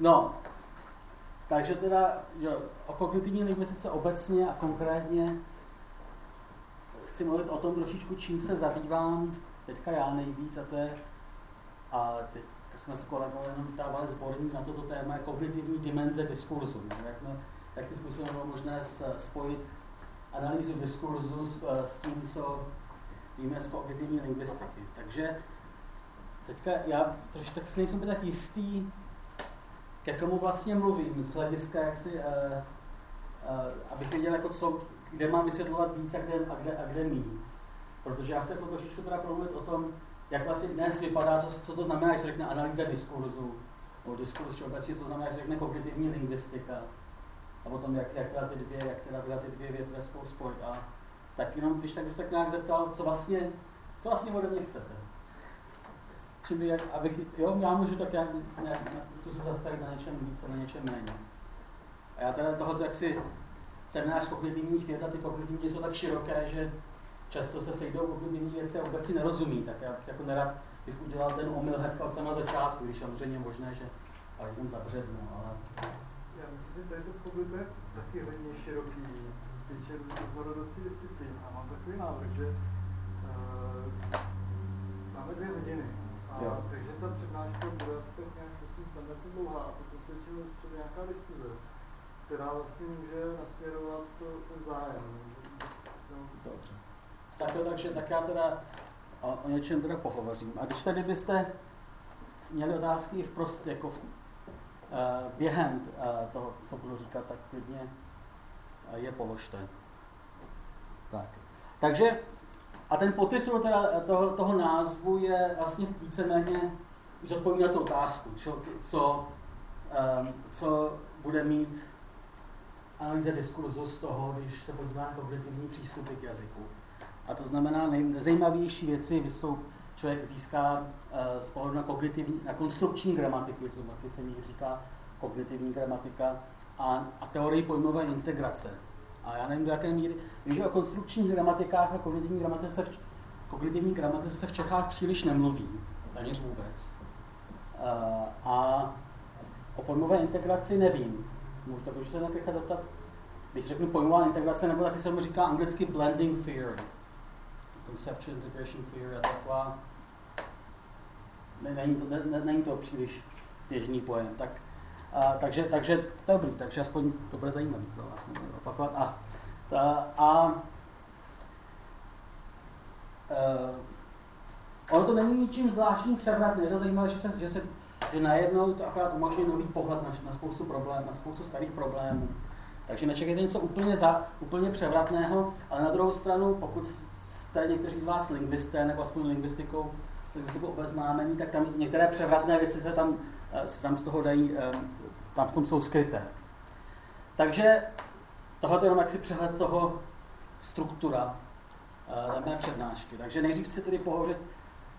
No, takže teda jo, o kognitivní lingvistice obecně a konkrétně chci mluvit o tom trošičku, čím se zabývám teďka já nejvíc, a to je, a teď jsme s kolegou jenom dávali sborník na toto téma, kognitivní dimenze diskurzu. Jak jsme, jakým způsobem bylo možné spojit analýzu diskurzu s, eh, s tím, co víme z kognitivní lingvistiky. Takže teďka já trošku tak si nejsem tak jistý, ke komu vlastně mluvím, z hlediska, jak si, uh, uh, abych věděl, jako co, kde mám vysvětlovat víc a kde, a kde, a kde mý. Protože já chci jako trošičku teda promluvit o tom, jak vlastně dnes vypadá, co, co to znamená, když se řekne analýza diskurzu, nebo diskurs obecně, co znamená, když se řekne kognitivní lingvistika, a potom, jak, jak teda ty dvě, jak teda, teda ty dvě větve spolu spojit. A tak jenom, když tak bych se nějak zeptal, co vlastně, co vlastně ode mě chcete. Čili jak, abych, jo, já můžu tak nějak, nějak tu se zastavit na něčem více, na něčem méně. A já teda tohoto, jak si seminář kognitivních věd a ty kognitivní jsou tak široké, že často se sejdou kognitivní věci a vůbec si nerozumí, tak já jako nerad bych udělal ten omyl hned od samého začátku, když samozřejmě možné, že a jenom zabřednu, ale... Já myslím, že tady to publikum je taky hodně široký, co se týče různorodosti disciplín. A mám takový návrh, že uh, máme dvě hodiny. A, jo. takže ta přednáška bude asi tak nějak prosím, standardně dlouhá a potom se většinou střede nějaká diskuze, která vlastně může nasměrovat to, ten zájem. Dobře. Tak jo, takže tak já teda o, o něčem teda pohovořím. A když tady byste měli otázky v prostě, jako v, uh, během uh, toho, co budu říkat, tak klidně uh, je položte. Tak. Takže a ten podtitul teda toho, toho názvu je vlastně víceméně už odpovídá na tu otázku, čo, co, um, co bude mít analýza diskurzu z toho, když se podívá na kognitivní přístupy k jazyku. A to znamená, nejzajímavější věci vystoup, člověk získá uh, z pohledu na kognitivní, na konstrukční gramatiky, co se mi říká kognitivní gramatika, a, a teorii pojmové integrace. A já nevím, do jaké míry. Vím, že o konstrukčních gramatikách a kognitivní gramatice se v, kognitivní gramatice se v Čechách příliš nemluví, téměř vůbec. Uh, a o pojmové integraci nevím. Můžu, tak se na zeptat, když řeknu pojmová integrace, nebo taky se mu říká anglicky blending theory. Conceptual integration theory a taková, ne, není, to, ne, není to příliš běžný pojem. Tak a, takže, takže to je dobrý, takže aspoň to bude zajímavý pro vás, opakovat. A, a, a Uh, ono to není ničím zvláštním převratné, je to zajímavé, že se, že se že najednou to akorát umožňuje nový pohled na, na spoustu problémů, na spoustu starých problémů. Takže nečekejte něco úplně, za, úplně převratného, ale na druhou stranu, pokud jste někteří z vás lingvisté, nebo aspoň lingvistikou, lingvistikou obeznámení, tak tam některé převratné věci se tam, se tam z toho dají, eh, tam v tom jsou skryté. Takže tohle je jenom jaksi přehled toho struktura uh, mé přednášky. Takže nejdřív chci tedy pohovořit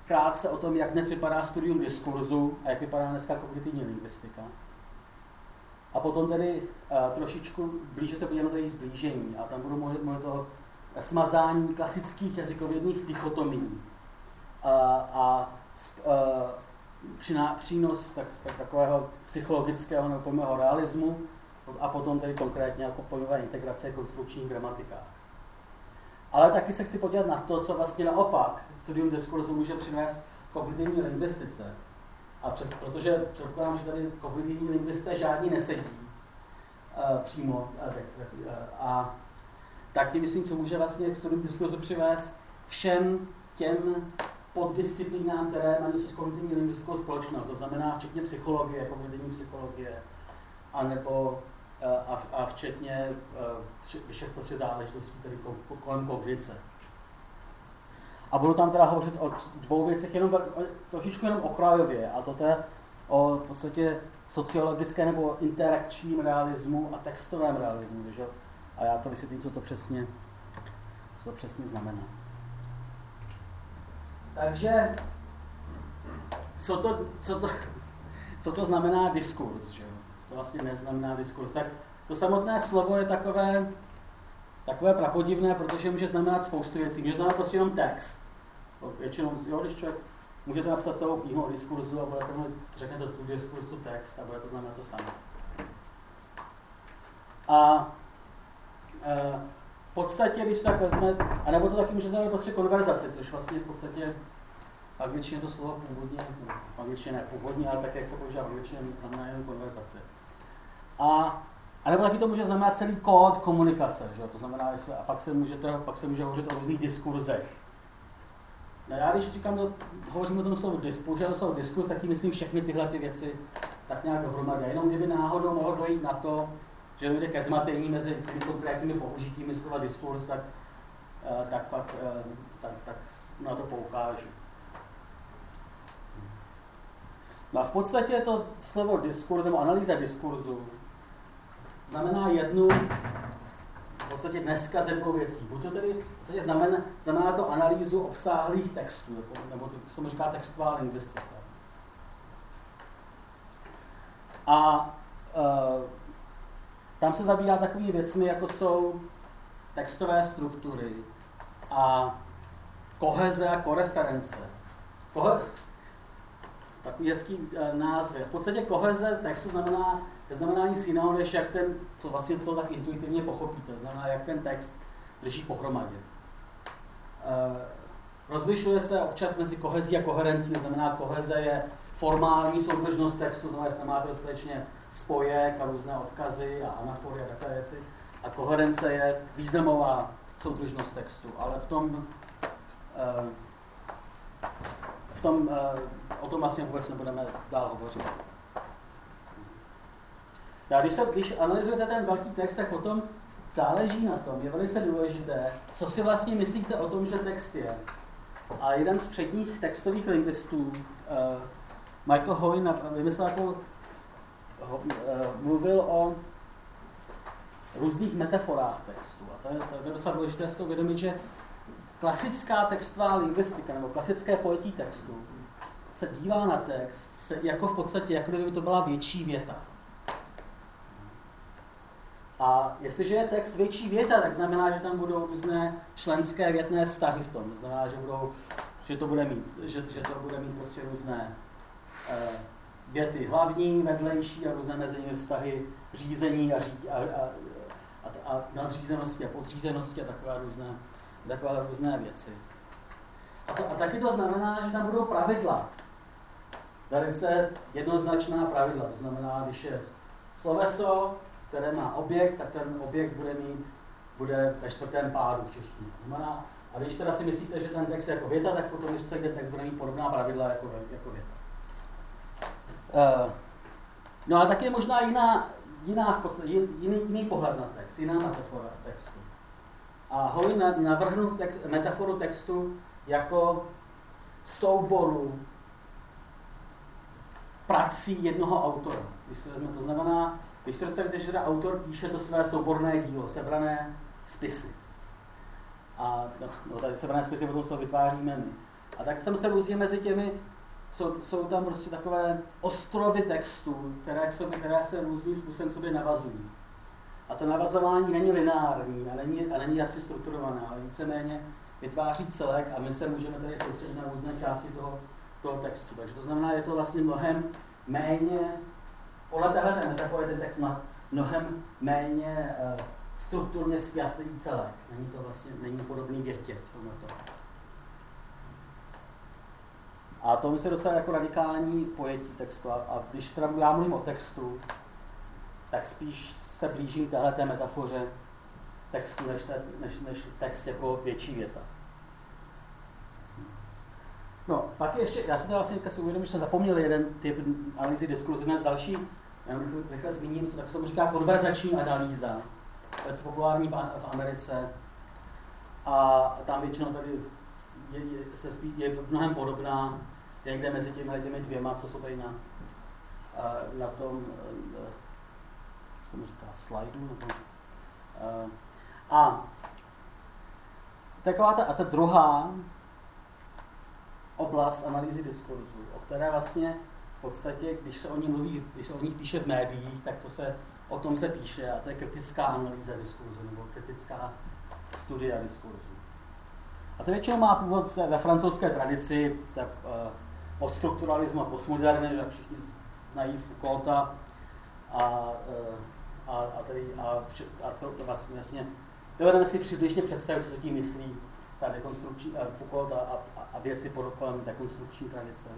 krátce o tom, jak dnes vypadá studium diskurzu a jak vypadá dneska kognitivní lingvistika. A potom tedy uh, trošičku blíže se podíváme na její zblížení a tam budu mluvit, o smazání klasických jazykovědných dichotomí a, a přiná, přínos tak, tak, takového psychologického nebo realismu a potom tedy konkrétně jako pojmové integrace konstrukčních gramatikách. Ale taky se chci podívat na to, co vlastně naopak studium diskurzu může přinést kognitivní lingvistice. A přes, protože předpokládám, že tady kognitivní lingvisté žádní nesedí uh, přímo uh, uh, a taky myslím, co může vlastně studium diskurzu přivést všem těm poddisciplínám, které mají něco s kognitivní lingvistikou společného. To znamená včetně psychologie, kognitivní psychologie, anebo a, a včetně všech prostě záležitostí tedy kolem kognice. A budu tam teda hovořit o dvou věcech, jenom trošičku jenom okrajově, a to je o v podstatě sociologické nebo interakčním realismu a textovém realismu. Že? A já to vysvětlím, co to přesně, co to přesně znamená. Takže, co to, co to, co to znamená diskurs? Že? Co to vlastně neznamená diskurs? Tak to samotné slovo je takové, takové prapodivné, protože může znamenat spoustu věcí. Může znamenat prostě jenom text. Většinou, jo, když člověk můžete napsat celou knihu o diskurzu a budete mít, řeknete tu diskurs, tu text a bude to znamenat to samé. A e, podstatě, když tak vezme, a nebo to taky může znamenat prostě konverzace, což vlastně v podstatě v angličtině to slovo původně, v angličtině ne původně, ale tak, jak se používá v angličtině, znamená jen konverzace. A, a nebo taky to může znamenat celý kód komunikace, že? to znamená, že se, a pak se, můžete, pak se může hovořit o různých diskurzech. No já když říkám, hovořím o tom slovu, používám slovo diskurs, tak tím myslím všechny tyhle ty věci tak nějak dohromady. Jenom kdyby náhodou mohlo dojít na to, že dojde ke zmatení mezi konkrétními použitími slova diskurs, tak, eh, tak pak eh, tak, tak na to poukážu. No a v podstatě to slovo diskurs nebo analýza diskurzu znamená jednu, v podstatě dneska ze dvou věcí. Buď to tedy v podstatě znamená, znamená to analýzu obsáhlých textů, jako, nebo to, se mu říká textová lingvistika. A uh, tam se zabývá takovými věcmi, jako jsou textové struktury a koheze a koreference. Kohe, takový hezký uh, název. V podstatě koheze textu znamená, znamená nic jiného, než jak ten, co vlastně to tak intuitivně pochopíte, znamená, jak ten text drží pohromadě. Uh, rozlišuje se občas mezi kohezí a koherencí, znamená, koheze je formální soudržnost textu, znamená, že máte dostatečně spojek a různé odkazy a anafory a takové věci. A koherence je významová soudržnost textu, ale v tom, uh, v tom uh, o tom vlastně vůbec nebudeme dál hovořit. Já když, se, když analyzujete ten velký text, tak potom záleží na tom, je velice důležité, co si vlastně myslíte o tom, že text je. A jeden z předních textových lingvistů, uh, Michael Hoy, vymyslel uh, mluvil o různých metaforách textu. A to je, to je docela důležité si to uvědomit, že klasická textová lingvistika nebo klasické pojetí textu se dívá na text se, jako v podstatě, jako kdyby to byla větší věta. A jestliže je text větší věta, tak znamená, že tam budou různé členské větné vztahy v tom. To znamená, že, budou, že, to, bude mít, že, že to bude mít prostě různé eh, věty hlavní, vedlejší a různé mezi nimi vztahy řízení a, ří, a, a, a, a nadřízenosti a podřízenosti a takové různé, takové různé věci. A, to, a taky to znamená, že tam budou pravidla. Velice jednoznačná pravidla. To znamená, když je sloveso, které má objekt, tak ten objekt bude mít, bude ve čtvrtém pádu v češtině. Znamená, a když teda si myslíte, že ten text je jako věta, tak potom, když chcete, tak bude mít podobná pravidla jako, jako věta. Uh, no a taky je možná jiná, jiná v podstatě, jiný, jiný pohled na text, jiná metafora textu. A Holy navrhnu text, metaforu textu jako souboru prací jednoho autora. Když se vezme, to znamená, když se představíte, že autor píše to své souborné dílo, sebrané spisy. A no, no tady sebrané spisy potom se vytváříme my. A tak jsem se různě mezi těmi, jsou, jsou tam prostě takové ostrovy textů, které, sobě, které se různým způsobem sobě navazují. A to navazování není lineární a není, a není asi strukturované, ale víceméně vytváří celek a my se můžeme tady soustředit na různé části toho, toho textu. Takže to znamená, je to vlastně mnohem méně podle téhle metafory ten text má mnohem méně uh, strukturně spjatý celek. Není to vlastně, není podobný větě v tomto. A to mi se docela jako radikální pojetí textu. A, když teda já mluvím o textu, tak spíš se blížím téhle metafoře textu, než, než, než text jako větší věta. No, pak ještě, já jsem teda vlastně si uvědomil, že jsem zapomněl jeden typ analýzy diskurzu, dnes další, já rychle zmíním, tak se mu říká konverzační analýza, velice populární v Americe. A tam většinou tady je, je, se spí, je mnohem podobná, někde mezi těmi, těmi dvěma, co jsou tady na, na tom, co se mu říká, slajdu, nebo, a taková ta, a ta druhá oblast analýzy diskurzu, o které vlastně v podstatě, když se o ní mluví, když se o nich píše v médiích, tak to se, o tom se píše a to je kritická analýza diskurzu nebo kritická studia diskurzu. A to většinou má původ ve, francouzské tradici, tak, poststrukturalismu a postmoderny, že všichni znají Foucaulta a, eh, a, a, tady, a, a cel, to vlastně, vlastně dovedeme si přibližně představit, co se tím myslí ta dekonstrukční, Foucault a, a, a věci pod kolem dekonstrukční tradice.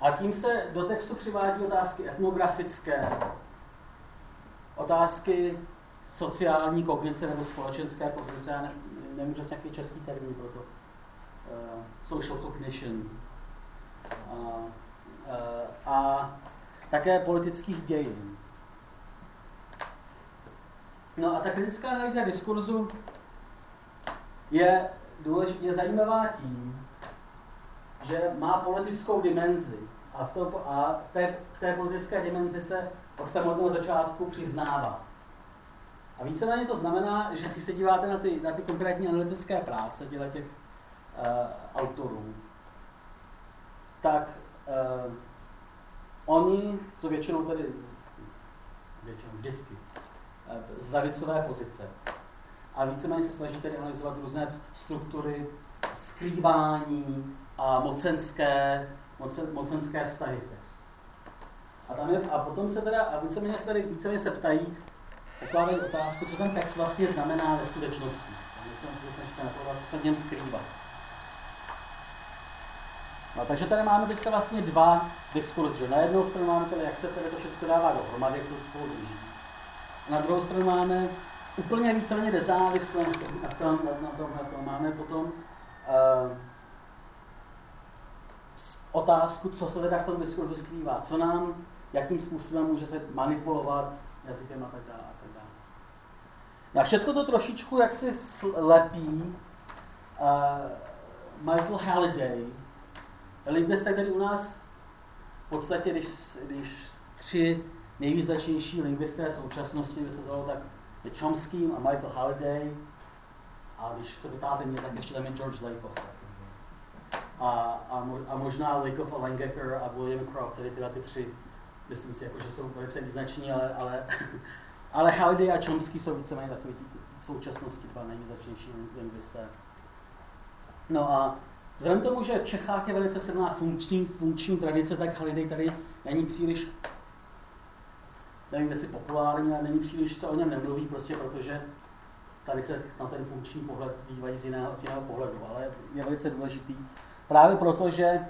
A tím se do textu přivádí otázky etnografické, otázky sociální kognice nebo společenské kognice, já ne, nevím přesně český termín pro to, uh, social cognition. Uh, a také politických dějin. No a ta kritická analýza diskurzu je, důlež, je zajímavá tím, že má politickou dimenzi. A, v tom, a té, té politické dimenzi se od samotného začátku přiznává. A víceméně to znamená, že když se díváte na ty, na ty konkrétní analytické práce těch uh, autorů, tak uh, oni, co většinou tedy, většinou vždycky, uh, z levicové pozice, a víceméně se snaží tedy analyzovat různé struktury skrývání a mocenské, mocen, mocenské vztahy v textu. A, tam je, a potom se teda, a víceméně se tady víceméně se ptají, pokládají otázku, co ten text vlastně znamená ve skutečnosti. A něco se snažíte napodovat, co se v něm skrývá. No, takže tady máme teďka vlastně dva diskurzy, že na jednou stranu máme tedy, jak se tedy to všechno dává dohromady, jak to spolu drží. Na druhou stranu máme úplně víceméně nezávisle na celém na tom, na tom máme potom uh, otázku, co se teda v tom diskurzu skrývá, co nám, jakým způsobem může se manipulovat jazykem a tak dále. A tak dále. A všechno to trošičku jak si lepí uh, Michael Halliday, lingvista, který u nás v podstatě, když, když tři nejvýznačnější lingvisté současnosti by se zvalo tak je Chomsky a Michael Halliday a když se dotáte mě, tak ještě tam je George Lakoff. A, a, a možná Lakoff a Langecker a William Croft, tedy tyhle ty tři, myslím si, jako, že jsou velice význační, ale, ale, ale Halliday a Chomsky jsou víceméně takový v současnosti dva nejvýznačnější lingvisté. No a vzhledem tomu, že v Čechách je velice silná funkční, funkční tradice, tak Halliday tady není příliš nevím, jestli populární, ale není příliš se o něm nemluví, prostě protože tady se na ten funkční pohled dívají z jiného, z jiného pohledu, ale je velice důležitý. Právě proto, že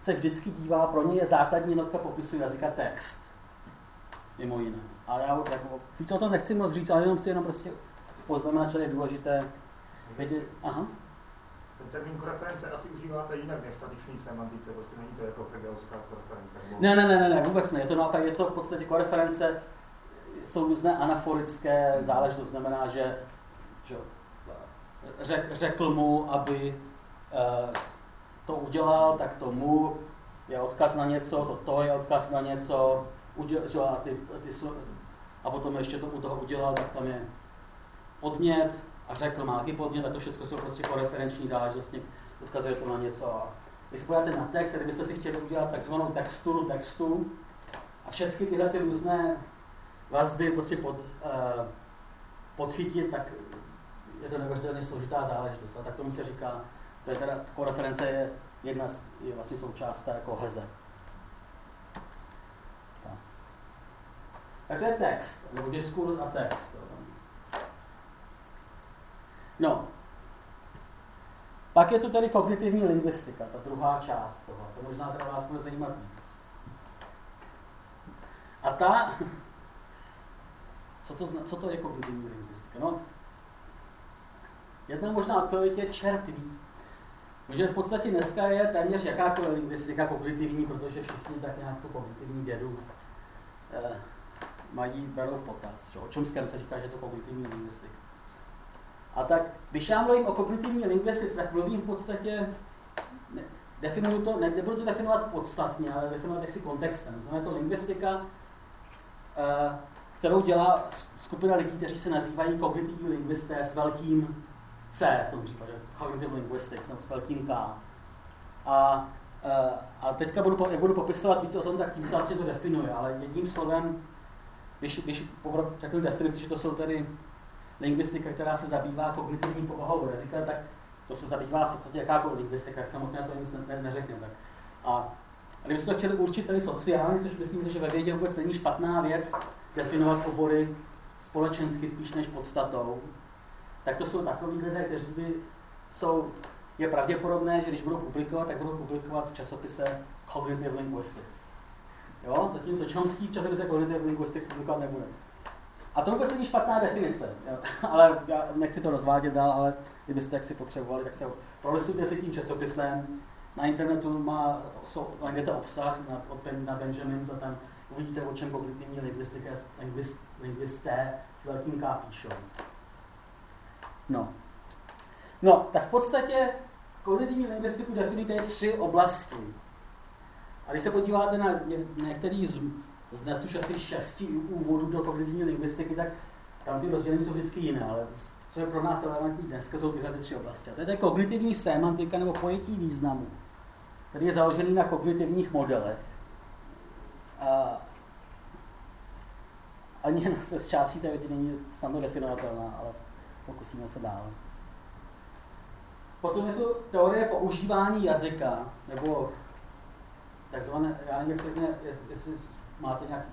se vždycky dívá, pro něj je základní jednotka popisu jazyka text. Mimo jiné. A já jako, víc o tom nechci moc říct, ale jenom chci jenom prostě poznamenat, že je důležité vědět. Aha. Termín koreference asi užíváte jinak než tradiční semantice, prostě není to jako hegelská koreference. Ne, ne, ne, ne, vůbec ne. Je to naopak, je to v podstatě koreference, jsou různé anaforické záležitosti, znamená, že, že řek, řekl mu, aby uh, to udělal, tak to mu je odkaz na něco, to to je odkaz na něco, uděl, že, a, ty, ty, a potom ještě to u toho udělal, tak tam je podnět, řekl má podnět a to všechno jsou prostě koreferenční záležitosti, odkazuje to na něco. A když se podíváte na text, kdybyste si chtěli udělat takzvanou texturu textu a všechny tyhle ty různé vazby prostě pod, uh, podchytit, tak je to neuvěřitelně složitá záležitost. A tak tomu se říká, to je teda, koreference je jedna z, je vlastně součást té koheze. Tak. tak to je text, nebo diskurs a text. No. Pak je tu tedy kognitivní lingvistika, ta druhá část toho. To možná teda vás bude zajímat víc. A ta, co to, zna, co to je kognitivní lingvistika? No, jedna možná odpověď je čert ví. Protože v podstatě dneska je téměř jakákoliv lingvistika kognitivní, protože všichni tak nějak tu kognitivní vědu eh, mají, berou v potaz. O čem se říká, že je to kognitivní lingvistika. A tak, když já mluvím o kognitivní lingvistice, tak mluvím v podstatě, ne, definuju to, ne, nebudu to definovat podstatně, ale definovat jaksi kontextem. Znamená to lingvistika, uh, kterou dělá skupina lidí, kteří se nazývají kognitivní lingvisté s velkým C v tom případě, cognitive linguistics, nebo s velkým K. A, uh, a teďka budu, jak budu popisovat víc o tom, tak tím se vlastně to definuje, ale jedním slovem, když, když řeknu definici, že to jsou tedy lingvistika, která se zabývá kognitivní povahou jazyka, tak to se zabývá v podstatě jakákoliv lingvistika, jak samotné to nic ne, neřekne. Tak. A kdybyste to chtěli určit tady sociálně, což myslím, že ve vědě vůbec není špatná věc definovat obory společensky spíš než podstatou, tak to jsou takový lidé, kteří by jsou, je pravděpodobné, že když budou publikovat, tak budou publikovat v časopise Cognitive Linguistics. Jo? Zatímco Chomsky v časopise Cognitive Linguistics publikovat nebude. A to vůbec není špatná definice, jo? ale já nechci to rozvádět dál, ale kdybyste jak si potřebovali, tak se prolistujte si tím časopisem. Na internetu má, jsou, najdete obsah na, na Benjamin, a tam uvidíte, o čem kognitivní lingvist, lingvisté s velkým K píšou. No. No, tak v podstatě kognitivní lingvistiku definuje tři oblasti. A když se podíváte na některý z, z dnes už asi šesti úvodů do kognitivní lingvistiky, tak tam ty rozdělení jsou vždycky jiné, ale co je pro nás relevantní dneska, jsou tyhle tři oblasti. A to je kognitivní semantika nebo pojetí významu, který je založený na kognitivních modelech. A ani se z částí té věty není snadno definovatelná, ale pokusíme se dál. Potom je to teorie používání jazyka, nebo takzvané, já nevím, jak se jestli máte nějak,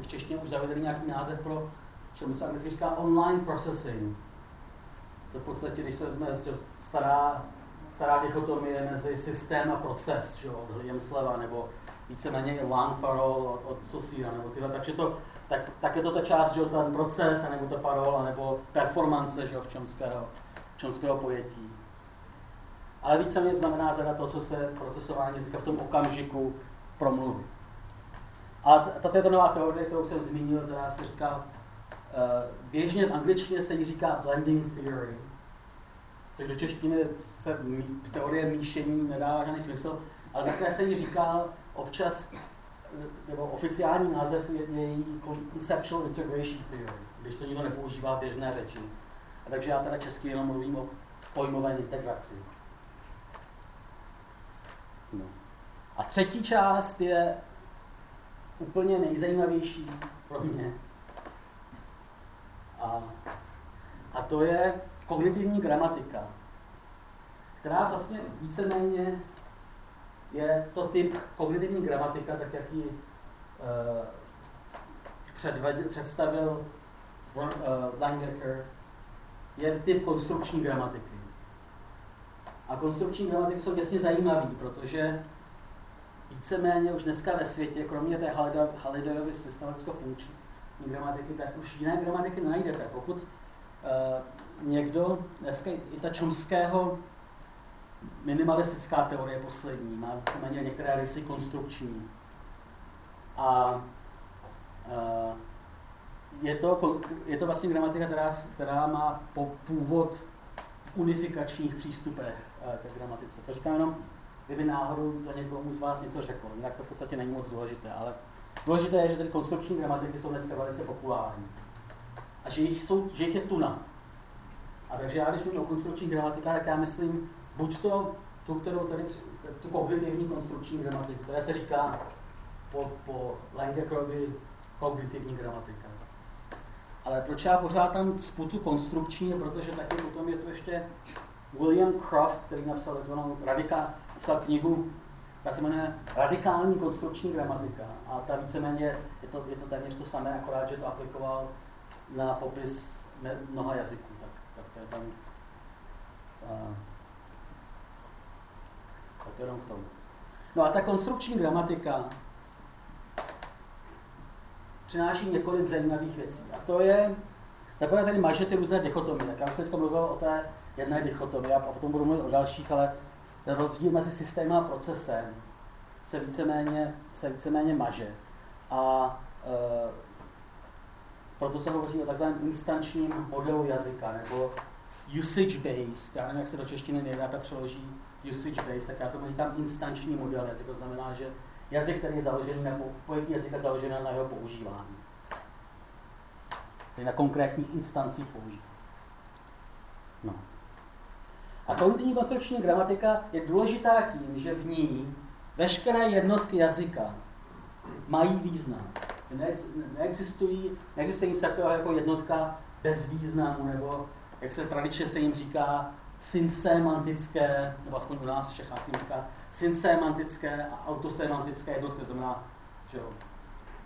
v češtině už zavedli nějaký název pro, čemu se anglicky říká online processing. To v podstatě, když se vezme stará, stará dichotomie mezi systém a proces, že, od Hliemsleva, nebo víceméně i long parole od, od Sosíra, nebo tyhle, takže to, tak, tak je to ta část, že ten proces, nebo ta parola, nebo performance, že v čomského, čomského pojetí. Ale víceméně znamená teda to, co se procesování jazyka v tom okamžiku promluví. A tato je to nová teorie, kterou jsem zmínil, která se říká, uh, běžně v angličtině se jí říká blending theory, což do češtiny se teorie míšení nedává žádný smysl, ale také se jí říká občas, nebo oficiální název je její conceptual integration theory, když to nikdo nepoužívá běžné řeči. A takže já teda česky jenom mluvím o pojmové integraci. No. A třetí část je úplně nejzajímavější pro mě. A, a to je kognitivní gramatika, která vlastně víceméně je to typ kognitivní gramatika, tak jak ji uh, představil uh, Langecker, je typ konstrukční gramatiky. A konstrukční gramatiky jsou jasně zajímavý, protože víceméně už dneska ve světě, kromě té Hallidayovy systematicko-funkční gramatiky, tak už jiné gramatiky nenajdete. Pokud uh, někdo, dneska i ta Chomského minimalistická teorie poslední, má víceméně některé rysy konstrukční. A uh, je to, je to vlastně gramatika, která, která má po původ v unifikačních přístupech uh, ke gramatice. To říkám jenom, kdyby náhodou to někomu z vás něco řekl. Jinak to v podstatě není moc důležité. Ale důležité je, že ty konstrukční gramatiky jsou dneska velice populární. A že jich, jsou, že jich je tuna. A takže já, když mluvím o konstrukčních gramatikách, tak já myslím buď to tu, kterou tady, tu kognitivní konstrukční gramatiku, která se říká po, po Langeckerovi kognitivní gramatika. Ale proč já pořád tam cpu tu konstrukční, protože taky potom je tu ještě William Croft, který napsal takzvanou radika, napsal knihu, která se jmenuje Radikální konstrukční gramatika. A ta víceméně je to, je to téměř to samé, akorát, že to aplikoval na popis mnoha jazyků. Tak, tak to je tam uh, tak jenom k tomu. No a ta konstrukční gramatika přináší několik zajímavých věcí. A to je, takové tady maže ty různé dichotomie. Tak já už jsem teď mluvil o té jedné dichotomii a potom budu mluvit o dalších, ale ten rozdíl mezi systémem a procesem se víceméně, se víceméně maže. A e, proto se hovoří o takzvaném instančním modelu jazyka, nebo usage-based, já nevím, jak se do češtiny nejlépe přeloží usage-based, tak já tomu říkám instanční model jazyka, to znamená, že jazyk, který je založený na pojetí jazyka založené na jeho používání. Tedy na konkrétních instancích použití. No. A kognitivní konstrukční gramatika je důležitá tím, že v ní veškeré jednotky jazyka mají význam. Neexistují, neexistuje nic takového jako jednotka bez významu, nebo jak se tradičně se jim říká, synsemantické, nebo aspoň u nás v Čechách si říká, synsemantické a autosemantické jednotky, znamená, že jo.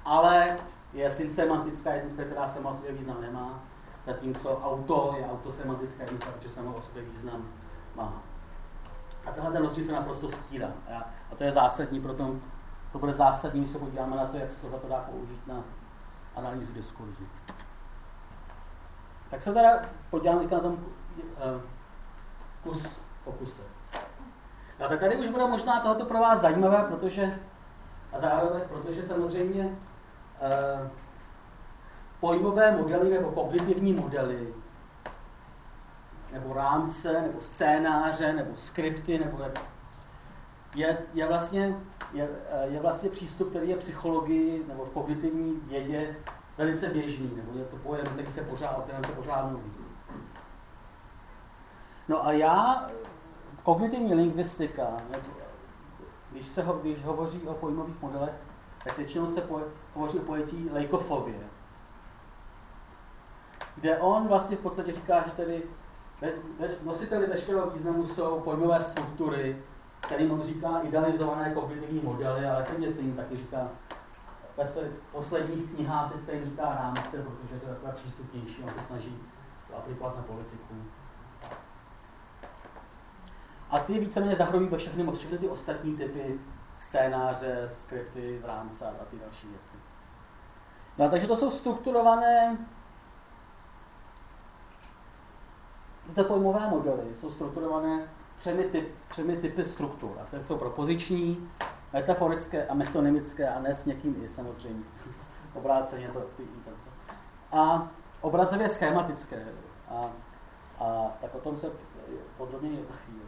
Ale je synsemantická jednotka, která sama o sobě význam nemá, zatímco auto je autosemantická jednotka, protože sama o sobě význam má. A tenhle ten rozdíl se naprosto stírá. A to je zásadní, proto to bude zásadní, když se podíváme na to, jak se tohle dá použít na analýzu diskurzu. Tak se teda podíváme na tom uh, kus po kuse. A tak tady už bude možná tohoto pro vás zajímavé, protože, a zároveň, protože samozřejmě uh, pojmové modely nebo kognitivní modely nebo rámce, nebo scénáře, nebo skripty, nebo je, je, vlastně, je, je vlastně přístup, který je psychologii nebo v kognitivní vědě velice běžný, nebo je to pojem, který se pořád, o kterém se pořád mluví. No a já, kognitivní lingvistika, nebo, když se ho, když hovoří o pojmových modelech, tak většinou se po, hovoří o pojetí Lejkofově, kde on vlastně v podstatě říká, že tedy nositeli veškerého významu jsou pojmové struktury, kterým on říká idealizované kognitivní modely, ale teď se jim taky říká ve svých posledních knihách teď jim říká rámce, protože to je takové přístupnější, on se snaží to aplikovat na politiku. A ty víceméně zahrnují všechny, všechny ty ostatní typy scénáře, skripty, rámce a ty další věci. No, takže to jsou strukturované Tyto pojmové modely jsou strukturované třemi, typ, třemi typy struktur. A to jsou propoziční, metaforické a metonymické a ne s někým i samozřejmě. Obráceně to ty A obrazově schématické. A, a tak o tom se podrobně za chvíli.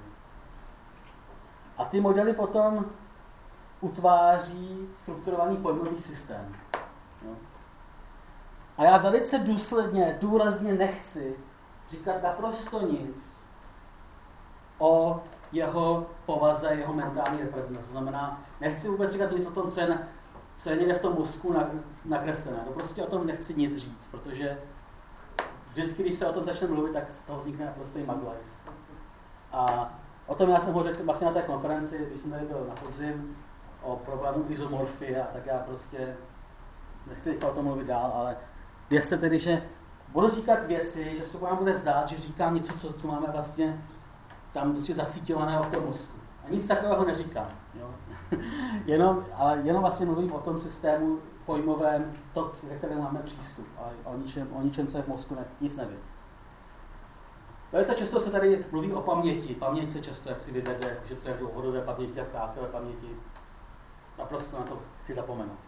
A ty modely potom utváří strukturovaný pojmový systém. No. A já velice důsledně, důrazně nechci říkat naprosto nic o jeho povaze, jeho mentální reprezentaci. To znamená, nechci vůbec říkat nic o tom, co je, na, co je někde v tom mozku nakreslené. To prostě o tom nechci nic říct, protože vždycky, když se o tom začne mluvit, tak z toho vznikne naprosto maglajs. A o tom já jsem hovořil vlastně na té konferenci, když jsem tady byl na podzim, o problému izomorfie, tak já prostě nechci o tom mluvit dál, ale věřte tedy, že budu říkat věci, že se vám bude zdát, že říkám něco, co, co máme vlastně tam prostě v tom mozku. A nic takového neříkám. Jo? jenom, ale jenom vlastně mluvím o tom systému pojmovém, to, ve kterém máme přístup. A o ničem, o ničem je v mozku ne, nic nevím. Velice často se tady mluví o paměti. Paměť se často jak si vyvede, že co je dlouhodobé paměti a zkrátkové paměti. Naprosto na to si zapomenout.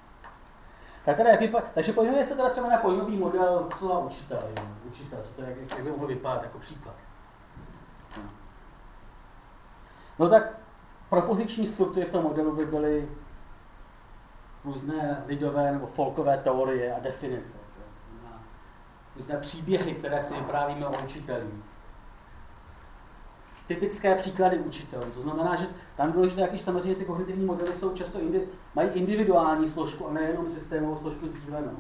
Tak teda, jak vypadá, takže pojmenuje se teda třeba na pojmový model slova učitel. Učitel, co to jak, jak by mohl vypadat jako příklad. No tak propoziční struktury v tom modelu by byly různé lidové nebo folkové teorie a definice. Různé příběhy, které si vyprávíme o učitelích typické příklady učitelů. To znamená, že tam důležité, jakýž samozřejmě ty kognitivní modely jsou často indi, mají individuální složku a nejenom systémovou složku sdílenou.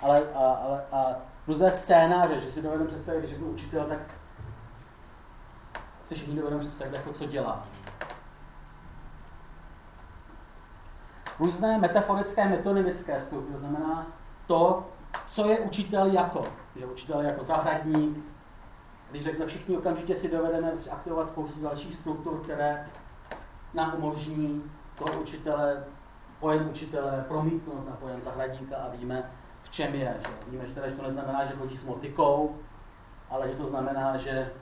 Ale a, ale, a různé scénáře, že si dovedeme představit, když řeknu učitel, tak si všichni dovedeme představit, jako co dělá. Různé metaforické, metonymické struktury, to znamená to, co je učitel jako. Je učitel jako zahradník, když řekne všichni, okamžitě si dovedeme aktivovat spoustu dalších struktur, které nám umožní toho učitele, pojem učitele promítnout na pojem zahradníka a víme, v čem je. Že? Víme, že, teda, že to neznamená, že chodí s motikou, ale že to znamená, že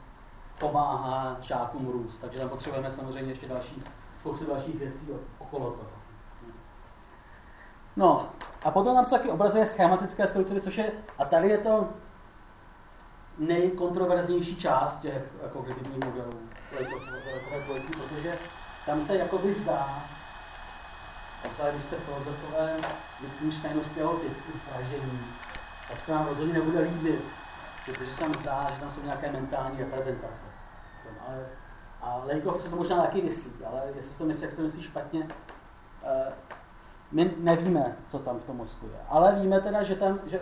pomáhá žákům růst. Takže tam potřebujeme samozřejmě ještě další, spoustu dalších věcí okolo toho. No, a potom nám se taky obrazuje schematické struktury, což je, a tady je to nejkontroverznější část těch kognitivních modelů, protože tam se jakoby zdá, obzvlášť když jste filozofové Wittgensteinovského typu pražení, tak se vám rozhodně nebude líbit, protože se tam zdá, že tam jsou nějaké mentální reprezentace. Ale, a Lejkov se to možná taky myslí, ale jestli to myslí, jak to myslí špatně, eh, my nevíme, co tam v tom mozku je. Ale víme teda, že, tam, že,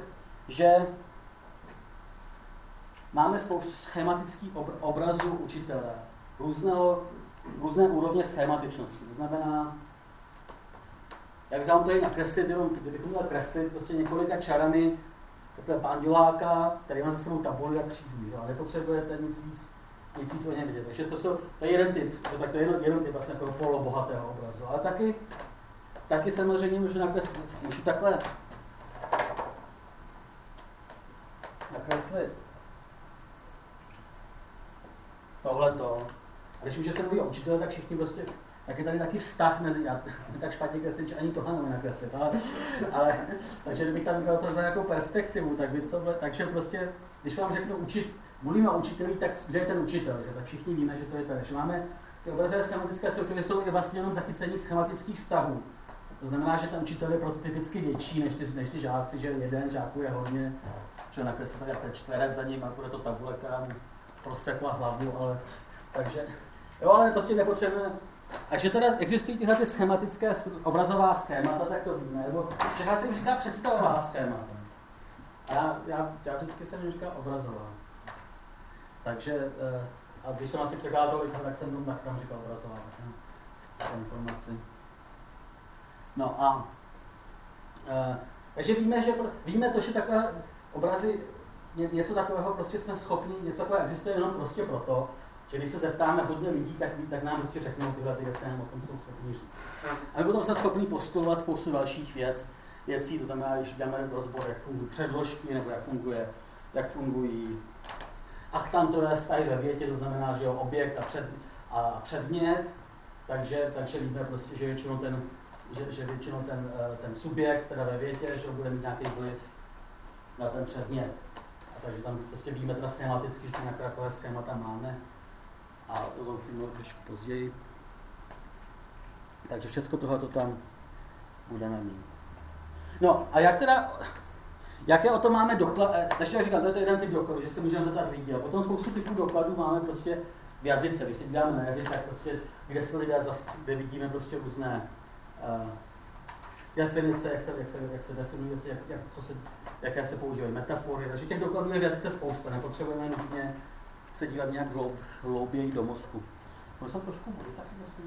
že máme spoustu schematických obrazů učitele, různého, různé úrovně schematičnosti. To znamená, jak vám tady nakreslit, jenom kdybychom měli kreslit prostě několika čarami takhle pandiláka, který má za sebou tabuli a křídlí, ale nepotřebujete nic víc, nic víc o něm vidět. Takže to, jsou, to je jeden typ, to, tak to je jeden, jeden typ vlastně jako polobohatého obrazu. Ale taky, taky samozřejmě můžu nakreslit, můžu takhle nakreslit tohleto. A když už se mluví o učitele, tak všichni prostě tak je tady taky vztah mezi, já tak špatně kreslím, že ani tohle nemůžu nakreslit, ale, ale, takže kdybych tam měl to nějakou perspektivu, tak by to bylo, takže prostě, když vám řeknu učit, mluvíme o učiteli, tak kde je ten učitel, že? tak všichni víme, že to je tady. Že máme ty obrazové schematické struktury jsou i vlastně jenom zachycení schematických vztahů. To znamená, že ten učitel je prototypicky větší než ty, než ty žáci, že jeden žáků je hodně, že nakreslí ten čtverec za ním a bude to tabule, která mu prosekla hlavu, ale takže, jo, ale prostě nepotřebujeme, takže teda existují tyhle ty schematické obrazová schémata, tak to víme, nebo Čechá se jim říká představová schémata. A já, já, já vždycky jsem jim říkal obrazová. Takže, eh, a když jsem asi překládal tak jsem tomu tam říkal obrazová. informaci. No a e, takže víme, že víme to, že takové obrazy, něco takového prostě jsme schopni, něco takového existuje jenom prostě proto, že když se zeptáme hodně lidí, tak, tak nám prostě řeknou tyhle ty věci, nám o tom jsou schopni říct. A my potom jsme schopni postulovat spoustu dalších věc, věcí, to znamená, když děláme rozbor, jak fungují předložky, nebo jak, funguje, jak fungují aktantové stavy ve větě, to znamená, že jo, objekt a, před, a předmět, takže, takže víme prostě, že většinou ten, že, že většinou ten, eh, ten subjekt, teda ve větě, že bude mít nějaký vliv na ten předmět. Takže tam prostě víme teda schematicky, že nějaké takové schémata máme a o tom chci mluvit trošku později. Takže všechno tohle tam budeme mít. No a jak teda, jaké o tom máme doklad, ještě jak říkám, to je jeden typ dokladů, že se můžeme zeptat lidí, a potom spoustu typů dokladů máme prostě v jazyce, když se díváme na jazyk, tak prostě, kde se lidé zase, kde vidíme prostě různé uh, definice, jak se, jak se, jak se definují jak, jak, co se, jaké se používají metafory, takže těch dokladů je v jazyce spousta, nepotřebujeme nutně se dívat nějak hloub, hlouběji do mozku. Můžu jsem trošku vody taky asi?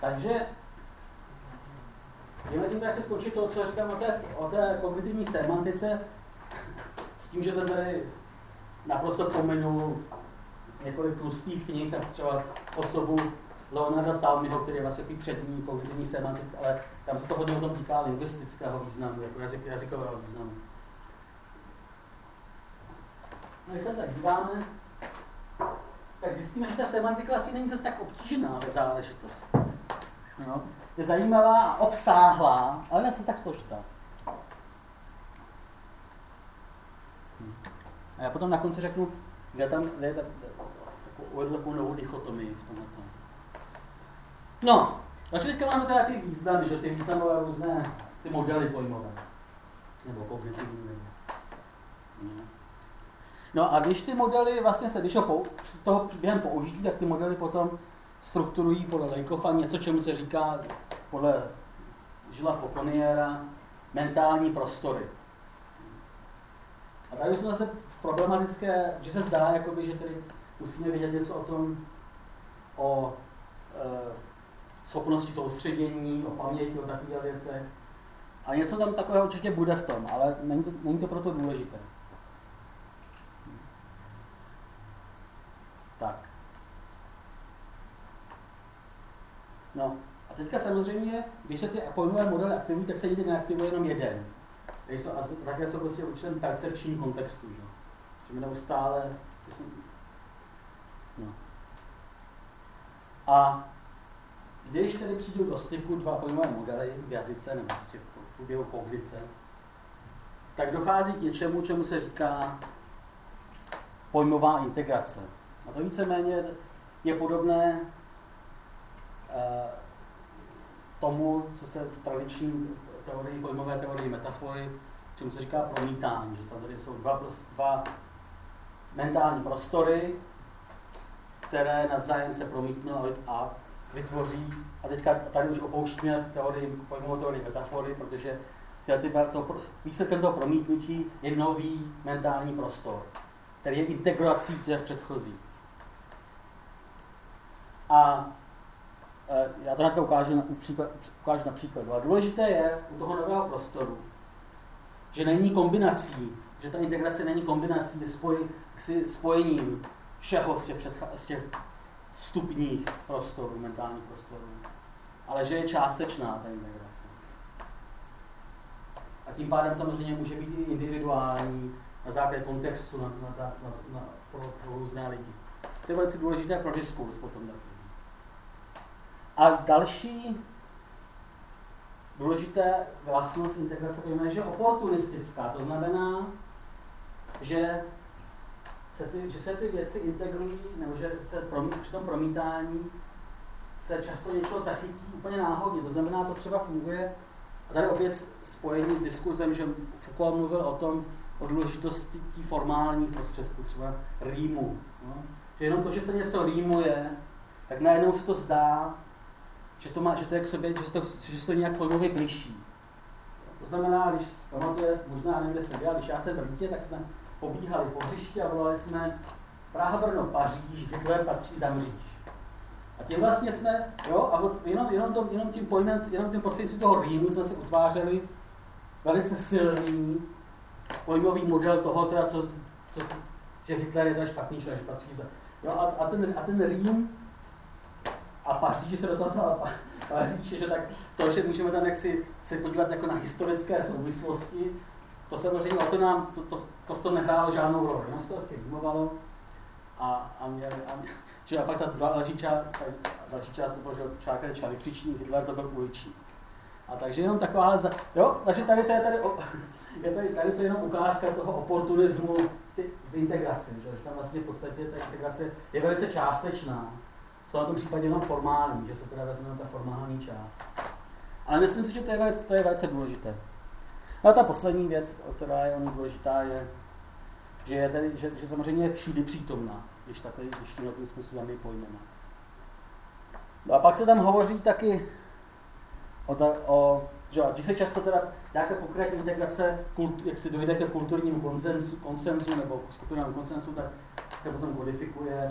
Takže tímhle tím chci skončit to, co říkám o té, o té kognitivní semantice, s tím, že jsem tady naprosto pominul několik tlustých knih a třeba osobu Leonarda Talmiho, který je vlastně takový přední kognitivní semantik, ale tam se to hodně o tom týká lingvistického významu, jako jazyk, jazykového významu. No, když se tak díváme, tak zjistíme, že ta semantika vlastně není zase tak obtížná záležitost. No, je zajímavá a obsáhlá, ale ne tak složitá. A já potom na konci řeknu, kde tam, kde je ta, uvedl takovou novou dichotomii v tomhle. No, takže teďka máme teda ty významy, že ty významové různé, ty modely pojmové. Nebo kognitivní. No. no a když ty modely vlastně se, když ho toho během použití, tak ty modely potom strukturují podle Lejkofa něco, čemu se říká podle Žila Fokoniera mentální prostory. A tady jsme zase problematické, že se zdá, jakoby, že tedy musíme vědět něco o tom, o e, schopnosti soustředění, o paměti, o takových věcech. A něco tam takového určitě bude v tom, ale není to, není to proto důležité. Tak. No, a teďka samozřejmě, když se ty pojmové modely aktivují, tak se nikdy neaktivuje jenom jeden. Jsou, a také jsou prostě v určitém percepčním kontextu. Že, že my neustále, no. A když tedy přijdou do styku dva pojmové modely v jazyce nebo prostě v průběhu kognice, tak dochází k něčemu, čemu se říká pojmová integrace. A to víceméně je podobné tomu, co se v tradiční teorii, pojmové teorii metafory, čemu se říká promítání, že tam tady jsou dva, dva mentální prostory, které navzájem se promítnou a vytvoří, a teďka tady už opouštíme teorii, pojmovou teorii metafory, protože to, výsledkem toho promítnutí je nový mentální prostor, který je integrací těch předchozích. A já to hnedka ukážu ukážu na příkladu. A důležité je u toho nového prostoru, že není kombinací, že ta integrace není kombinací spoj, spojením všeho z těch, předcha, z těch stupních prostorů, mentálních prostorů, ale že je částečná ta integrace. A tím pádem samozřejmě může být i individuální na základě kontextu na, na, na, na, pro, pro různé lidi. To je velice důležité pro diskurs potom taky. A další důležité vlastnost integrace je, že oportunistická. To znamená, že se ty, že se ty věci integrují, nebo že se promí, při tom promítání se často něčeho zachytí úplně náhodně. To znamená, to třeba funguje, a tady opět spojení s diskuzem, že Foucault mluvil o tom, o důležitosti formálních prostředků, třeba rýmu. No? Že jenom to, že se něco rýmuje, tak najednou se to zdá, že to, má, že to je k sobě, že se to, že se to nějak pojmově blíží. To znamená, když pamatuje, možná nevím, kde jsem byl, když já jsem v Rítě, tak jsme pobíhali po hřišti a volali jsme Praha, Brno, Paříž, Hitler patří za mříž. A tím vlastně jsme, jo, a jenom, jenom, to, jenom tím pojmem, jenom tím prostřednictvím toho rýmu jsme se utvářeli velice silný pojmový model toho, teda, co, co, že Hitler je ten špatný člověk, že patří za. Jo, a, a, ten, a ten Rým a Paříž se dotazal Paříž, že tak to, že můžeme tam jaksi se podívat jako na historické souvislosti, to samozřejmě o to nám, to, to, to v tom nehrálo žádnou roli, jenom se to hezky vymovalo a, a, mě, a, mě, že a pak ta druhá další část, další část to bylo, že Čárka je čalikřičník, Hitler to byl uličník. A takže jenom taková, za, jo, takže tady to je tady, je tady, tady to je jenom ukázka toho oportunismu v integraci, že, že tam vlastně v podstatě ta integrace je velice částečná. V tomto případě jenom formální, že se teda vezme ta formální část. Ale myslím si, že to je to je velice důležité. No a ta poslední věc, která je ono důležitá, je, že, je tedy, že, že samozřejmě je všudy přítomná, když, takhle, když tímhle tím způsobem ji pojmeme. No a pak se tam hovoří taky o, ta, o že když se často teda nějaká konkrétní integrace, kult, jak se dojde ke kulturnímu konsenzu, konsenzu nebo skupinnému konsenzu, tak se potom kodifikuje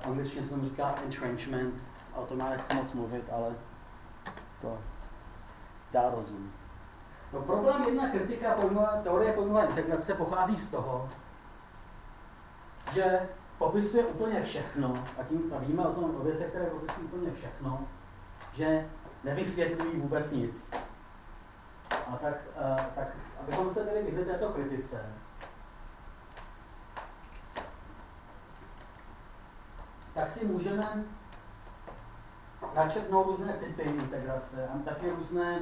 v angličtině se tomu říká entrenchment, a o tom já nechci moc mluvit, ale to dá rozum. No problém jedna kritika pojmové, teorie pojmové integrace pochází z toho, že popisuje úplně všechno, a tím a víme o tom o věcech, které popisují úplně všechno, že nevysvětlují vůbec nic. A tak, uh, tak abychom se byli vyhli této kritice, tak si můžeme načetnout různé typy integrace a také různé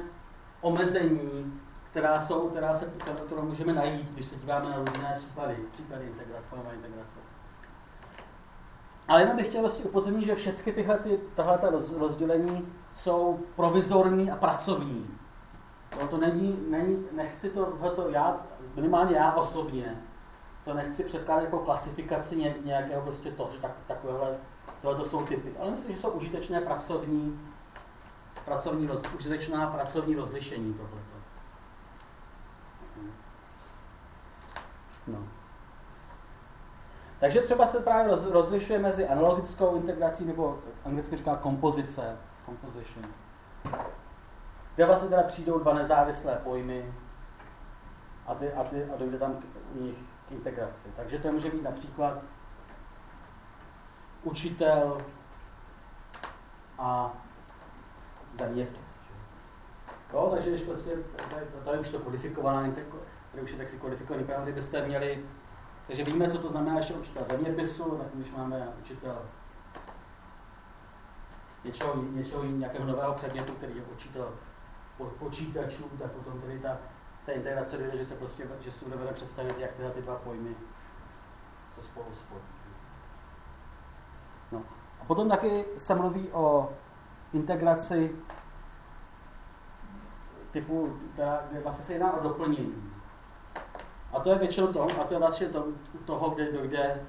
omezení, která jsou, která se, kterou můžeme najít, když se díváme na různé případy, případy integrace, pojmové integrace. Ale jenom bych chtěl vlastně upozornit, že všechny tyhle, ty, tahle rozdělení jsou provizorní a pracovní. To, to není, není, nechci to, to já, minimálně já osobně, to nechci předkládat jako klasifikaci ně, nějakého prostě to, že tak, takovéhle, tohle jsou typy. Ale myslím, že jsou užitečné pracovní pracovní roz, užitečná pracovní rozlišení tohleto. No. Takže třeba se právě roz, rozlišuje mezi analogickou integrací nebo anglicky říká kompozice, composition. Kde vlastně teda přijdou dva nezávislé pojmy a, ty, a, ty, a dojde tam k, u nich integraci. Takže to může být například učitel a zeměpis. Jo, takže když prostě, to je už to kodifikovaná, tady už je tak si kodifikovaný pojem, kdybyste měli, takže víme, co to znamená ještě učitel zeměpisu, tak když máme učitel něčeho, něčeho nějakého nového předmětu, který je učitel počítačů, tak potom tedy ta, ta integrace dojde, že se prostě, že si budeme představit, jak tyhle ty dva pojmy se spolu spojí. No. A potom taky se mluví o integraci typu, která, vlastně se jedná o doplnění. A to je většinou toho, a to je vlastně to, toho, kde, kde,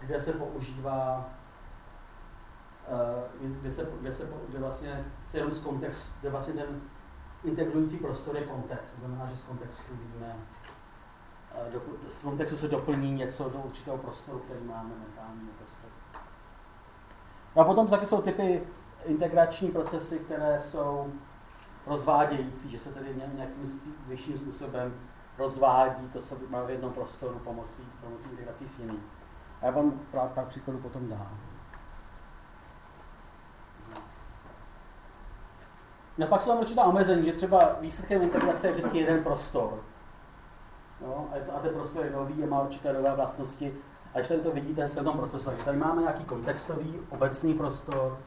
kde se používá uh, kde, se, kde, se, kde vlastně se jenom z kontextu, kde vlastně ten integrující prostor je kontext. To znamená, že z kontextu vidíme, uh, z kontextu se doplní něco do určitého prostoru, který máme mentální prostor. A potom taky jsou typy integrační procesy, které jsou rozvádějící, že se tedy nějakým vyšším způsobem rozvádí to, co má v jednom prostoru pomocí, pomocí integrací s jiným. A já vám pár příkladů potom dám. No pak jsou tam určitá omezení, že třeba výsledkem integrace je vždycky jeden prostor. No, a, to, a ten prostor je nový a má určité nové vlastnosti. A když tady to vidíte v tom procesu, že tady máme nějaký kontextový, obecný prostor,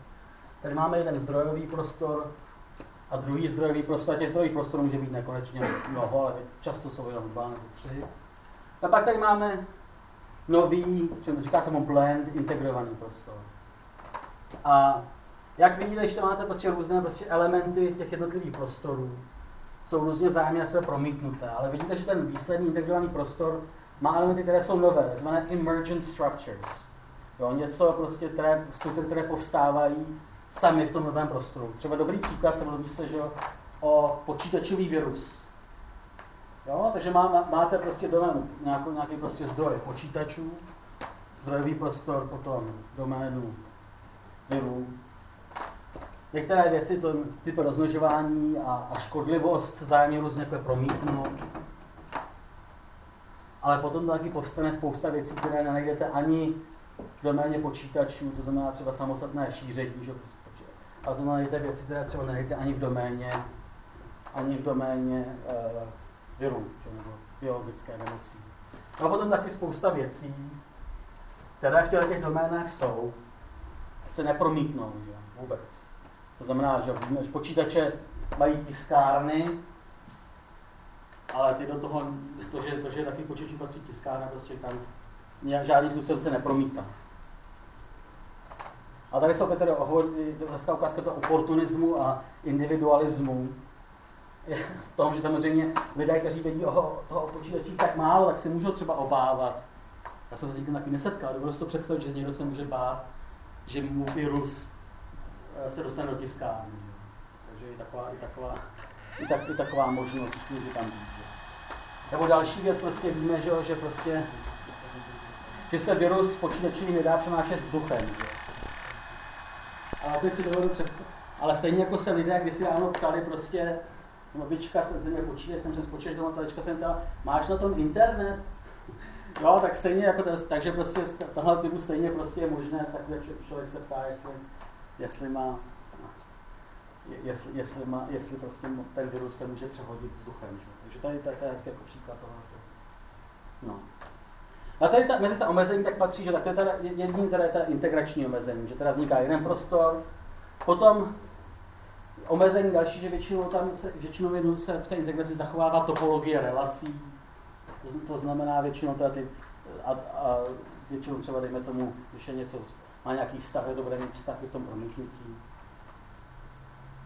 tady máme jeden zdrojový prostor a druhý zdrojový prostor. A těch zdrojových prostorů může být nekonečně mnoho, ale často jsou jenom dva nebo tři. A pak tady máme nový, čemu říká se mu blend, integrovaný prostor. A jak vidíte, že to máte prostě různé prostě elementy těch jednotlivých prostorů, jsou různě vzájemně se promítnuté, ale vidíte, že ten výsledný integrovaný prostor má elementy, které jsou nové, zvané emergent structures. Jo, něco prostě, které, struktury, které povstávají sami v tom novém prostoru. Třeba dobrý příklad se mluví se, že o počítačový virus. Jo, takže má, máte prostě doménu, nějakou, nějaký prostě zdroj počítačů, zdrojový prostor, potom doménu virů. Některé věci, to typ rozmnožování a, a škodlivost zájemně různě promítnout ale potom taky povstane spousta věcí, které nenajdete ani v doméně počítačů, to znamená třeba samostatné šíření, že? ale to najdete věci, které třeba nenajdete ani v doméně, ani v doméně e, virů, že? nebo biologické nemocí. A potom taky spousta věcí, které v těch doménách jsou, se nepromítnou že? vůbec. To znamená, že počítače mají tiskárny, ale ty do toho, to, že, to, že taky počítač patří tiskárna, prostě tam nějak žádný způsob se nepromítá. A tady jsou tedy hezká ukázka toho oportunismu a individualismu. V tom, že samozřejmě lidé, kteří vědí o toho počítačí tak málo, tak se můžou třeba obávat. Já jsem se s nikým taky nesetkal, dovedu si to představit, že někdo se může bát, že mu virus se dostane do tiskárny. Takže i taková, i taková, i, tak, i taková možnost může tam být. Nebo další věc, prostě víme, že, že prostě že se virus počítačový nedá přenášet vzduchem. Že? A teď si dovedu představit. Ale stejně jako se lidé kdysi ráno ptali prostě, babička se země počítač, jsem se spočítač doma, talička jsem ptala, máš na tom internet? Jo, tak stejně jako to, takže prostě z tohle typu stejně prostě je možné, tak člověk se ptá, jestli, jestli má jestli, jestli, má, jestli prostě ten virus se může přehodit vzduchem. Že? Takže tady to je hezký jako příklad toho. No. A tady ta, mezi ta omezení tak patří, že tak to je teda jedním teda je ta integrační omezení, že teda vzniká jeden prostor, potom omezení další, že většinou tam se, většinou se v té integraci zachovává topologie relací, to znamená většinou teda ty, a, a většinou třeba dejme tomu, když je něco, má nějaký vztah, je bude mít vztah v tom promítnutí.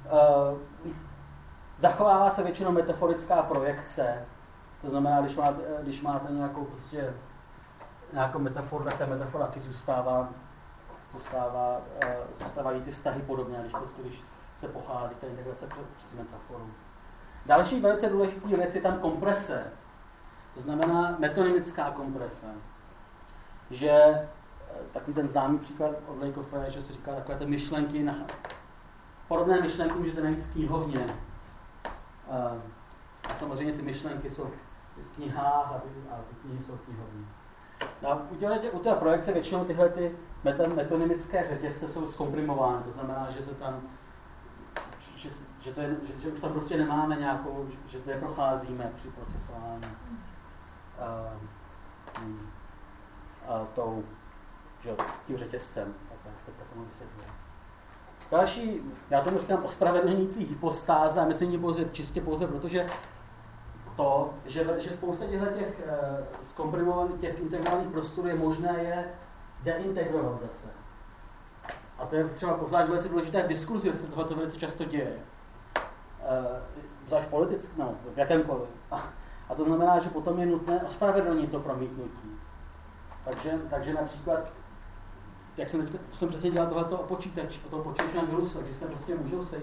Uh, zachovává se většinou metaforická projekce, to znamená, když máte, když máte nějakou prostě nějakou metaforu, tak ta metafora taky zůstává, zůstává, uh, zůstávají ty vztahy podobně, když, prostě, když se pochází ta integrace přes metaforu. Další velice důležitý věc je tam komprese. To znamená metonymická komprese. Že eh, takový ten známý příklad od Lakoff je, že se říká takové ty myšlenky, na, podobné myšlenky můžete najít v knihovně. Eh, a samozřejmě ty myšlenky jsou v knihách a ty, a ty knihy jsou v knihovně. No, u té projekce většinou tyhle ty metonymické řetězce jsou zkomprimovány, to znamená, že se tam že, že, to je, že, že už tam prostě nemáme nějakou, že, že neprocházíme při procesování uh, tou, že, tím řetězcem. Tak. Další, já tomu říkám ospravedlňující hypostáze a myslím ji pouze, čistě pouze, protože to, že, že spousta těchto těch uh, zkomprimovaných, těch integrovaných prostorů je možné je deintegrovat zase. A to je třeba pozvlášť velice důležité v diskuzi, se tohle velice často děje. Uh, zvlášť politicky, no, v jakémkoliv. A, A to znamená, že potom je nutné ospravedlnit to promítnutí. Takže, takže například, jak jsem jsem přesně dělal tohleto o počítač, o toho počítače na virusu, že se prostě můžou se,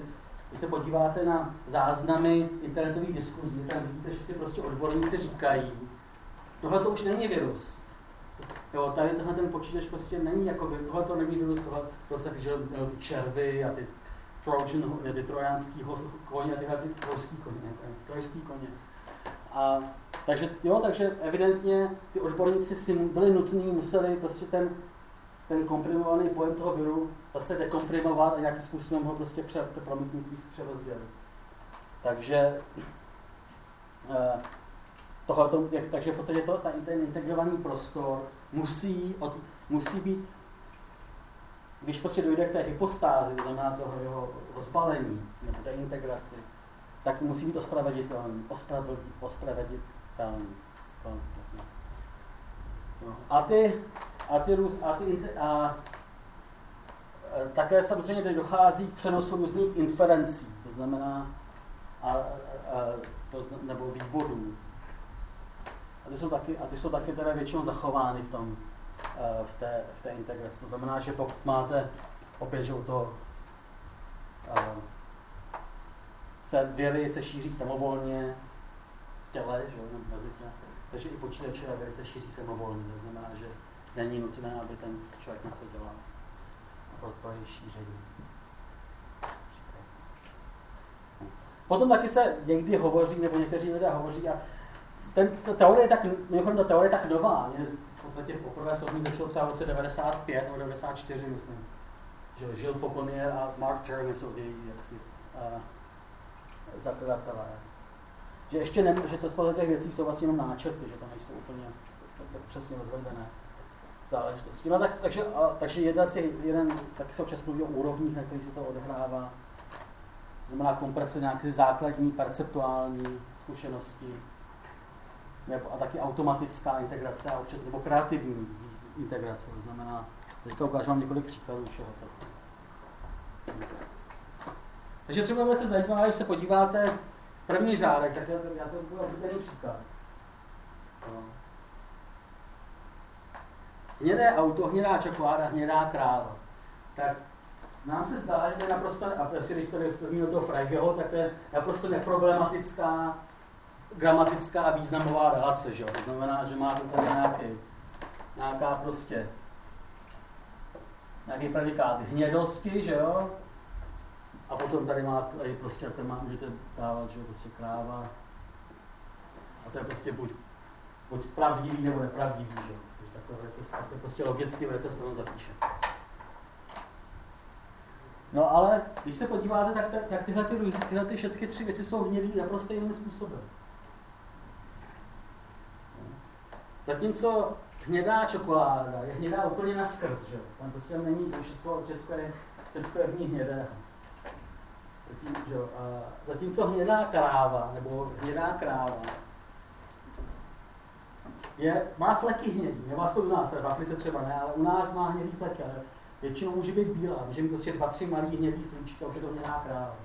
když se podíváte na záznamy internetových diskuzí, tam vidíte, že si prostě odborníci říkají, tohle to už není virus. Jo, tady tenhle ten počítač prostě není jako tohle to není virus, tohle to se že červy a ty Trojan, ty trojanský koně, tyhle ty trojský koně, trojský koně. A, takže, jo, takže evidentně ty odborníci si byli nutní, museli prostě ten, ten komprimovaný pojem toho viru zase dekomprimovat a nějakým způsobem ho prostě pře, promítnutí přerozdělit. Takže eh, tohleto, jak, takže v podstatě to, ta, ten integrovaný prostor musí, od, musí být, když prostě dojde k té hypostázi, to znamená toho jeho rozbalení nebo té integraci, tak musí být ospravedlitelný. Ospravedlitelný. No. A ty, a ty, růz, a ty a, a, také samozřejmě tady dochází k přenosu různých inferencí, to znamená, a, a, to, nebo vývodů. A ty jsou taky, a ty jsou taky teda většinou zachovány v, tom, v, té, v té integraci. To znamená, že pokud máte opět, že u toho se viry se šíří samovolně v těle, že, nebo mezi těle. Takže i počítačové viry se šíří samovolně. To znamená, že není nutné, aby ten člověk něco dělal pro je šíření. Potom taky se někdy hovoří, nebo někteří lidé hovoří, a ten, ta teorie je tak, mimochodem ta teorie je tak nová, je v podstatě poprvé ní začalo psát v roce 95 nebo 94, myslím. Že Žil Fauconnier a Mark Turing jsou její jaksi, uh, zakladatelé. Že ještě ne, že to spousta těch věcí jsou vlastně jenom náčrty, že tam nejsou úplně přesně rozvedené záležitosti. No, tak, takže, a, takže jedna z těch, jeden, taky se občas mluví o úrovních, na kterých se to odehrává. To znamená komprese nějaké základní perceptuální zkušenosti, nebo, a taky automatická integrace a občas nebo kreativní integrace. To znamená, teďka ukážu vám několik příkladů všeho. Takže třeba velice zajímavé, když se podíváte první řádek, tak já, já to budu oblíbený příklad. No. Hnědé auto, hnědá čokoláda, hnědá kráva. Tak nám se zdá, že to je naprosto, a jestli když jste zmínil toho Freigeho, tak to je naprosto neproblematická gramatická a významová relace, že jo? To znamená, že máte tady nějaký, nějaká prostě nějaký predikát hnědosti, že jo? A potom tady máte tady prostě, tady má, můžete dávat, že prostě kráva. A to je prostě buď, buď pravdivý nebo nepravdivý, že jo? Takhle recest, takhle prostě logicky v recest to zapíše. No ale když se podíváte, tak, tak tyhle, ty, tyhle ty všechny tři věci jsou hnědý naprosto jiným způsobem. Zatímco hnědá čokoláda je hnědá úplně na skrz, že? Tam prostě není, všechno, všechno je, je v ní hnědé. Že? Zatímco hnědá kráva, nebo hnědá kráva, je, má fleky hnědý, je vás u nás, v Africe třeba ne, ale u nás má hnědý fleky, ale většinou může být bílá, může mít prostě dva, tři malý hnědý flíčky, už je to hnědá kráva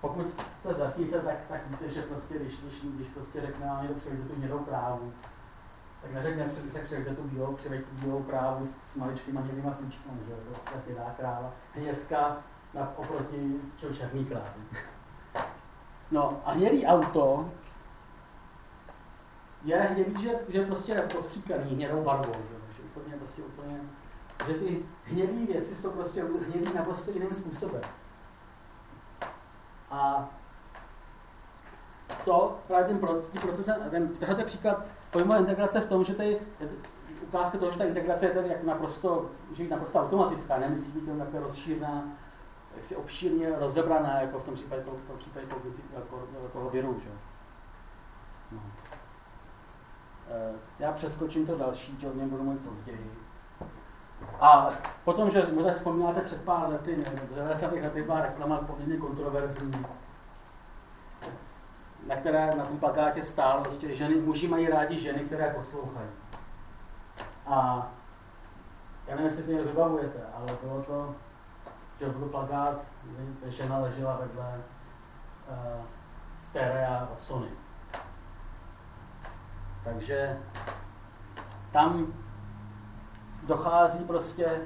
pokud jste z tak, tak víte, že prostě, když, když, když prostě řekne vám někdo přijde tu hnědou krávu, tak neřekne, že přijde tu bílou, přijde tu bílou krávu s, s maličkýma hnědýma klíčkami, že to prostě hnědá kráva, hnědka na, oproti černý krávy. No a hnědý auto je hnědý, že, že prostě je postříkaný hnědou barvou, že, že úplně, prostě úplně, že ty hnědé věci jsou prostě hnědý naprosto jiným způsobem. A to právě ten proces, ten, tenhle příklad pojmové integrace v tom, že tady ukázka toho, že ta integrace je tady jako naprosto, že je naprosto automatická, nemusí být takhle rozšířená, jaksi obšírně rozebraná, jako v tom případě, toho, v tom případě toho, jako, toho viru. Že? No. E, já přeskočím to další, že o něm budu mluvit později. A potom, že možná vzpomínáte před pár lety, v 90. letech byla reklama poměrně kontroverzní, na které na tom plakátě stálo, prostě ženy, muži mají rádi ženy, které poslouchají. A já nevím, jestli to vybavujete, ale bylo to, že byl plakát, žena ležela vedle uh, Stereo od Sony. Takže tam dochází prostě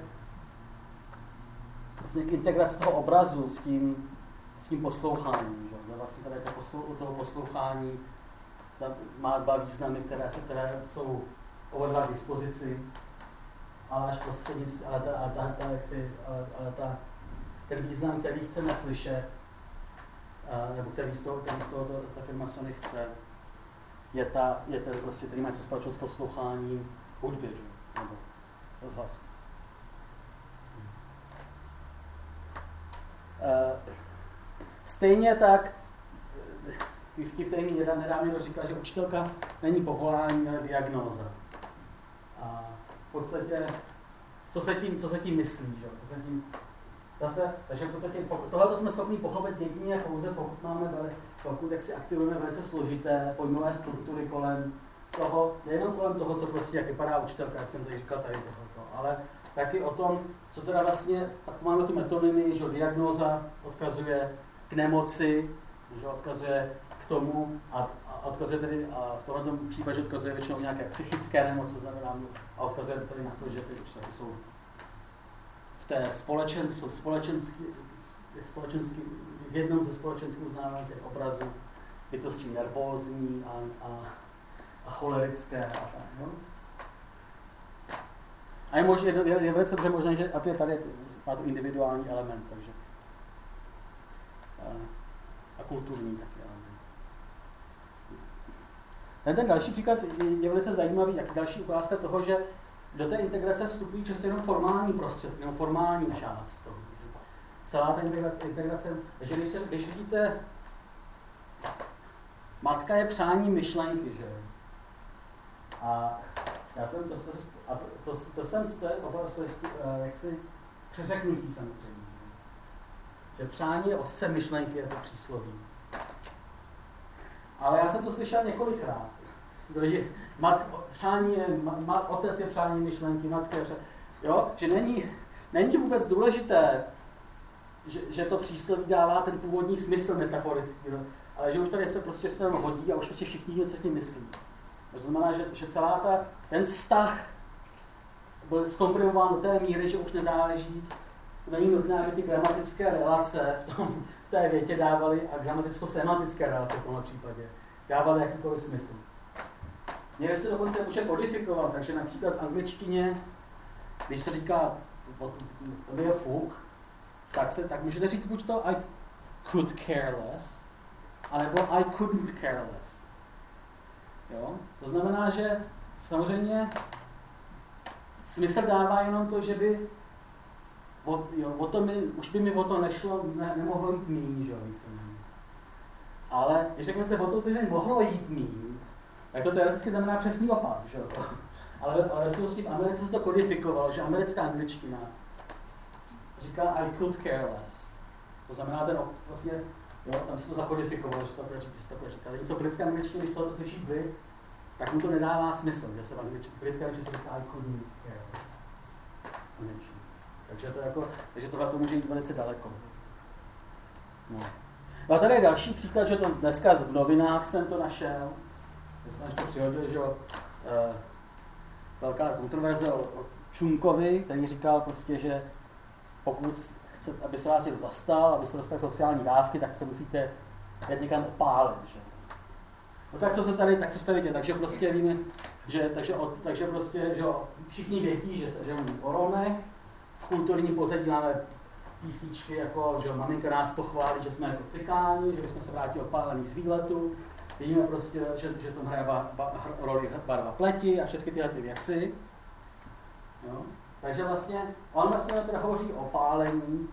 vlastně k integraci toho obrazu s tím, s tím posloucháním. Vlastně tady to poslou, u toho poslouchání má dva významy, které, se, které jsou oba dva k dispozici, ale až nic, ale, ta, ale, ta, ta, ale, ale ta, ten význam, který chceme slyšet, nebo který z toho, který z toho to, ta firma Sony chce, je, ta, je ten prostě, který má co společnost s posloucháním hudby, nebo rozhlasu. Uh, stejně tak, eh, vtip, který mi nedávno říkal, že učitelka není povolání, ale diagnóza. A v podstatě, co se tím, co se tím myslí, že? co se tím Zase, takže v podstatě tohle jsme schopni pochopit jedině pouze, pokud máme, pokud jak si aktivujeme velice složité pojmové struktury kolem toho, nejenom kolem toho, co prostě, jak vypadá učitelka, jak jsem to říkal tady tohoto, ale taky o tom, co teda vlastně, pak máme tu metonymii, že diagnóza odkazuje k nemoci, že odkazuje tomu a, a odkazuje tedy, a v tomto případě odkazuje většinou nějaké psychické nemoci, znamená, a odkazuje tedy na to, že ty učitelky jsou v té společen, společenský, společenský, v jednom ze společenských uznávaných těch obrazů bytosti nervózní a, a, a cholerické a tak. No? A je, možné, je, je velice dobře možné, že a je tady má to individuální element, takže a, kulturní taky. Ten, ten další příklad je, je velice zajímavý, jak další ukázka toho, že do té integrace vstupují často jenom formální prostředky, jenom formální část toho. Celá ta integrace, integrace takže když, se, když vidíte, matka je přání myšlenky, že A já jsem to, a to, to, to jsem z té opravdu jaksi přeřeknutí samozřejmě. Že přání je otce myšlenky, je to přísloví. Ale já jsem to slyšel několikrát. Protože mat, přání je, mat, otec je přání myšlenky, matka je přání, jo? Že není, není vůbec důležité, že, že to přísloví dává ten původní smysl metaforický, no? ale že už tady se prostě se hodí a už prostě všichni něco s tím myslí. To znamená, že, že celá ta, ten vztah byl zkomprimován do té míry, že už nezáleží, není nutné, aby ty gramatické relace v, tom, té větě dávaly a gramaticko-semantické relace v tomhle případě dávaly jakýkoliv smysl. Někde se dokonce může kodifikovat, takže například v angličtině, když se říká, je fuk, tak, se, tak můžete říct buď to I could care less, anebo I couldn't care less. Jo? To znamená, že samozřejmě smysl dává jenom to, že by o, jo, o to mi, už by mi o to nešlo, ne, nemohlo jít míň, že jo, víceméně. Ale když řeknete, o to by mi mohlo jít míň, tak to teoreticky znamená přesný opak, že jo? Ale, ale v Americe se to kodifikovalo, že americká angličtina říká I could care less. To znamená ten vlastně, jo, tam se to zakodifikovalo, že se to takhle, že to říká. Něco britská angličtina, když tohle slyší vy, tak mu to nedává smysl, že se v angličtině, britská angličtina říká I couldn't care less. Takže, to jako, takže tohle to může jít velice daleko. No. no a tady je další příklad, že to dneska v novinách jsem to našel, já jsem to přihodil, že uh, velká kontroverze o, o Čunkovi, který říkal prostě, že pokud chce, aby se vás někdo zastal, aby se dostali sociální dávky, tak se musíte jet někam opálit. Že? No tak co se tady, tak co se tady děje? Takže prostě víme, že, takže, takže prostě, že všichni vědí, že, že mluví o Romech, kulturní pozadí máme písničky, jako, že maminka nás pochválí, že jsme jako cikáni, že jsme se vrátili opálení z výletu, Vidíme prostě, že, že tom hraje ba, ba, roli barva pleti a všechny tyhle ty věci. Jo? Takže vlastně, on vlastně teda hovoří o pálení.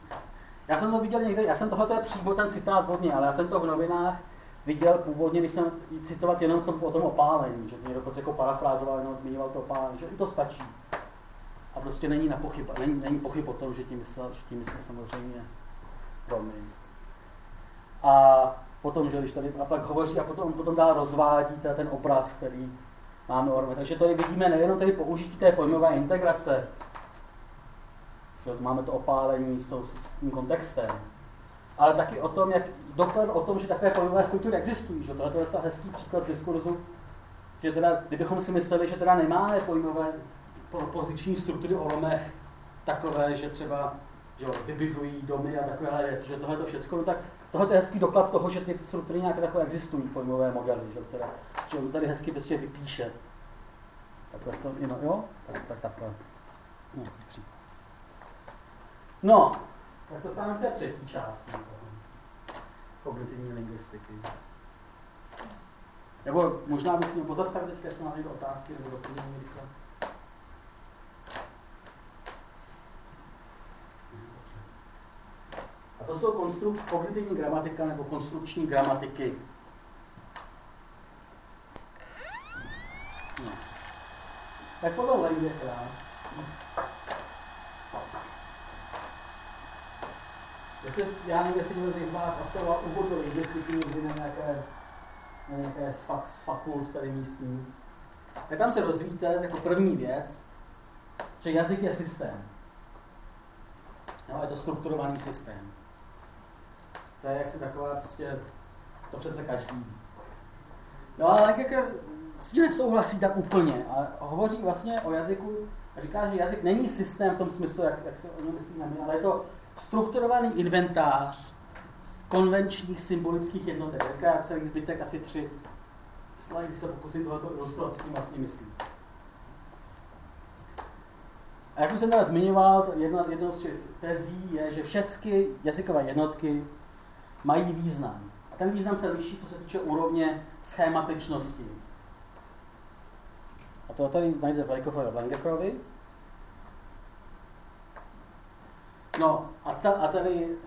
Já jsem to viděl někde, já jsem tohle je přímo ten citát vodně, ale já jsem to v novinách viděl původně, když jsem citovat jenom o tom opálení, že někdo prostě jako parafrázoval, jenom zmiňoval to opálení, že to stačí. A prostě není, na pochyb, není, není pochyb o tom, že tím myslel, že tím myslel samozřejmě Romy. A potom, že když tady a pak hovoří a potom, potom dál rozvádí ten obraz, který máme o Takže tady vidíme nejenom tady použití té pojmové integrace, že máme to opálení s, s tím kontextem, ale taky o tom, jak, doklad o tom, že takové pojmové struktury existují. Že? Tohle je docela hezký příklad z diskurzu, že teda, kdybychom si mysleli, že teda nemáme pojmové poziční struktury o Romech takové, že třeba že jo, vybydlují domy a takové věci, že tohle to všechno, no tak tohle je hezký doklad toho, že ty struktury nějaké takové existují, pojmové modely, že, teda, že on tady hezky prostě vypíše. Takhle to, no, jo, tak, tak takhle. No, no tak se stáváme v té třetí části kognitivní lingvistiky. Nebo možná bych měl pozastavit teďka, jestli mám někdo otázky nebo doplnění rychle. A to jsou konstrukt, kognitivní gramatika nebo konstrukční gramatiky. No. Tak potom krát. Jestli, já nevím, jestli někdo z vás absolvoval úvod do lingvistiky někdy na nějaké, na nějaké z, fak, fakult tady místní, tak tam se dozvíte jako první věc, že jazyk je systém. No, je to strukturovaný systém. To je jaksi taková prostě, to přece každý. No ale jak s tím nesouhlasí tak úplně a hovoří vlastně o jazyku a říká, že jazyk není systém v tom smyslu, jak, jak se o něm myslíme my, ale je to strukturovaný inventář konvenčních symbolických jednotek. Jaká celý zbytek, asi tři slajdy se pokusím tohoto ilustrovat, co tím vlastně myslím. A jak už jsem teda zmiňoval, jedna, jednou z těch tezí je, že všechny jazykové jednotky mají význam. A ten význam se liší, co se týče úrovně schématičnosti. A to tady najde v Lejkofovi a Langekrovi. No a, ta, a tady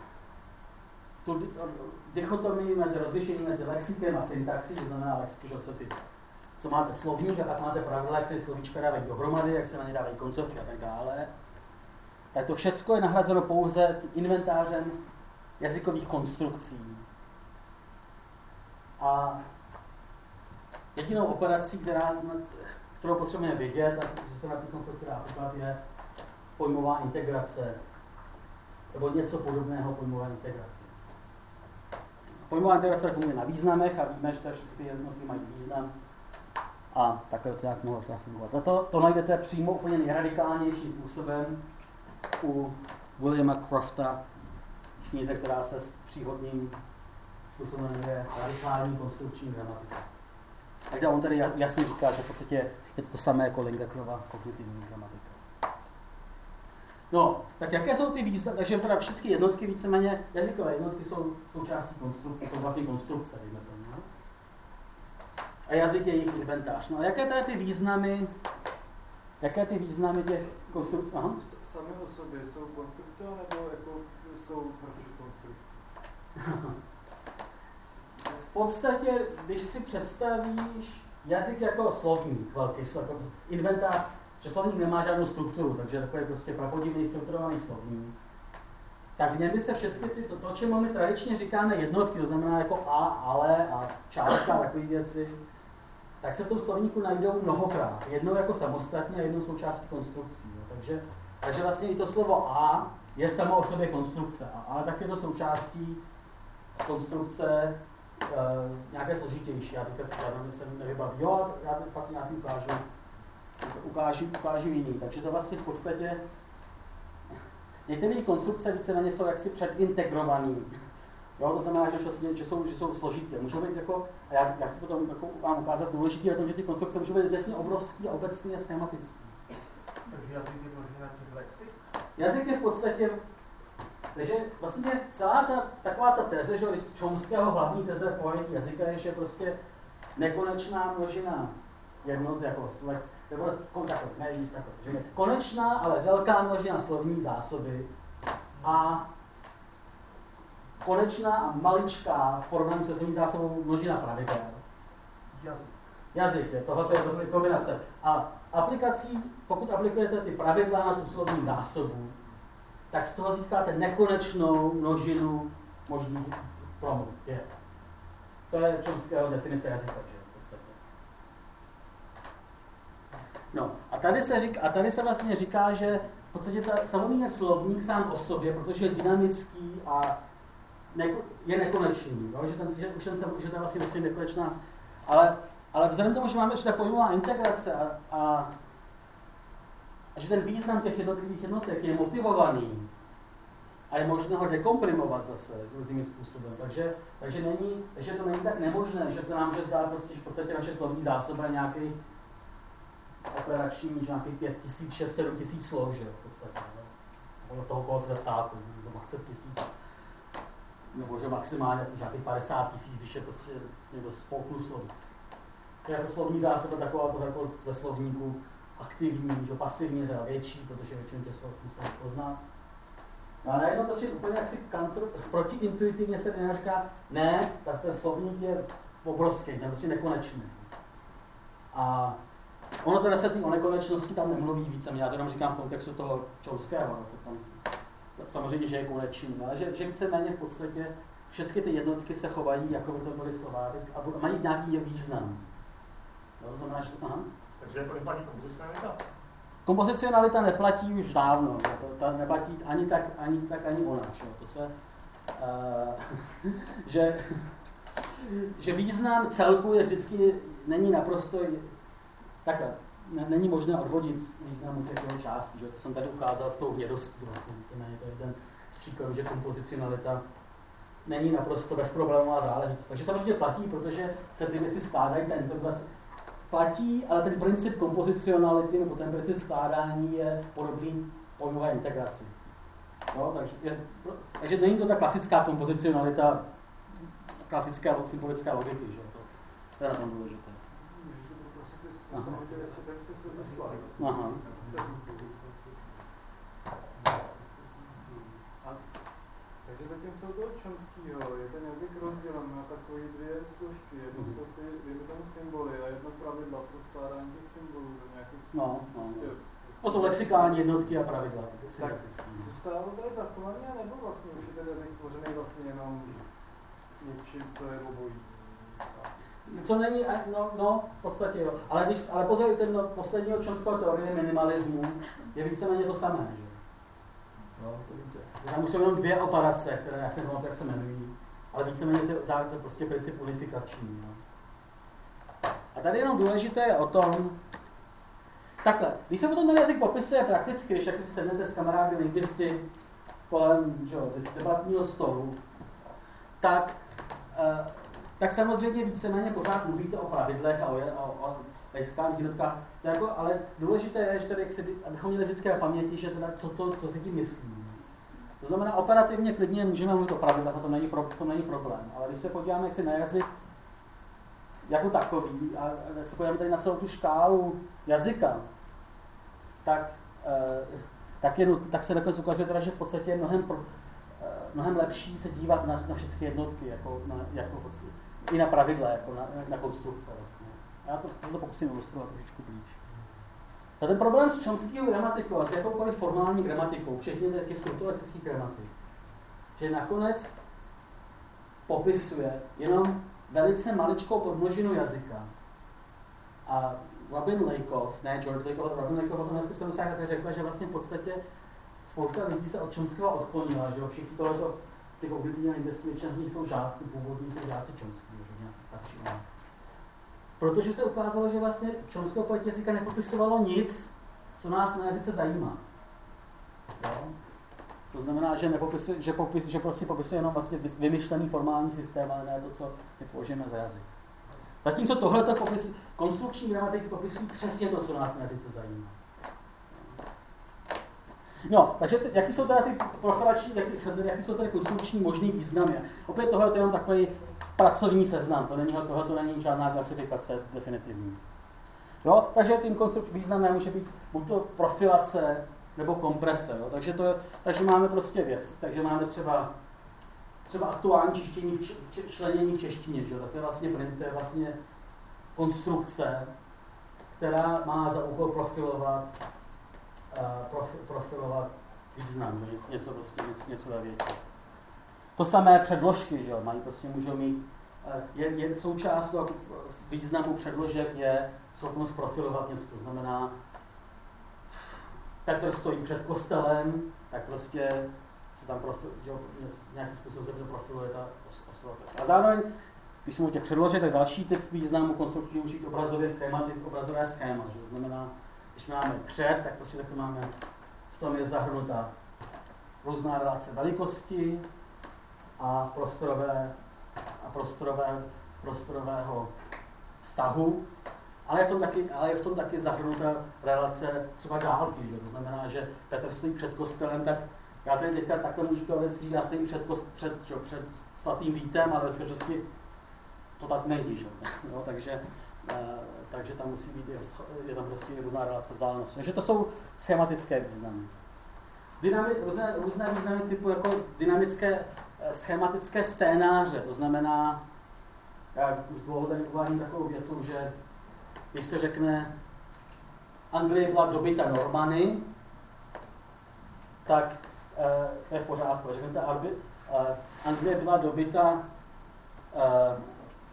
tu dichotomii mezi rozlišením mezi lexikem a syntaxí, to znamená lexiky, co ty, co máte slovník a pak máte pravidla, jak se slovíčka dávají dohromady, jak se na ně dávají koncovky a tak dále. Tak to všechno je nahrazeno pouze inventářem jazykových konstrukcí. A jedinou operací, která, kterou potřebujeme vědět, a že se na ty konstrukce dá aplikovat, je pojmová integrace nebo něco podobného pojmové integrace. Pojmová integrace funguje na významech a víme, že všechny ty jednotky mají význam a takhle to nějak mohlo teda fungovat. A to, to najdete přímo úplně nejradikálnějším způsobem u Williama Crofta knize, která se s příhodným způsobem jmenuje radikální konstrukční gramatika. Takže on tady jasně říká, že v podstatě je to to samé jako Lingakrova kognitivní gramatika. No, tak jaké jsou ty výsledky? Takže teda všechny jednotky, víceméně jazykové jednotky jsou součástí konstrukce, jsou vlastně konstrukce, dejme tomu. No? A jazyk je jejich inventář. No a jaké tady ty významy, jaké ty významy těch konstrukcí? Aha. Sami o sobě jsou konstrukce, nebo jako jsou proti konstrukce? v podstatě, když si představíš jazyk jako slovník, velký jako inventář, že slovník nemá žádnou strukturu, takže takový prostě prapodivný strukturovaný slovník. Tak v něm by se všechny ty, to, to, čemu my tradičně říkáme jednotky, to znamená jako a, ale a čárka takové věci, tak se v tom slovníku najdou mnohokrát. Jednou jako samostatně a jednou součástí konstrukcí. Takže, takže vlastně i to slovo a je samo o sobě konstrukce. Ale tak je to součástí konstrukce e, nějaké složitější. Já teďka se nevybavím. Jo, já pak nějaký ukážu ukážu, ukážu jiný. Takže to vlastně v podstatě některé konstrukce víceméně jsou jaksi předintegrovaný. Jo, to znamená, že, vlastně, že, jsou, že jsou složitě. Můžou být jako, a já, já chci potom jako vám ukázat důležitý je tom, že ty konstrukce můžou být obrovský, a schematický. Takže jazyk je možná těch lexik? Jazyk je v podstatě, takže vlastně celá ta, taková ta teze, že Čomského hlavní teze pojetí jazyka je, že prostě nekonečná množina jednot jako nebo takhle, ne, takhle, že konečná, ale velká množina slovní zásoby a konečná a maličká v porovnání se slovní zásobou množina pravidel. Jazyk. Jazyk, je, tohle je prostě kombinace. A aplikací, pokud aplikujete ty pravidla na tu slovní zásobu, tak z toho získáte nekonečnou množinu možných promluv. To je čomského definice jazyka. No a tady se, říká, a tady se vlastně říká, že v podstatě ta, samotný slovník sám o sobě, protože je dynamický a neko, je nekonečný, jo? že, ten, že, už ten, že to je vlastně vlastně nekonečná, ale, ale vzhledem tomu, že máme ještě pojmová integrace a, a, a že ten význam těch jednotlivých jednotek je motivovaný a je možné ho dekomprimovat zase různými způsoby. Takže, takže, není, takže to není tak nemožné, že se nám může zdát prostě, že v podstatě naše slovní zásoba nějakých operační, nějakých 5 tisíc, 6, 7 tisíc slov, že v podstatě. No. Podle toho, koho se zeptáte, nebo 20 tisíc nebo že maximálně nějakých 50 tisíc, když je prostě někdo spolknu slov. To je jako slovní zásoba taková to jako ze slovníku aktivní, že pasivní, teda větší, protože většinou těch slov jsem poznat. No a najednou prostě úplně asi kantr, protiintuitivně se dnes říká, ne, ten slovník je obrovský, ten prostě nekonečný. A ono teda se o nekonečnosti tam nemluví více, já to jenom říkám v kontextu toho čolského, jako tam samozřejmě, že je konečný, ale že, že víceméně v podstatě všechny ty jednotky se chovají, jako by to byly slováry a mají nějaký význam. Znamená, že aha. Takže to neplatí kompozicionalita? Kompozicionalita neplatí už dávno, to, to neplatí ani tak, ani tak, ani ona. Čo? To se, uh, že, že význam celku je vždycky, není naprosto, takhle, není možné odvodit významu těch jeho částí. Že? To jsem tady ukázal s tou hnědostí. Vlastně víceméně to je ten z příkladu, že kompozicionalita není naprosto bezproblémová záležitost. Takže samozřejmě platí, protože se ty věci skládají, ta integrace platí, ale ten princip kompozicionality nebo ten princip skládání je podobný pojmové integraci. No, takže, je, takže není to ta klasická kompozicionalita, klasická symbolická logiky, že? To, to je na tom důležité. Aha. Aha. Takže zatímco toho Chomskyho je ten jazyk rozdělen na takové dvě složky. Jedno mm. jsou ty, jedno tam symboly a jedno pravidla pro skládání těch symbolů do nějakých... No, no, no. To jsou lexikální jednotky a pravidla. Tak, zůstávalo to je zachované, nebo vlastně už je ten jazyk tvořený vlastně jenom něčím, co je obojí? co není, no, no v podstatě jo. Ale, když, ale pozor, ten no, poslední členského teorie minimalismu je víceméně to samé. Že? Jo, to více. Tam už jsou jenom dvě operace, které já jsem jak se jmenují, ale víceméně to je, to je prostě princip unifikační. Jo. A tady jenom důležité je o tom, takhle, když se potom ten jazyk popisuje prakticky, když jako si sednete s kamarády lingvisty kolem že, debatního stolu, tak uh, tak samozřejmě víceméně pořád mluvíte o pravidlech a o, o, o fiskálních jednotkách. To jako, ale důležité je, že tady, jak si, abychom měli vždycky na paměti, že teda co, to, co si tím myslí. To znamená, operativně klidně můžeme mluvit o pravidlech, to není, pro, to není problém. Ale když se podíváme jak si na jazyk jako takový, a jak se podíváme tady na celou tu škálu jazyka, tak, eh, tak, je, tak se nakonec ukazuje, teda, že v podstatě je mnohem, eh, mnohem lepší se dívat na, na všechny jednotky, jako, na, jako i na pravidla, jako na, na konstrukce vlastně. Já to, to pokusím ilustrovat trošičku blíž. A ten problém s čomským gramatikou a s jakoukoliv formální gramatikou, včetně těch strukturalistických gramatik, že nakonec popisuje jenom velice maličkou podmnožinu jazyka. A Robin Lakoff, ne George Lakoff, ale Robin Lakoff o tom v 70. letech řekl, že vlastně v podstatě spousta lidí se od Čomského odklonila, že jo, všichni těch oblíbených anglických většina z jsou žáci, původní jsou žáci čomský, že nějak tak či ne. Protože se ukázalo, že vlastně čomského pojetí jazyka nepopisovalo nic, co nás na jazyce zajímá. Jo? To znamená, že, nepopisuje, že, popis, že prostě popisuje jenom vlastně vymyšlený formální systém, ale ne to, co my považujeme za jazyk. Zatímco tohle popis, konstrukční gramatiky popisují přesně to, co nás na jazyce zajímá. No, takže ty, jaký jsou teda ty profilační, jaký, jaký jsou tady konstrukční možný významy? Opět tohle je jenom takový pracovní seznam, to není, tohle to není žádná klasifikace definitivní. Jo? Takže tím konstrukčním významem může být buď to profilace nebo komprese. Jo? Takže, to je, takže máme prostě věc. Takže máme třeba, třeba aktuální čištění členění v češtině. Že? Tak to je vlastně, to je vlastně konstrukce, která má za úkol profilovat profilovat význam, něco, něco, prostě, něco, něco ve větě. To samé předložky, že jo, mají prostě, můžou mít, eh, je, je součást toho významu předložek je schopnost profilovat něco, to znamená, Petr stojí před kostelem, tak prostě se tam nějakým způsobem se profiluje ta osoba. A zároveň, když jsme u těch předložek, tak další typ významu konstrukční užít obrazově schématy, obrazové schéma. Že? To znamená, když máme křet, tak prostě taky máme, v tom je zahrnuta různá relace velikosti a prostorové a prostorové, prostorového vztahu, ale je v tom taky, ale je v tom taky zahrnuta relace třeba dálky. Že? To znamená, že Petr stojí před kostelem, tak já tady teďka takhle můžu to říct, že já stojím před, před, čo, před svatým vítem, ale ve skutečnosti to tak není. Že? No, takže, uh, takže tam musí být, je, je tam prostě různá relace vzdálenosti. Takže to jsou schematické významy. Dynami, různé, různé významy typu jako dynamické eh, schematické scénáře, to znamená, já už dlouho tady uvádím takovou větu, že když se řekne, Anglie byla dobyta Normany, tak to je v pořádku. Řeknete, eh, Anglie byla dobyta eh,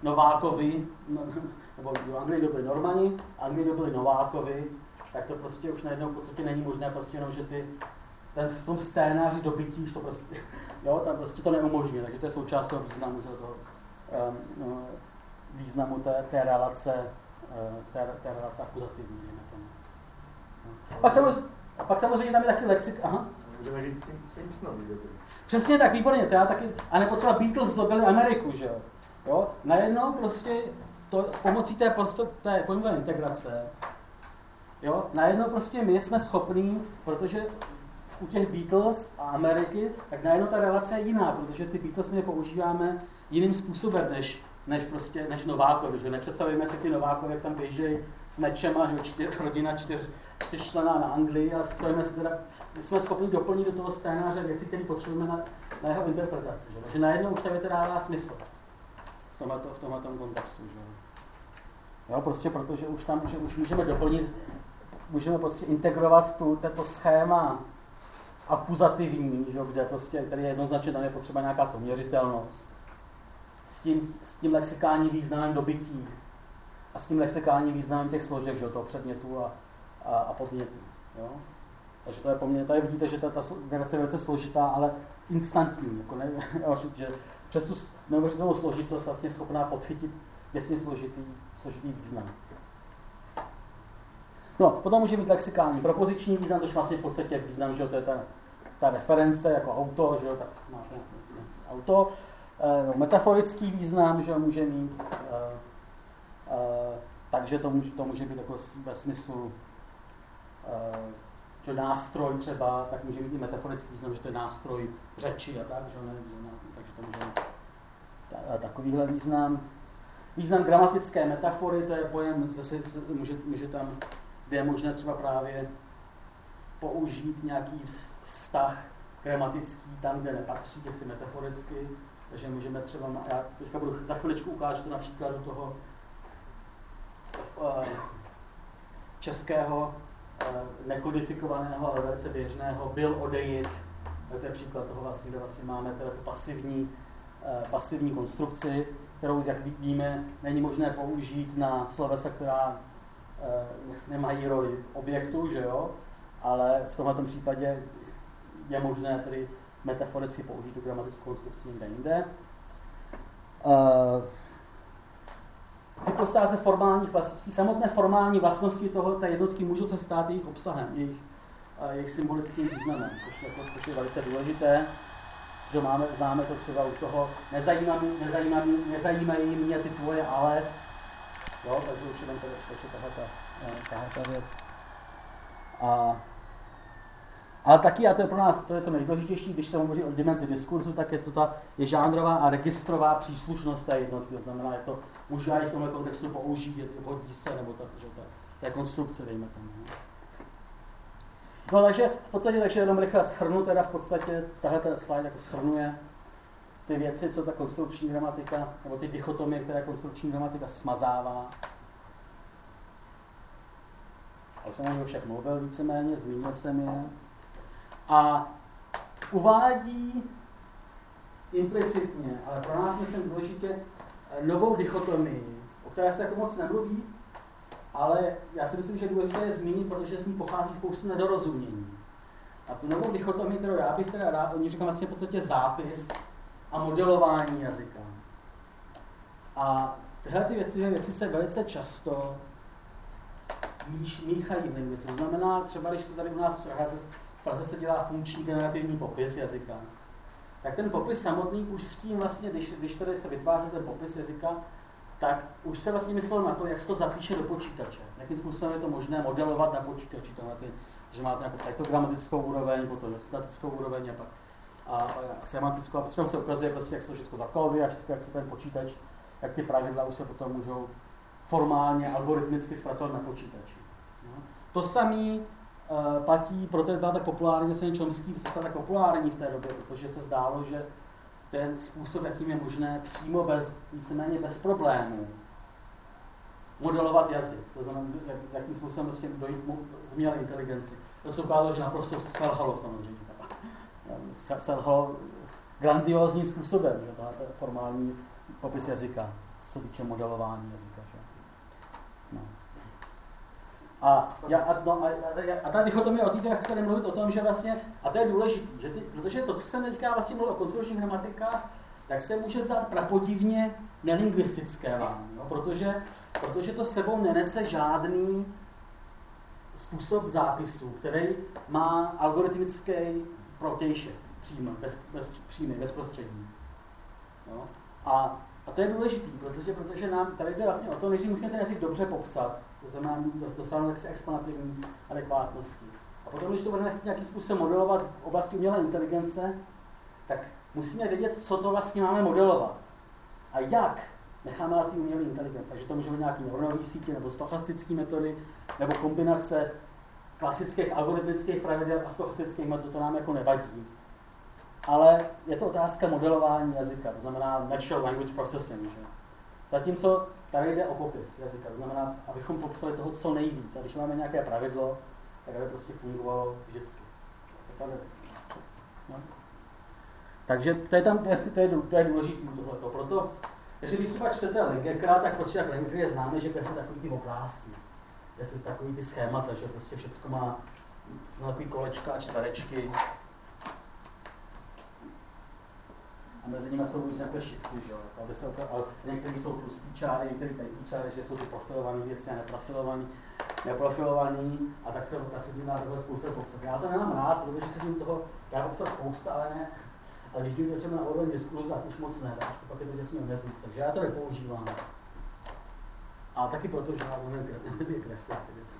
Novákovi, no, nebo do Anglie dobili Normani, Anglie dobili Novákovi, tak to prostě už najednou v podstatě není možné, prostě jenom, že ty, ten, v tom scénáři dobytí už to prostě, jo, tam prostě to neumožňuje, takže to je součást toho významu, že toho, um, významu té, té relace Eh, té, té relace akuzativní, dejme tomu. No. Pak, samozřejmě, pak samozřejmě tam je taky lexik, aha. Můžeme říct Simpsonovi Přesně tak, výborně, to já taky, a nebo třeba Beatles dobili Ameriku, že jo. jo? Najednou prostě to, pomocí té, prostor, té pojmové integrace, jo, najednou prostě my jsme schopní, protože u těch Beatles a Ameriky, tak najednou ta relace je jiná, protože ty Beatles my používáme jiným způsobem, než než, prostě, než Novákovi. Že nepředstavujeme si ty Novákovi, jak tam běží s mečem a čtyř, rodina čtyř, čtyřčlená na Anglii a představujeme si teda, my jsme schopni doplnit do toho scénáře věci, které potřebujeme na, na jeho interpretaci. Že? Takže najednou už ta věta dává smysl v tomhle, v tomhle kontextu. Že? Jo, prostě protože už tam že už můžeme doplnit, můžeme prostě integrovat tu, tento schéma akuzativní, že, kde prostě, který je jednoznačně tam je potřeba nějaká souměřitelnost tím, s tím lexikálním významem dobytí a s tím lexikálním významem těch složek, že, toho předmětu a, a, a podmětu. Jo? Takže to je poměrně, tady vidíte, že ta, ta generace je velice složitá, ale instantní. Jako ne, že přes tu neuvěřitelnou složitost vlastně schopná podchytit věcně složitý, složitý význam. No, potom může mít lexikální propoziční význam, což vlastně v podstatě význam, že to je ta, ta reference jako auto, že jo, tak máte auto. Eh, no, metaforický význam, že může mít, eh, eh, takže to může, to může být jako ve smyslu, že nástroj třeba, tak může mít i metaforický význam, že to je nástroj řeči a tak, že ne, takže to může mít takovýhle význam. Význam gramatické metafory, to je pojem, zase může, může tam, kde je možné třeba právě použít nějaký vztah gramatický tam, kde nepatří, jak si metaforicky, takže můžeme třeba, já teďka budu za chviličku ukážu to na příkladu toho uh, českého uh, nekodifikovaného, ale velice běžného byl odejít. To je příklad toho vlastně, kde vlastně máme teda tu pasivní, uh, pasivní konstrukci, kterou, jak víme, není možné použít na slovesa, která nemají roli objektu, že jo? ale v tomto případě je možné tedy metaforicky použít tu gramatickou konstrukci někde jinde. Uh, hypostáze formálních vlastností, samotné formální vlastnosti toho, té jednotky můžou se stát jejich obsahem, jejich, uh, jejich symbolickým významem, což, jako, což je velice důležité, že máme, známe to třeba u toho, nezajímají, nezajímají, nezajímají mě ty tvoje ale, jo, takže už jenom to je tahle ta věc. A ale taky, a to je pro nás to, je to nejdůležitější, když se hovoří o dimenzi diskurzu, tak je to ta je žánrová a registrová příslušnost té jednotky. To znamená, je to, můžu já v tomhle kontextu použít, hodí se, nebo tak, že to, je konstrukce, dejme tomu. No takže v podstatě, takže jenom rychle schrnu, teda v podstatě tahle ten slide jako schrnuje ty věci, co ta konstrukční gramatika, nebo ty dichotomie, které konstrukční gramatika smazává. A už jsem o všech mluvil víceméně, zmínil jsem je a uvádí implicitně, ale pro nás myslím důležitě, novou dichotomii, o které se jako moc nemluví, ale já si myslím, že důležité je zmínit, protože s ní pochází spoustu nedorozumění. A tu novou dichotomii, kterou já bych teda rád, oni říkám vlastně v podstatě zápis a modelování jazyka. A tyhle ty věci, věci se velice často míchají v lingvistice. To znamená, třeba když se tady u nás v Praze se dělá funkční generativní popis jazyka, tak ten popis samotný už s tím vlastně, když, když tady se vytváří ten popis jazyka, tak už se vlastně myslelo na to, jak se to zapíše do počítače. Jakým způsobem je to možné modelovat na počítači. To máte, že máte nějakou etogrammatickou úroveň, potom statickou úroveň a pak a, a semantickou. A potom se ukazuje, prostě, jak se to všechno zakóduje a všechno, jak se ten počítač, jak ty pravidla už se potom můžou formálně, algoritmicky zpracovat na počítači. No. To samé platí, proto je byla tak populární, se se stal tak populární v té době, protože se zdálo, že ten způsob, jakým je možné přímo bez, víceméně bez problémů modelovat jazyk. To znamená, jak, jakým způsobem vlastně dojít umělé inteligenci. To se ukázalo, že naprosto selhalo samozřejmě. Selhalo grandiózním způsobem, že to formální popis jazyka, co se týče modelování jazyka. Že? No. A, já, a, no, a, a, ta dichotomie o té chci tady mluvit o tom, že vlastně, a to je důležité, že ty, protože to, co se teďka vlastně mluvit o konstrukčních gramatikách, tak se může zdát prapodivně nelingvistické vám, jo? Protože, protože to sebou nenese žádný způsob zápisu, který má algoritmický protějšek přímo, bez, bez, přímý, bezprostřední. Jo? A, a to je důležité, protože, protože nám tady jde vlastně o to, než musíme ten jazyk dobře popsat, to znamená dosáhnout jaksi exponativní adekvátnosti. A potom, když to budeme chtít nějakým způsobem modelovat v oblasti umělé inteligence, tak musíme vědět, co to vlastně máme modelovat. A jak necháme na té umělé inteligence. že to může být nějaké neuronové sítě, nebo stochastické metody, nebo kombinace klasických algoritmických pravidel a stochastických metod, to nám jako nevadí. Ale je to otázka modelování jazyka, to znamená natural language processing. Že? Zatímco Tady jde o popis jazyka, to znamená, abychom popsali toho co nejvíc. A když máme nějaké pravidlo, tak aby prostě fungovalo vždycky. No. Takže to je, tam, to je, to je důležité tohleto. Proto, takže když třeba čtete Lingerkra, tak prostě jak Lingerkra je známe, že je takový ty obrázky. Je se takový ty schémata, že prostě všechno má takový kolečka a čtverečky, a mezi nimi jsou různé nějaké šipky, že jo? Aby se, ale některý jsou tlustý čáry, některý tenký čáry, že jsou to profilované věci a neprofilované, neprofilovaný a tak se asi tím dá takhle spousta popsat. Já to nemám rád, protože se tím toho já popsat spousta, ale ne. Ale když jdu třeba na úroveň diskurzu, tak už moc ne, tak pak je to děsně omezuje. Takže já to nepoužívám. A taky proto, že já umím kreslit ty věci.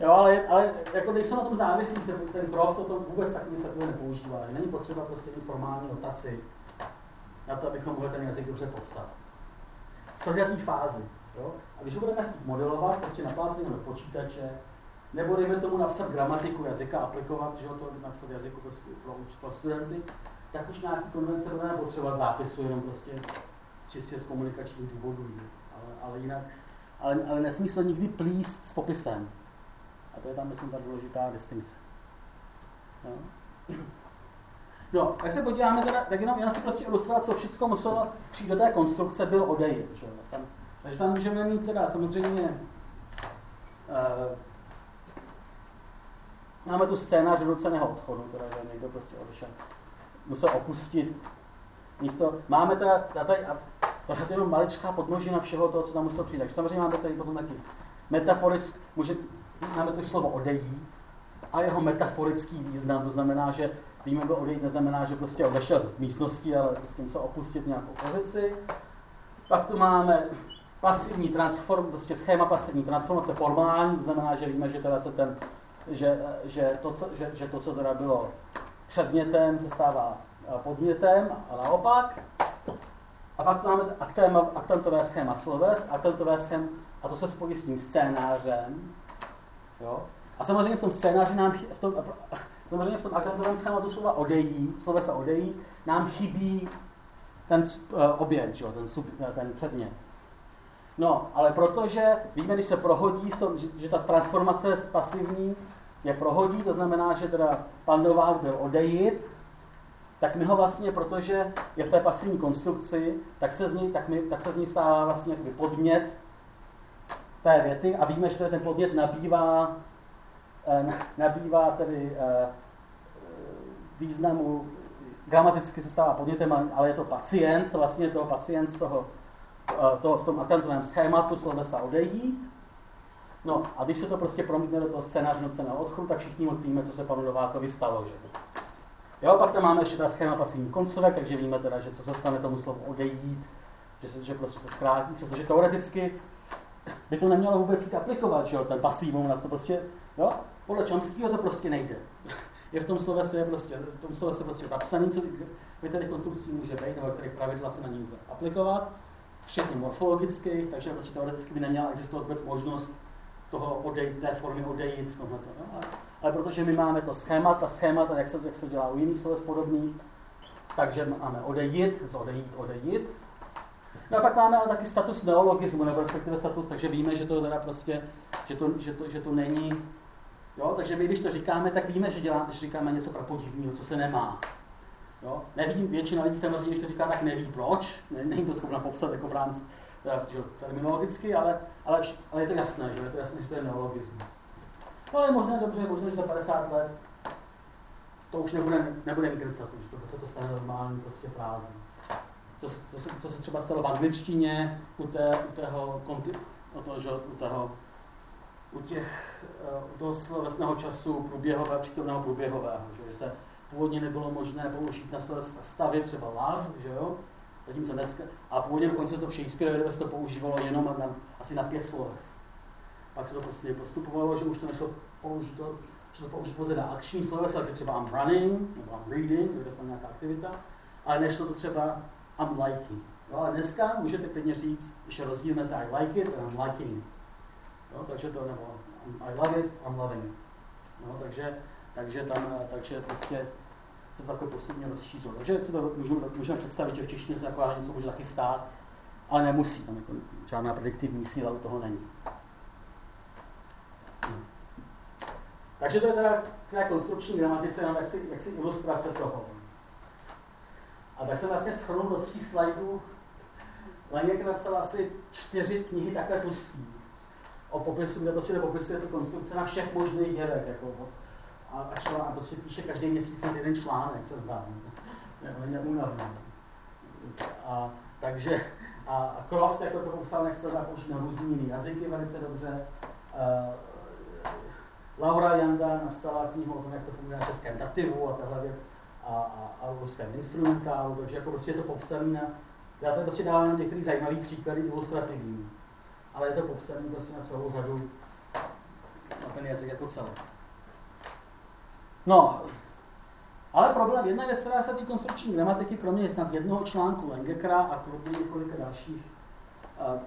Jo, ale, ale jako když jsem na tom závislý, se ten prof to, to vůbec takový se nepoužívá. Není potřeba prostě mít formální notaci na to, abychom mohli ten jazyk dobře popsat. V této fázi. Jo? A když ho budeme modelovat, prostě naplácení do počítače, nebo dejme tomu napsat gramatiku jazyka, aplikovat, že to napsat jazyku pro, pro studenty, tak už nějaký konvence budeme potřebovat zápisu jenom prostě čistě z komunikačních důvodů. Ale, ale jinak, ale, ale nesmí se nikdy plíst s popisem. A to je tam, myslím, ta důležitá distinkce. No. No, tak se podíváme teda, tak jenom, jenom si prostě ilustrovat, co všechno muselo přijít do té konstrukce, byl odejít. Že? Tam, takže tam můžeme mít teda samozřejmě uh, máme tu scénář nuceného odchodu, teda, že někdo prostě odešel, musel opustit místo. Máme teda, tady, a to je jenom maličká podmnožina všeho toho, co tam muselo přijít. Takže samozřejmě máme tady potom taky metaforick, může, máme to slovo odejít a jeho metaforický význam, to znamená, že víme, že odejít neznamená, že prostě odešel z místnosti, ale prostě musel opustit nějakou pozici. Pak tu máme pasivní transform, prostě schéma pasivní transformace formální, to znamená, že víme, že teda se ten, že, že, to, co, že, že to, co teda bylo předmětem, se stává podmětem a naopak. A pak tu máme aktentové schéma sloves, aktentové schéma a to se spojí s tím scénářem. Jo? A samozřejmě v tom scénáři nám, v tom, samozřejmě v tom akcentovém schématu slova odejí, slova se odejí, nám chybí ten uh, objekt, jo? Ten, sub, eh, ten předmět. No, ale protože víme, když se prohodí v tom, že, že ta transformace z pasivní je prohodí, to znamená, že teda pan Novák byl odejít, tak my ho vlastně, protože je v té pasivní konstrukci, tak se z ní, tak my, tak se z ní stává vlastně podmět té věty a víme, že ten podnět nabývá nabývá tedy významu, gramaticky se stává podnětem, ale je to pacient, vlastně toho pacient z toho, toho v tom atentovém schématu slovesa odejít. No a když se to prostě promítne do toho scénáře nuceného odchodu, tak všichni moc víme, co se panu Novákovi stalo. Že? Jo, pak tam máme ještě ta schéma pasivních koncovek, takže víme teda, že co se stane tomu slovu odejít, že, se, že prostě se zkrátí, přestože teoreticky by to nemělo vůbec jít aplikovat, že jo, ten pasivum nás to prostě, jo, podle Chomskyho to prostě nejde. Je v tom slovese prostě, v tom slovese prostě zapsaný, co by těch konstrukcí může být, nebo kterých pravidla se na ní může aplikovat, včetně morfologických, takže prostě teoreticky by neměla existovat vůbec možnost toho odejít, té formy odejít v tomhle. No? Ale, ale, protože my máme to schéma, ta schémata, jak se, jak se dělá u jiných sloves podobných, takže máme odejít, z odejít, odejít. No a pak máme ale taky status neologismu, nebo respektive status, takže víme, že to teda prostě, že to, že to, že to není, jo, takže my když to říkáme, tak víme, že, dělá, že říkáme něco prapodivného, co se nemá. Jo? Nevím, většina lidí samozřejmě, když to říká, tak neví proč, není to schopna popsat jako v rámci že, terminologicky, ale, ale, ale, je to jasné, že je to jasné, že to je neologismus. No ale možná dobře, možná, že za 50 let to už nebude, nebude migrsat, že to, se to stane normální prostě frází. Co, co, se, co se třeba stalo v angličtině u, té, u tého, u toho, že, u toho u, těch, eh, u toho slovesného času průběhového, přítomného průběhového, že se původně nebylo možné použít na stavě třeba love, že jo, zatímco dneska, a původně dokonce to v Shakespeare se to používalo jenom na, asi na pět sloves. Pak se to prostě postupovalo, že už to nešlo použít, to, šlo použít pouze na akční sloves, jako třeba I'm running, nebo I'm reading, kde je nějaká aktivita, ale nešlo to třeba I'm liking. Jo, ale dneska můžete klidně říct, že rozdíl mezi I like it a I'm liking it. Jo, takže to, nebo I love it, I'm loving it. Jo, takže, takže tam, takže prostě se to takhle postupně rozšířilo. Takže si to můžeme, můžeme představit, že v češtině se taková něco může taky stát, ale nemusí, tam jako žádná prediktivní síla u toho není. Hmm. Takže to je teda k té konstrukční gramatice, jenom jaksi, jaksi ilustrace toho. A tak jsem vlastně schrnul do tří slajdů. Leněk napsal asi čtyři knihy takhle tlustý. O popisu, kde prostě popisuje tu konstrukce na všech možných jevech. Jako, a, a, člán, a prostě píše každý měsíc na jeden článek, se zdá. Je únavný. A, takže a, a Croft jako to popsal, jak se to na různý jiný jazyky velice dobře. Uh, Laura Janda napsala knihu o tom, jak to funguje na českém dativu a tahle věc a, a, a ruském instrumentálu, takže jako prostě je to popsané na, já to prostě dávám některý zajímavý příklady ilustrativní, ale je to popsané prostě na celou řadu na ten jazyk jako celý. No, ale problém, jedna věc, která se té konstrukční gramatiky, kromě snad jednoho článku Langekra a kromě několika dalších uh,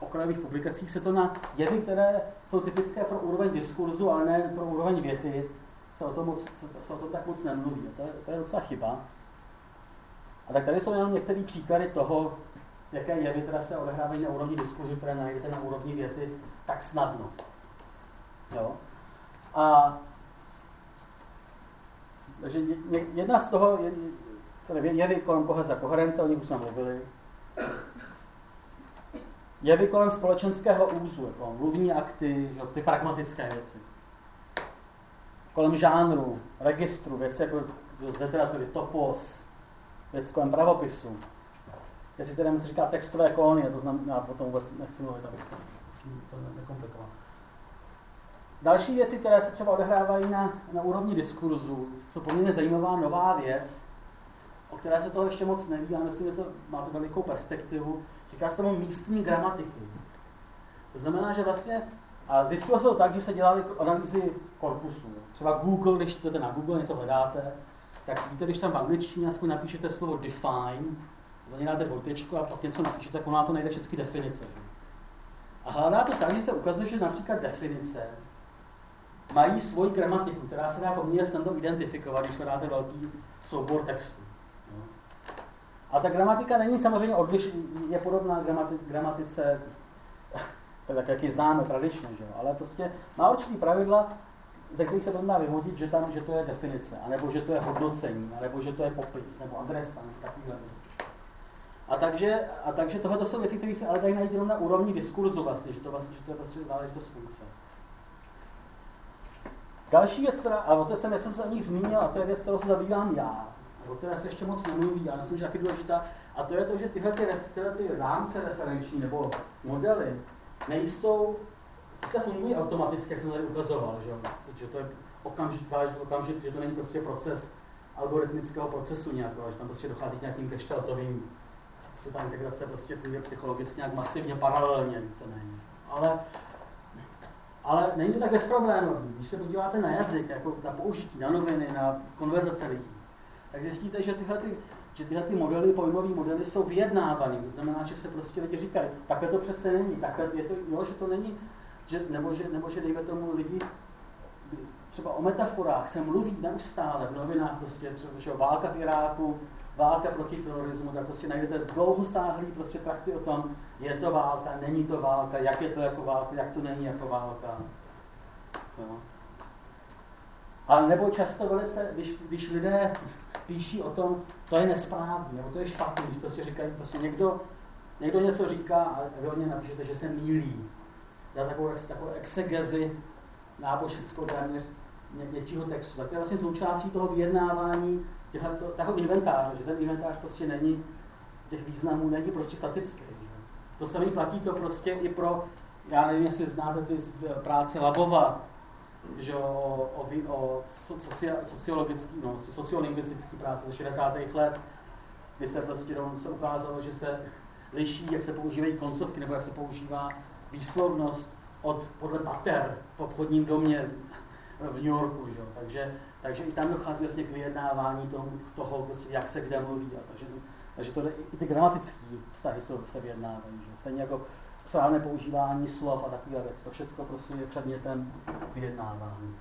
okrajových publikacích, se to na jevy, které jsou typické pro úroveň diskurzu, ale ne pro úroveň věty, se o tom, moc, se, o tom tak moc nemluví. To je, to je docela chyba. A tak tady jsou jenom některé příklady toho, jaké jevy teda se odehrávají na úrovni diskurzu, které najdete na úrovni věty tak snadno. Jo? A takže jedna z toho je, jevy kolem koheze koherence, o nich už jsme mluvili. Jevy kolem společenského úzu, jako mluvní akty, že, ty pragmatické věci. Kolem žánru, registru, věci jako z literatury, topos, věci kolem pravopisu. Věci, které se říká textové kolonie, to znamená, potom vůbec nechci mluvit, abych to, nekomplikoval. Další věci, které se třeba odehrávají na, na úrovni diskurzu, jsou poměrně zajímavá nová věc, o které se toho ještě moc neví, ale myslím, že to má to velikou perspektivu. Říká se tomu místní gramatiky. To znamená, že vlastně, a zjistilo se to tak, že se dělali analýzy korpusu. Třeba Google, když jdete na Google, něco hledáte, tak víte, když tam v angličtině aspoň napíšete slovo define, za ně dáte dvojtečku a pak něco napíšete, tak ona to nejde všechny definice. A hledá to tak, že se ukazuje, že například definice mají svoji gramatiku, která se dá poměrně snadno identifikovat, když hledáte velký soubor textů. A ta gramatika není samozřejmě odlišná, je podobná gramati, gramatice, tak jak ji známe tradičně, že jo? ale prostě má určitý pravidla, ze kterých se to dá vyhodit, že, tam, že to je definice, anebo že to je hodnocení, anebo že to je popis, nebo adresa, nebo takovýhle věci. A takže, a takže tohle jsou věci, které se ale dají najít jenom na úrovni diskurzu vlastně, že to, vlastně, že to je vlastně záležitost funkce. Další věc, která, a o té jsem, jsem se o nich zmínil, a to je věc, kterou se zabývám já, o které se ještě moc nemluví, ale myslím, že taky důležitá, a to je to, že tyhle, ty, tyhle ty rámce referenční nebo modely nejsou, sice fungují automaticky, jak jsem tady ukazoval, že, že to je okamžit, záleží okamžit, že to není prostě proces algoritmického procesu nějakého, že tam prostě dochází k nějakým gestaltovým, prostě ta integrace prostě funguje psychologicky nějak masivně, paralelně víceméně. Ale ale není to tak bezproblémový. Když se podíváte na jazyk, jako na použití, na noviny, na konverzace lidí, tak zjistíte, že tyhle, ty, že tyhle ty modely, pojmové modely jsou vyjednávané. To znamená, že se prostě lidi říkají, takhle to přece není, takhle je to, jo, že to není, že, nebo, že, nebo že dejme tomu lidi, třeba o metaforách se mluví neustále v novinách, prostě třeba že válka v Iráku, válka proti terorismu, tak prostě najdete dlouhosáhlý prostě trakty o tom, je to válka, není to válka, jak je to jako válka, jak to není jako válka. Jo. Ale nebo často velice, když, když lidé píší o tom, to je nesprávný, nebo to je špatný, když prostě říkají, prostě někdo, někdo něco říká a vy něj napíšete, že se mílí. Dá takovou, takovou exegezi náboženskou téměř ně, něčího textu. Tak to je vlastně součástí toho vyjednávání těchto, toho inventáře, že ten inventář prostě není, těch významů není prostě statický. To samé platí to prostě i pro, já nevím, jestli znáte ty práce Labova, že o, o, o sociologický, no, sociolingvistický práce ze 60. let, kdy se prostě se ukázalo, že se liší, jak se používají koncovky, nebo jak se používá výslovnost od, podle pater v obchodním domě v New Yorku. Že? Takže, takže i tam dochází vlastně k vyjednávání toho, toho prostě, jak se kde mluví. A takže, takže to, i ty gramatické vztahy jsou, se vyjednávají. Že? Stejně jako správné používání slov a takové věci. To všechno prostě je předmětem vyjednávání.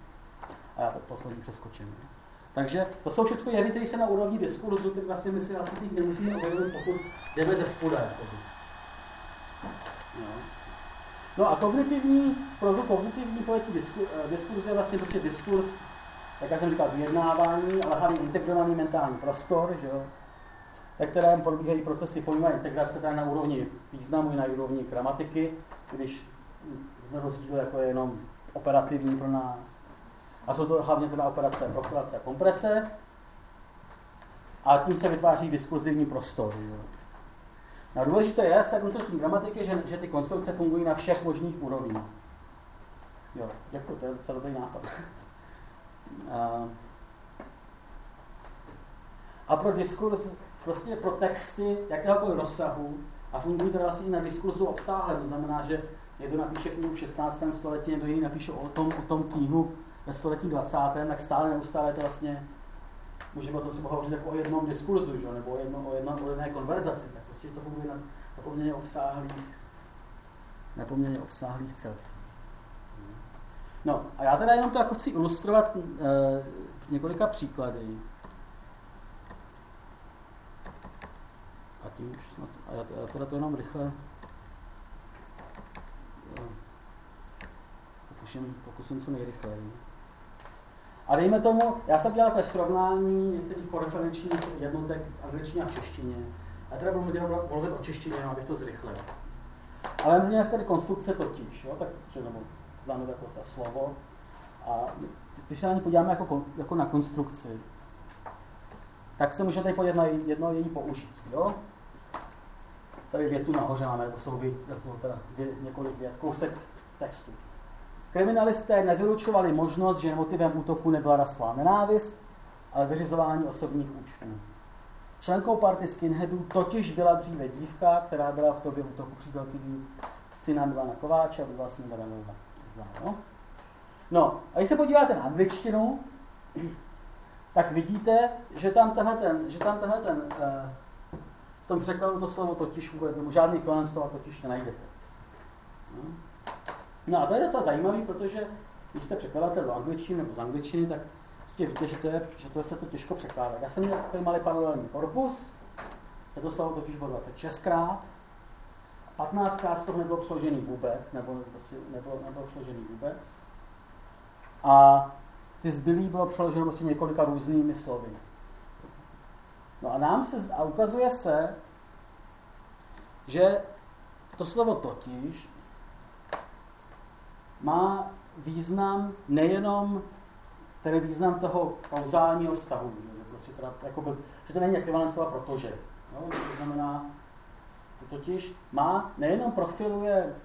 A já to poslední přeskočím. Takže to jsou všechno jevy, které se na úrovni diskurzu, které vlastně my si vlastně nemusíme uvědomit, pokud jdeme ze spoda. No a kognitivní, pro kognitivní pojetí diskur, eh, diskurs je vlastně prostě diskurs, jak já jsem říkal, vyjednávání, ale hlavně integrovaný mentální prostor, že jo, ve kterém probíhají procesy pojmu a integrace tady na úrovni významu i na úrovni gramatiky, když rozdíl jako je jenom operativní pro nás. A jsou to hlavně teda operace profilace a komprese. A tím se vytváří diskurzivní prostor. Jo. No důležité je z té konstrukční gramatiky, že, že ty konstrukce fungují na všech možných úrovních. Jo, děkuji, to je docela dobrý nápad. A, pro diskurs, prostě pro texty jakéhokoliv rozsahu, a fungují to vlastně i na diskurzu obsáhle, to znamená, že někdo napíše knihu v 16. století, někdo jiný napíše o tom, o tom knihu ve století 20. tak stále neustále to vlastně můžeme o tom si pohovořit jako o jednom diskurzu, že? nebo o, jednom, o, jednom, o jedné konverzaci, prostě to funguje na, na poměrně obsáhlých, na poměrně obsáhlých celcích. No a já teda jenom to jako chci ilustrovat e, několika příklady. A tím už snad, a já, já teda to jenom rychle eh, pokusím, pokusím co nejrychleji. A dejme tomu, já jsem dělal takové srovnání některých koreferenčních jednotek v angličtině a v češtině. A teda budu mluvit o češtině, no, abych to zrychlil. Ale změní se tady konstrukce totiž, jo, tak, že, nebo známe takové to slovo. A když se na ně podíváme jako, jako na konstrukci, tak se můžeme tady podívat na jedno její použití. Jo? Tady větu nahoře máme, nebo jsou jako teda dvě, několik vět, kousek textu. Kriminalisté nevylučovali možnost, že motivem útoku nebyla rasová nenávist, ale vyřizování osobních účtů. Členkou party skinheadů totiž byla dříve dívka, která byla v době útoku přítelkyní syna Milana Kováče a byla s ním no. no, a když se podíváte na angličtinu, tak vidíte, že tam tenhle ten, že tam tenhle ten, eh, v tom překladu to slovo totiž vůbec, nebo žádný kolen slova totiž nenajdete. No. No a to je docela zajímavý, protože když jste překladatel do angličtiny nebo z angličtiny, tak prostě víte, že to, je, že to se to těžko překládá. Já jsem měl takový malý paralelní korpus, je to slovo totiž bylo 26krát, 15krát z toho nebylo přeložený vůbec, nebo prostě nebylo, nebylo přeložený vůbec. A ty zbylý bylo přeloženo vlastně několika různými slovy. No a nám se, a ukazuje se, že to slovo totiž má význam nejenom ten význam toho kauzálního vztahu, že, prostě teda, jakoby, že to není ekvivalent slova protože. No, to znamená, to totiž má, nejenom profiluje,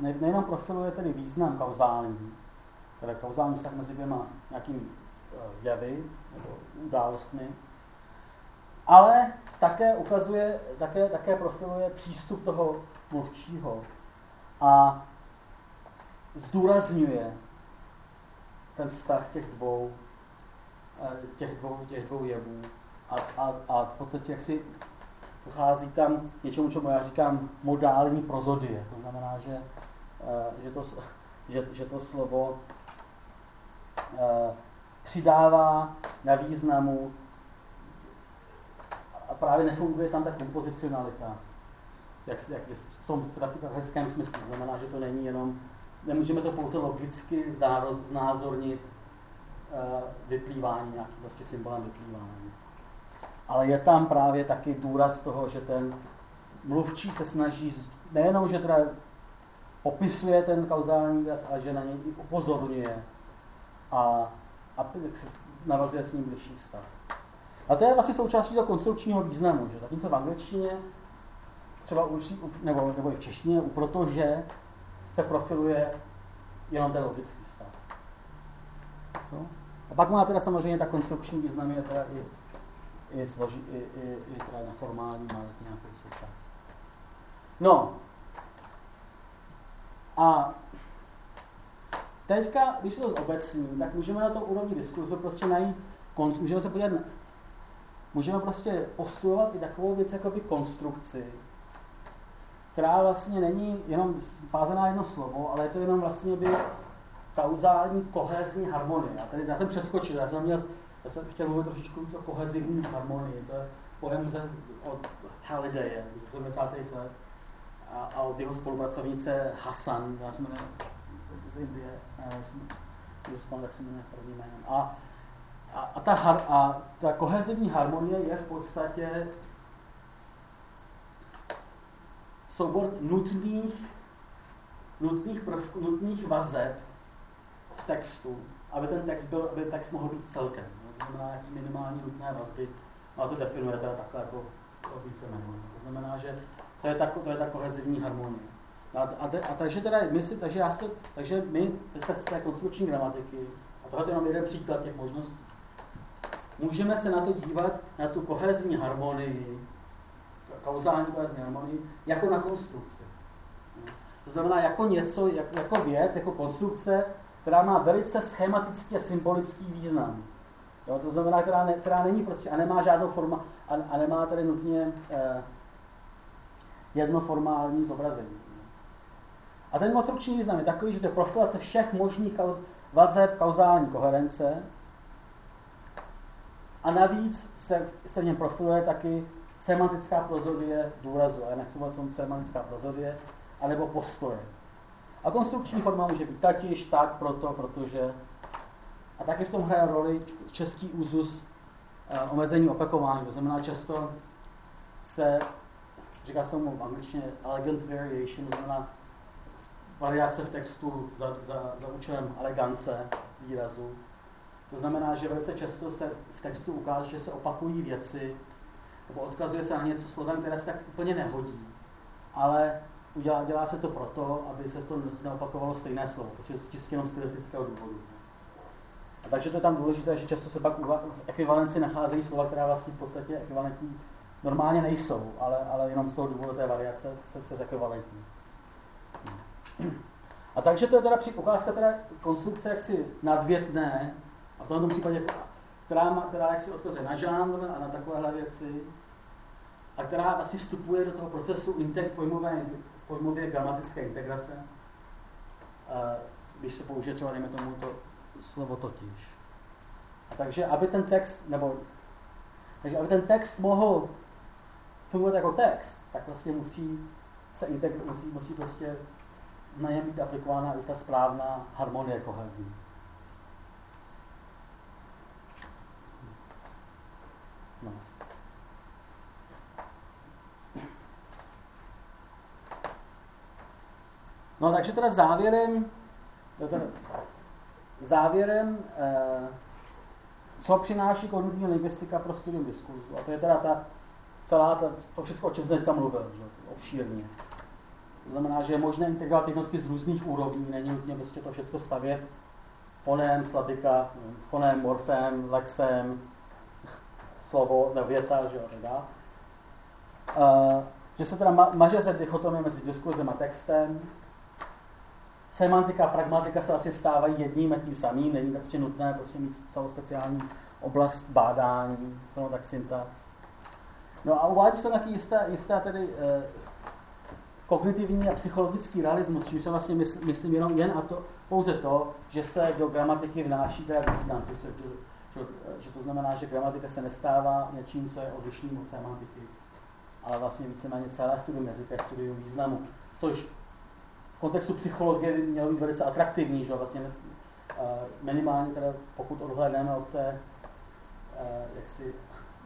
ne, nejenom profiluje tedy význam kauzální, teda kauzální vztah mezi dvěma nějakým eh, jevy nebo událostmi, ale také ukazuje, také, také profiluje přístup toho mluvčího a zdůrazňuje ten vztah těch dvou, eh, těch dvou, těch dvou jevů a, a, a v podstatě jak si pochází tam něčemu, čemu já říkám modální prozodie. To znamená, že, eh, že, to, že, že to slovo eh, přidává na významu a právě nefunguje tam ta kompozicionalita, jak, jak v tom hezkém smyslu. To znamená, že to není jenom, nemůžeme to pouze logicky znázornit uh, vyplývání, nějaký vlastně symbolem vyplývání. Ale je tam právě taky důraz toho, že ten mluvčí se snaží nejenom, že teda popisuje ten kauzální výraz, ale že na něj i upozorňuje a, a navazuje s ním blížší vztah. A to je vlastně součástí toho konstrukčního významu, že zatímco v angličtině, třeba už, nebo, nebo i v češtině, protože se profiluje jenom ten logický vztah. No. A pak má teda samozřejmě ta konstrukční význam je teda i, i, složi, i, i, i teda neformální, má nějakou součást. No. A teďka, když se to zobecní, tak můžeme na to úrovni diskuze prostě najít, můžeme se podívat můžeme prostě postulovat i takovou věc jako by konstrukci, která vlastně není jenom vázaná jedno slovo, ale je to jenom vlastně by kauzální kohezní harmonie. Já, tady, já jsem přeskočil, já jsem, měl, já jsem chtěl mluvit trošičku o kohezivní harmonii. To je pojem ze, od Hallidaye z 70. let a, a od jeho spolupracovnice Hasan, já jsem jmenuje z Indie, já tak se jmenuje první jménem. A a, a, ta, har, a ta kohezivní harmonie je v podstatě soubor nutných, nutných, prvků, nutných vazeb v textu, aby ten text, byl, aby text mohl být celkem. To znamená, jaký minimální nutné vazby, a to definuje teda takhle jako více jmenuje. To znamená, že to je, ta, to je ta kohezivní harmonie. A, a, a, takže teda my si, takže, já si, takže my teďka z té konstrukční gramatiky, a tohle je jenom jeden příklad těch možností, můžeme se na to dívat, na tu kohezní harmonii, kauzální kohezní harmonii, jako na konstrukci. To znamená jako něco, jako věc, jako konstrukce, která má velice schematický a symbolický význam. Jo, to znamená, která, ne, která není prostě a nemá žádnou forma a, a nemá tady nutně eh, jedno formální zobrazení. A ten konstrukční význam je takový, že to je profilace všech možných kauz, vazeb kauzální koherence, a navíc se, se v něm profiluje taky semantická prozodie důrazu. Já nechci mluvit o semantická prozodie, anebo postoje. A konstrukční forma může být takyž, tak, proto, protože. A taky v tom hraje roli český úzus uh, omezení opakování. To znamená, často se, říká se tomu v angličtině elegant variation, to znamená variace v textu za, za, za účelem elegance výrazu. To znamená, že velice často se v textu ukáže, že se opakují věci, nebo odkazuje se na něco slovem, které se tak úplně nehodí. Ale udělá, dělá se to proto, aby se to neopakovalo stejné slovo, prostě z čistě jenom stylistického důvodu. A takže to je tam důležité, že často se pak v ekvivalenci nacházejí slova, která vlastně v podstatě ekvivalentní normálně nejsou, ale, ale jenom z toho důvodu té variace se, se zekvivalentní. A takže to je teda při ukázka teda konstrukce jaksi nadvětné, a v tomto případě, která, má, která jaksi odkazuje na žánr a na takovéhle věci, a která vlastně vstupuje do toho procesu integ, pojmové, pojmově gramatické integrace, když se použije třeba, dejme tomu, to slovo totiž. A takže, aby ten text, nebo takže aby ten text mohl fungovat jako text, tak vlastně musí se integrovat, musí, musí prostě na něm být aplikována i ta správná harmonie kohezí. No. No takže teda závěrem, teda, závěrem, eh, co přináší kognitivní lingvistika pro studium diskurzu. A to je teda ta celá, ta, to všechno, o čem jsem teďka mluvil, že, obšírně. To znamená, že je možné integrovat jednotky z různých úrovní, není nutně prostě to všechno stavět fonem, slabika, fonem, morfem, lexem, slovo, věta, že jo, tak Uh, že se teda ma- maže se dichotomie mezi diskurzem a textem. Semantika a pragmatika se asi stávají jedním a tím samým, není prostě nutné prostě mít celou speciální oblast bádání, celou tak syntax. No a uvádí se taky jisté, jisté tedy eh, kognitivní a psychologický realismus, čím se vlastně mysl, myslím jenom jen a to, pouze to, že se do gramatiky vnáší teda význam, což se, že, že to znamená, že gramatika se nestává něčím, co je odlišným od semantiky, ale vlastně víceméně celé studium jazyka je studium významu, což kontextu psychologie by mělo být velice atraktivní, že vlastně minimálně teda pokud odhlédneme od té jaksi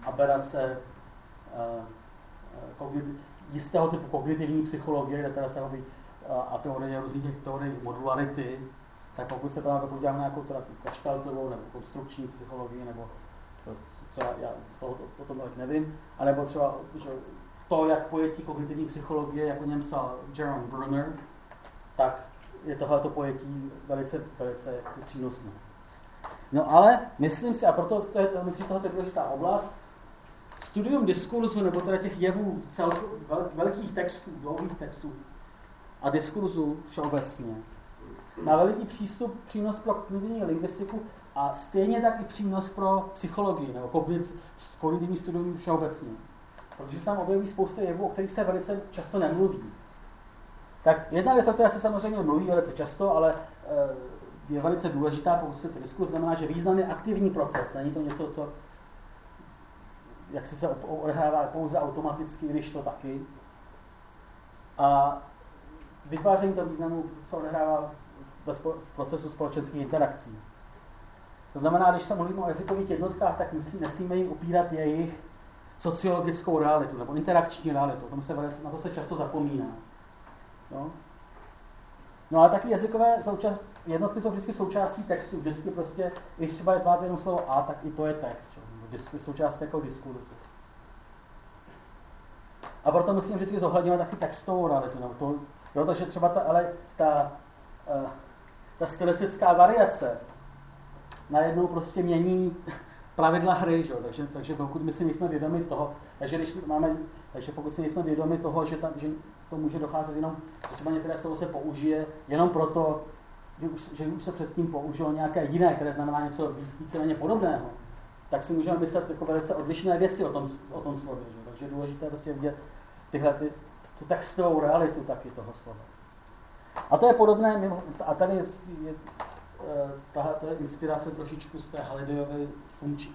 aberace kognitiv, jistého typu kognitivní psychologie, kde teda se hoví a teorie různých těch teorií modularity, tak pokud se právě podíváme na nějakou teda kaštaltovou nebo konstrukční psychologii, nebo co já z toho to, o tom nevím, anebo třeba že to, jak pojetí kognitivní psychologie, jako něm psal Jerome Brunner, tak je tohleto pojetí velice, velice jaksi přínosné. No ale myslím si, a proto to je, myslím, že tohle je důležitá oblast, studium diskurzu nebo teda těch jevů celko, vel, velkých textů, dlouhých textů a diskurzu všeobecně má veliký přístup, přínos pro kognitivní lingvistiku a stejně tak i přínos pro psychologii nebo kognitivní studium všeobecně. Protože se tam objeví spousta jevů, o kterých se velice často nemluví. Tak jedna věc, o které se samozřejmě mluví velice často, ale eh, je velice důležitá, pokud to diskus, znamená, že význam je aktivní proces. Není to něco, co jak se odehrává pouze automaticky, když to taky. A vytváření toho významu se odehrává v procesu společenských interakcí. To znamená, když se mluvíme o jazykových jednotkách, tak nesmíme jim upírat jejich sociologickou realitu nebo interakční realitu. Tom se velice, na to se často zapomíná. No. no ale taky jazykové součást, jednotky jsou vždycky součástí textu. Vždycky prostě, když třeba je tvát jenom slovo A, tak i to je text. Že? Součástí jako diskurzu. A proto musíme vždycky zohledňovat taky textovou realitu. Nebo to, jo, takže třeba ta, ale ta, uh, ta stylistická variace najednou prostě mění pravidla hry, že? Takže, takže pokud my si nejsme vědomi toho, takže, když máme, takže pokud si nejsme vědomi toho, že, tam, že to může docházet jenom, třeba některé slovo se použije jenom proto, že už, že už se předtím použilo nějaké jiné, které znamená něco víceméně podobného, tak si můžeme myslet jako velice odlišné věci o tom, o tom slově. Že? Takže je důležité prostě vidět tyhle, ty, tu textovou realitu taky toho slova. A to je podobné, a tady je, Eh, tahle to je inspirace trošičku z té Halidejové funkční,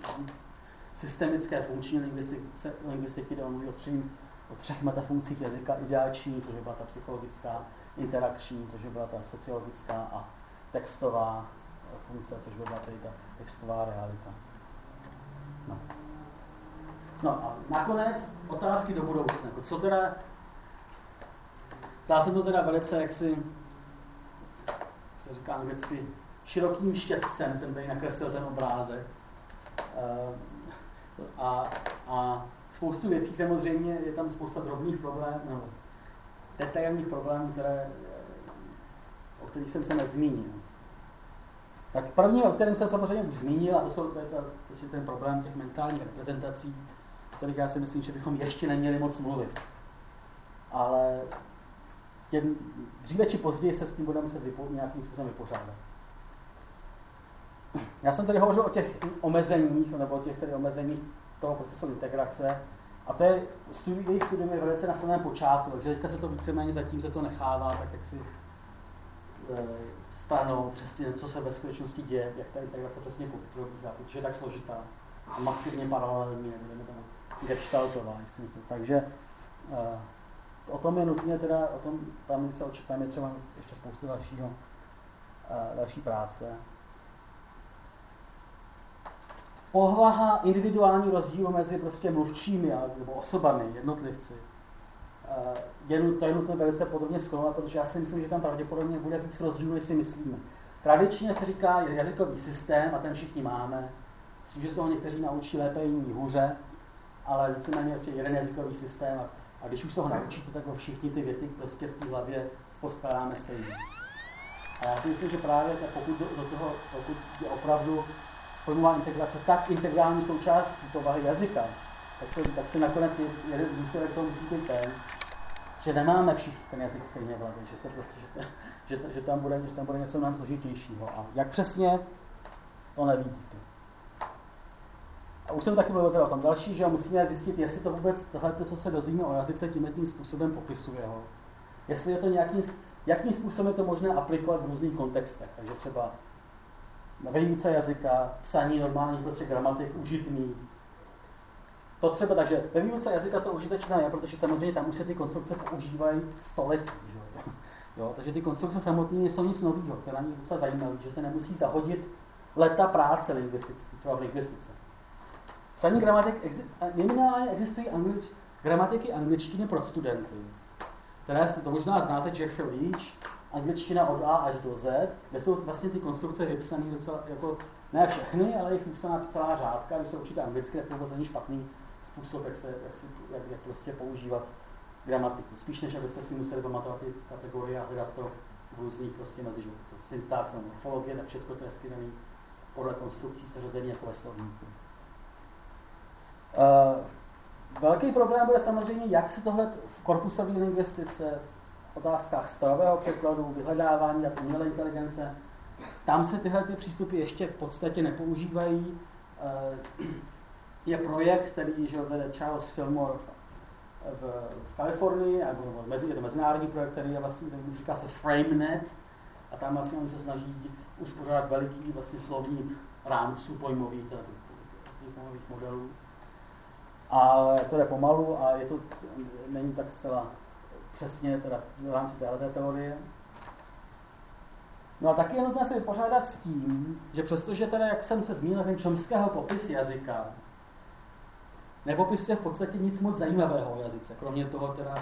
systemické funkční lingvistiky, lingvistiky kde on mluví o, tři, o třech metafunkcích jazyka, ideační, což byla ta psychologická, interakční, což byla ta sociologická a textová funkce, což byla tady ta textová realita. No. no a nakonec otázky do budoucna. Jako co teda, zdá se to teda velice, jak si, se říká anglicky, širokým štětcem jsem tady nakreslil ten obrázek. Eh, a, a spoustu věcí samozřejmě, je tam spousta drobných problémů, nebo detailních problémů, které, o kterých jsem se nezmínil. Tak první, o kterém jsem samozřejmě už zmínil, a to, jsou, to je, to, to je ten problém těch mentálních reprezentací, o kterých já si myslím, že bychom ještě neměli moc mluvit. Ale jen, dříve či později se s tím budeme se vypo, nějakým způsobem vypořádat. Já jsem tady hovořil o těch omezeních, nebo o těch tedy omezeních toho procesu integrace. A to je, studi, jejich studium je velice na samém počátku, takže teďka se to víceméně zatím se to nechává tak jak si e, stranou přesně, co se ve skutečnosti děje, jak ta integrace přesně probíhá, protože je tak složitá a masivně paralelní, nebudeme tam gestaltová. Takže e, o tom je nutně teda, o tom tam se očekáváme třeba ještě spoustu dalšího, e, další práce povaha individuální rozdílu mezi prostě mluvčími nebo osobami, jednotlivci, je, to je nutné velice podrobně zkoumat, protože já si myslím, že tam pravděpodobně bude víc rozdílů, než si myslíme. tradičně se říká jazykový systém a ten všichni máme. Myslím, že se ho někteří naučí lépe, jiní hůře, ale víceméně je jeden jazykový systém a, a když už se ho naučíte, tak ho všichni ty věty prostě v té hlavě poskládáme stejně. A já si myslím, že právě pokud do, do toho, pokud je opravdu pojmová integrace tak integrální součástí povahy jazyka, tak se, tak se nakonec důsledek toho musí být ten, že nemáme všichni ten jazyk stejně v hlavě, že, se prostě, že, že, že, tam bude, že tam bude něco mnohem složitějšího. A jak přesně, to neví. A už jsem taky mluvil teda o tom další, že musíme zjistit, jestli to vůbec tohle, co se dozvíme o jazyce, tím tím způsobem popisuje ho. Jestli je to nějakým, jakým způsobem je to možné aplikovat v různých kontextech. Takže třeba výuce jazyka, psaní normální prostě gramatik, užitný. To třeba, takže ve výuce jazyka to užitečné je, protože samozřejmě tam už se ty konstrukce používají století. Že? Jo, takže ty konstrukce samotné jsou nic nového, to na nich docela zajímavé, že se nemusí zahodit leta práce lingvistické, třeba v lingvistice. Psaní gramatik, minimálně existují anglič, gramatiky angličtiny pro studenty, které si to možná znáte, Jeff Leach, angličtina od A až do Z, kde jsou vlastně ty konstrukce vypsané docela, jako, ne všechny, ale jich vypsaná celá řádka, když se učíte anglicky, tak to vůbec není špatný způsob, jak, se, jak, si, jak, jak prostě používat gramatiku. Spíš než abyste si museli pamatovat ty kategorie a hledat to v různých prostě mezi syntax a morfologie, tak všechno to je daný podle konstrukcí seřazení jako ve slovníku. Uh, velký problém bude samozřejmě, jak se tohle v korpusové lingvistice, otázkách strojového překladu, vyhledávání a umělé inteligence, tam se tyhle ty přístupy ještě v podstatě nepoužívají. Uh, je projekt, který že vede Charles Fillmore v, v Kalifornii, nebo je to mezinárodní projekt, který je vlastně, který říká se FrameNet, a tam vlastně oni se snaží uspořádat veliký vlastně slovník rámců pojmových, pojmových modelů. Ale to jde pomalu a je to, není tak zcela přesně teda v rámci této teorie. No a taky je nutné se vypořádat s tím, že přestože teda, jak jsem se zmínil, ten čomského popis jazyka nepopisuje v podstatě nic moc zajímavého o jazyce, kromě toho teda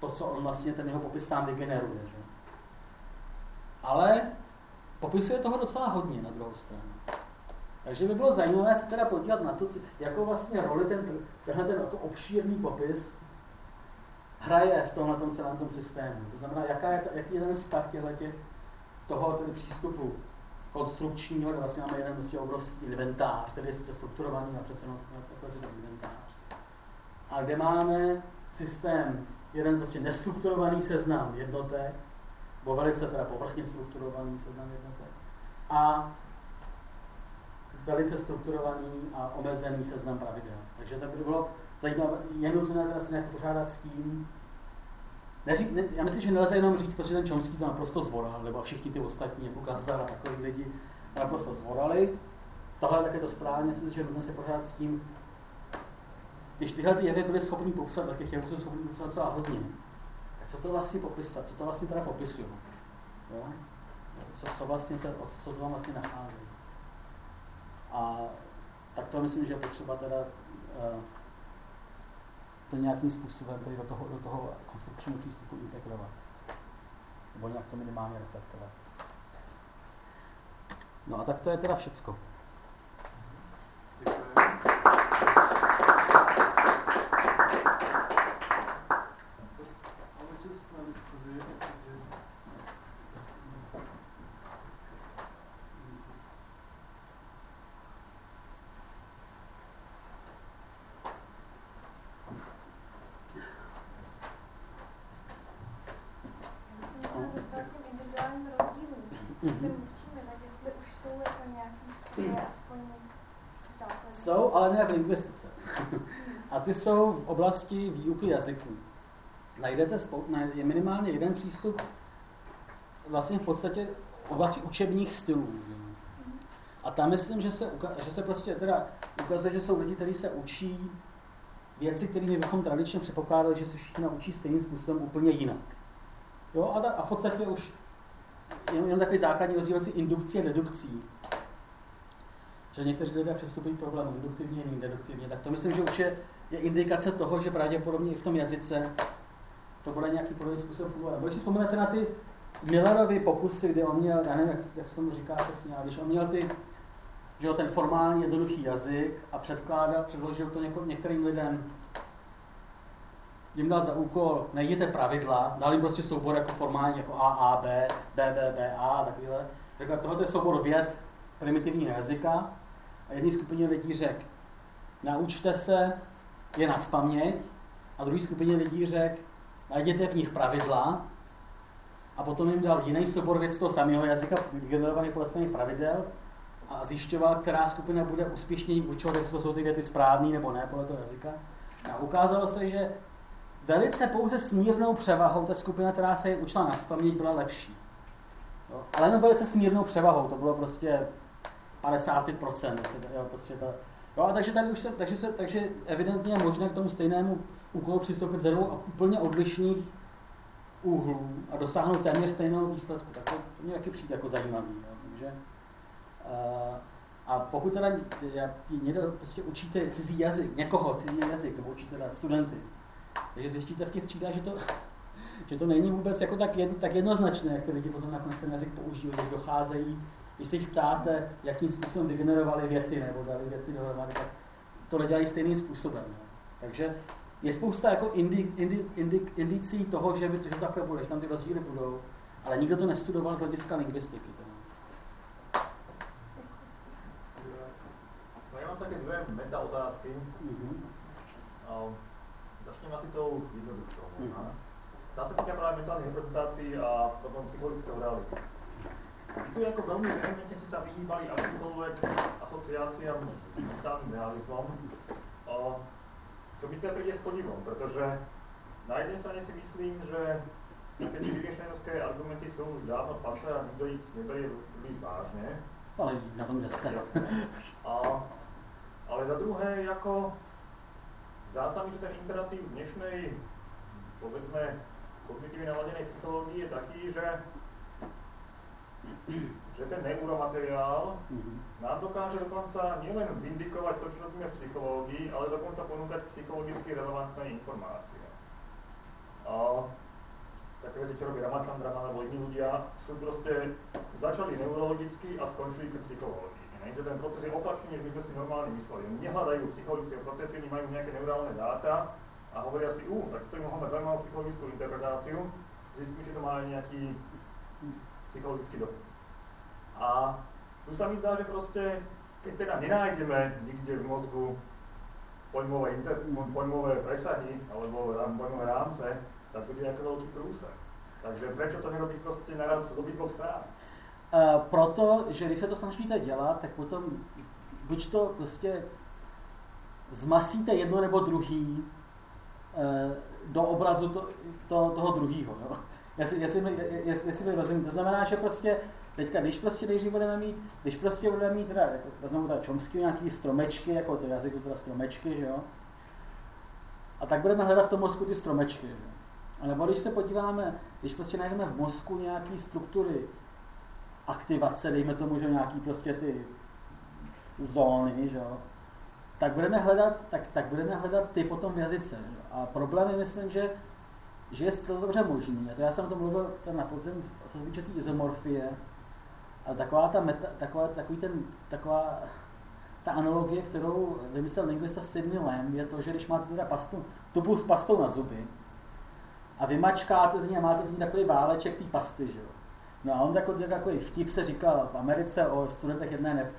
to, co on vlastně ten jeho popis sám vygeneruje. Že? Ale popisuje toho docela hodně na druhou stranu. Takže by bylo zajímavé se teda podívat na to, jakou vlastně roli ten, tenhle ten jako obšírný popis hraje v tomhle tom celém tom systému. To znamená, jaká je, jaký je ten vztah těch, toho tedy přístupu konstrukčního, kde vlastně máme jeden vlastně obrovský inventář, který je sice strukturovaný, a přece jenom inventář. A kde máme systém, jeden vlastně nestrukturovaný seznam jednotek, nebo velice teda povrchně strukturovaný seznam jednotek, a velice strukturovaný a omezený seznam pravidel. Takže to by bylo zajímavé, je nutné teda se nějak pořádat s tím, Neří, ne, já myslím, že nelze jenom říct, protože ten Chomsky to naprosto zvoral, nebo všichni ty ostatní, jako Gazdar a takový lidi, naprosto zvorali. Tohle také to správně, myslím, že nutné se pořádat s tím, když tyhle ty jevy byly schopni popsat, tak těch jevů jsou schopni popsat docela hodně. Tak co to vlastně popisat? Co to vlastně teda popisují? Co, co, vlastně se, co to tam vlastně nachází? A tak to myslím, že je potřeba teda uh, to nějakým způsobem tedy do toho, do toho konstrukčního přístupu integrovat. Nebo nějak to minimálně reflektovat. No a tak to je teda všecko. Jsou, ale ne v lingvistice. A ty jsou v oblasti výuky jazyků. Najdete spou- je minimálně jeden přístup vlastně v podstatě v oblasti učebních stylů. A tam myslím, že se, že se prostě teda ukazuje, že jsou lidi, kteří se učí věci, kterými bychom tradičně předpokládali, že se všichni naučí stejným způsobem úplně jinak. Jo, a, ta, a v podstatě už jenom, jenom takový základní rozdíl mezi indukcí a dedukcí že někteří lidé přistupují k problému induktivně, jiný deduktivně, tak to myslím, že už je, je indikace toho, že pravděpodobně i v tom jazyce to bude nějaký podobný způsob fungovat. Když si vzpomenete na ty Millerovy pokusy, kdy on měl, já nevím, jak, jak se tomu říká přesně, když on měl ty, že ten formální jednoduchý jazyk a předkládal, předložil to něko, některým lidem, jim dal za úkol, najděte pravidla, dali prostě soubor jako formální, jako A, A, B, B, B, B, A a takovýhle. Řekl, tohle je soubor věd primitivního jazyka a jedné skupině lidí řekl, naučte se je na paměť a druhé skupině lidí řekl, najděte v nich pravidla a potom jim dal jiný soubor věc toho samého jazyka, generovaný podle stejných pravidel a zjišťoval, která skupina bude úspěšněji učovat, jestli jsou ty věty správné nebo ne podle toho jazyka. A ukázalo se, že velice pouze smírnou převahou ta skupina, která se učila na spaměť, byla lepší. Jo? Ale jenom velice smírnou převahou, to bylo prostě 55%. Jo, prostě ta, jo, takže tady už se, takže, se, takže evidentně je možné k tomu stejnému úkolu přistoupit ze dvou úplně odlišných úhlů a dosáhnout téměř stejného výsledku. Tak to, to mě taky přijde jako zajímavý. Jo. Takže, uh, a pokud teda někdo prostě učíte cizí jazyk, někoho cizí jazyk, nebo učíte teda studenty, takže zjistíte v těch třídách, že to, že to není vůbec jako tak, jedno, tak jednoznačné, jak ty lidi potom nakonec ten jazyk používají, když docházejí, když se jich ptáte, jakým způsobem vygenerovali věty nebo dali věty dohromady, tak to nedělají stejným způsobem. Jo. Takže je spousta jako indi, indi, indi, indicí toho, že, by, že to takhle bude, že tam ty rozdíly budou, ale nikdo to nestudoval z hlediska lingvistiky. No já mám také dvě meta otázky. Mm-hmm. Um, asi tou jednoduchou. Mm-hmm. Tá se týká právě mentálních reprezentací a potom psychologického reality. Tu jako velmi vehementně si sa vyhýbali akýmkoľvek asociáciám s mentálním realizmom. Uh, čo mi teda príde s podivom, pretože na jednej strane si myslím, že tie vyriešenovské argumenty sú už dávno pase a nikto ich neberie príliš vážne. Ale na tom jasné. A, ale za druhé, ako zdá sa mi, že ten imperatív dnešnej, povedzme, kognitívne naladenej psychológii je taký, že že ten neuromateriál mm-hmm. nám dokáže dokonca nielen vindikovať to, čo robíme v psychológii, ale dokonca ponúkať psychologicky relevantné informácie. A také veci, čo robí Ramachandran alebo iní ľudia, sú proste, začali neurologicky a skončili pri psychológii. Ne? Že ten proces je opačný, než my sme si normálne mysleli. Oni nehľadajú psychologické procesy, oni majú nejaké neurálne dáta a hovoria si, ú, tak to im mohol mať zaujímavú psychologickú interpretáciu, zistíme, že to má aj nejaký psychologický dopad. A tu sa mi zdá, že proste, keď teda nenájdeme nikde v mozgu pojmové, inter, pojmové presahy alebo pojmové rámce, tak to bude ako veľký průsek. Takže prečo to nerobiť prostě naraz z obidvoch strán? Uh, proto, že když se to snažíte dělat, tak potom buď to prostě zmasíte jedno nebo druhý uh, do obrazu to, to, toho druhého. Jestli, jestli, jestli, jestli mi rozumím. To znamená, že prostě Teďka, když prostě nejdřív budeme mít, když prostě budeme mít teda, jako, vezmeme teda čomsky, nějaký stromečky, jako to jazyk, to teda stromečky, že jo? A tak budeme hledat v tom mozku ty stromečky, že? A nebo když se podíváme, když prostě najdeme v mozku nějaké struktury aktivace, dejme tomu, že nějaký prostě ty zóny, že jo? Tak budeme hledat, tak, tak budeme hledat ty potom v jazyce. Že? A problém je, myslím, že že je zcela dobře možný, a to já jsem o tom mluvil ten na podzim, co se týče té izomorfie, a taková ta meta, taková, takový ten, taková ta analogie, kterou vymyslel lingvista Sidney Lamb, je to, že když máte teda pastu, tubu s pastou na zuby a vymačkáte z ní a máte z ní takový váleček té pasty, že jo. No a on jako, takový vtip se říkal v Americe o studentech jedné ne,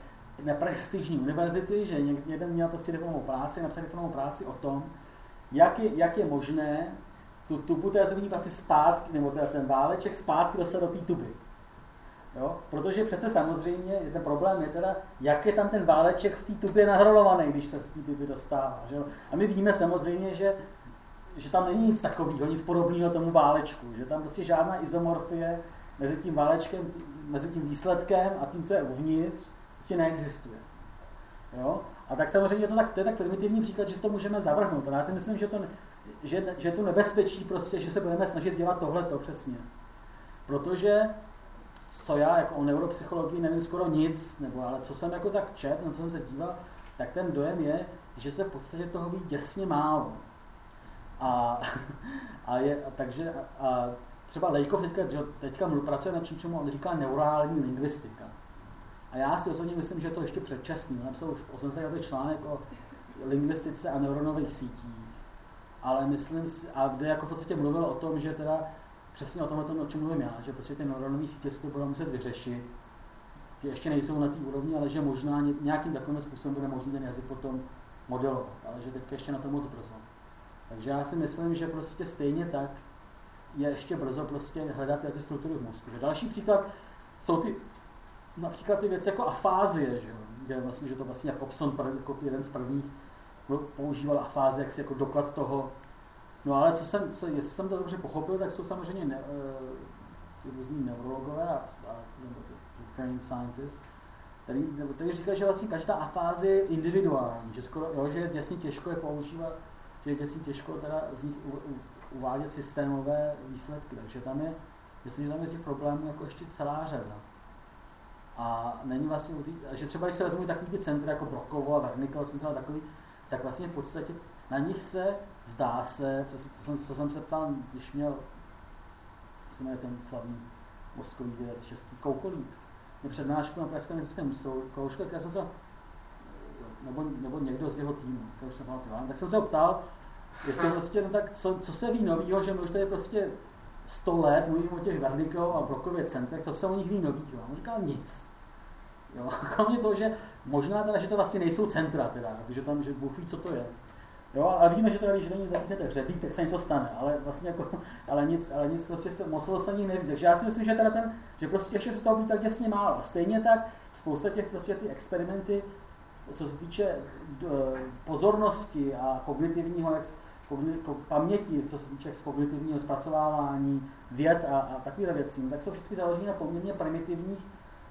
neprestižní univerzity, že jeden měl prostě diplomovou práci, napsal diplomovou práci o tom, jak je, jak je možné tu tubu té zubní pasty zpátky, nebo teda ten váleček zpátky dostat do té tuby. Jo? Protože přece samozřejmě ten problém je teda, jak je tam ten váleček v té tubě nahrolovaný, když se z té tuby dostává. Že? A my víme samozřejmě, že, že tam není nic takového, nic podobného tomu válečku, že tam prostě žádná izomorfie mezi tím válečkem, mezi tím výsledkem a tím, co je uvnitř, prostě neexistuje. Jo? A tak samozřejmě to, tak, to je tak primitivní příklad, že to můžeme zavrhnout. A já si myslím, že to, že, že to nebezpečí prostě, že se budeme snažit dělat tohleto přesně. Protože co já jako o neuropsychologii nevím skoro nic, nebo ale co jsem jako tak čet, na co jsem se díval, tak ten dojem je, že se v podstatě toho ví děsně málo. A, a, je, a takže a, třeba Lejkov teďka, teďka pracuje na čím, čemu on říká neurální lingvistika. A já si osobně myslím, že je to ještě předčasný. Napsal už v 80. letech článek o lingvistice a neuronových sítích. Ale myslím a kde jako v podstatě mluvil o tom, že teda přesně o tomhle, o čem mluvím já, že prostě ty neuronové sítě si to budou muset vyřešit, že ještě nejsou na té úrovni, ale že možná nějakým takovým způsobem bude možný ten jazyk potom modelovat, ale že teď ještě na to moc brzo. Takže já si myslím, že prostě stejně tak je ještě brzo prostě hledat ty struktury v mozku. Že další příklad jsou ty, například ty věci jako afázie, že, že, vlastně, že to vlastně jako jeden z prvních používal si jako doklad toho. No ale co jsem, co, jestli jsem to dobře pochopil, tak jsou samozřejmě ne, uh, ty různí neurologové a, a trained scientists, který, který říká, že vlastně každá afáze je individuální, že, skoro, jo, že je děsně těžko je používat, že je děsně těžko teda z nich u, u, uvádět systémové výsledky. Takže tam je, myslím, že tam je těch problémů jako ještě celá řada. A není vlastně, že třeba když se vezmu takový ty centry jako Brokovo a Vernikal centra takový, tak vlastně v podstatě na nich se zdá se, co, co, jsem, co jsem se ptal, když měl, se jmenuje ten slavný mozkový vědec český Koukolík, měl přednášku na Pražském městském kroužku, tak jsem se, nebo, nebo někdo z jeho týmu, to už jsem pamatuju, tak jsem se ho ptal, je to prostě, no tak co, co se ví novýho, že my už tady prostě 100 let mluvím o těch Vernikou a Brokově centrech, to se o nich ví novýho. On říkal nic. Jo, kromě toho, že možná teda, že to vlastně nejsou centra, teda, že tam, že Bůh ví, co to je. Jo, ale víme, že to, když do ní hřebík, tak se něco stane, ale vlastně jako, ale nic, ale nic prostě se moc se ní neví. Takže já si myslím, že teda ten, že prostě ještě se toho být tak děsně málo. Stejně tak spousta těch prostě ty experimenty, co se týče pozornosti a kognitivního, paměti, co se týče kognitivního zpracovávání věd a, a takovýhle věcí, tak jsou všechny založené na poměrně primitivních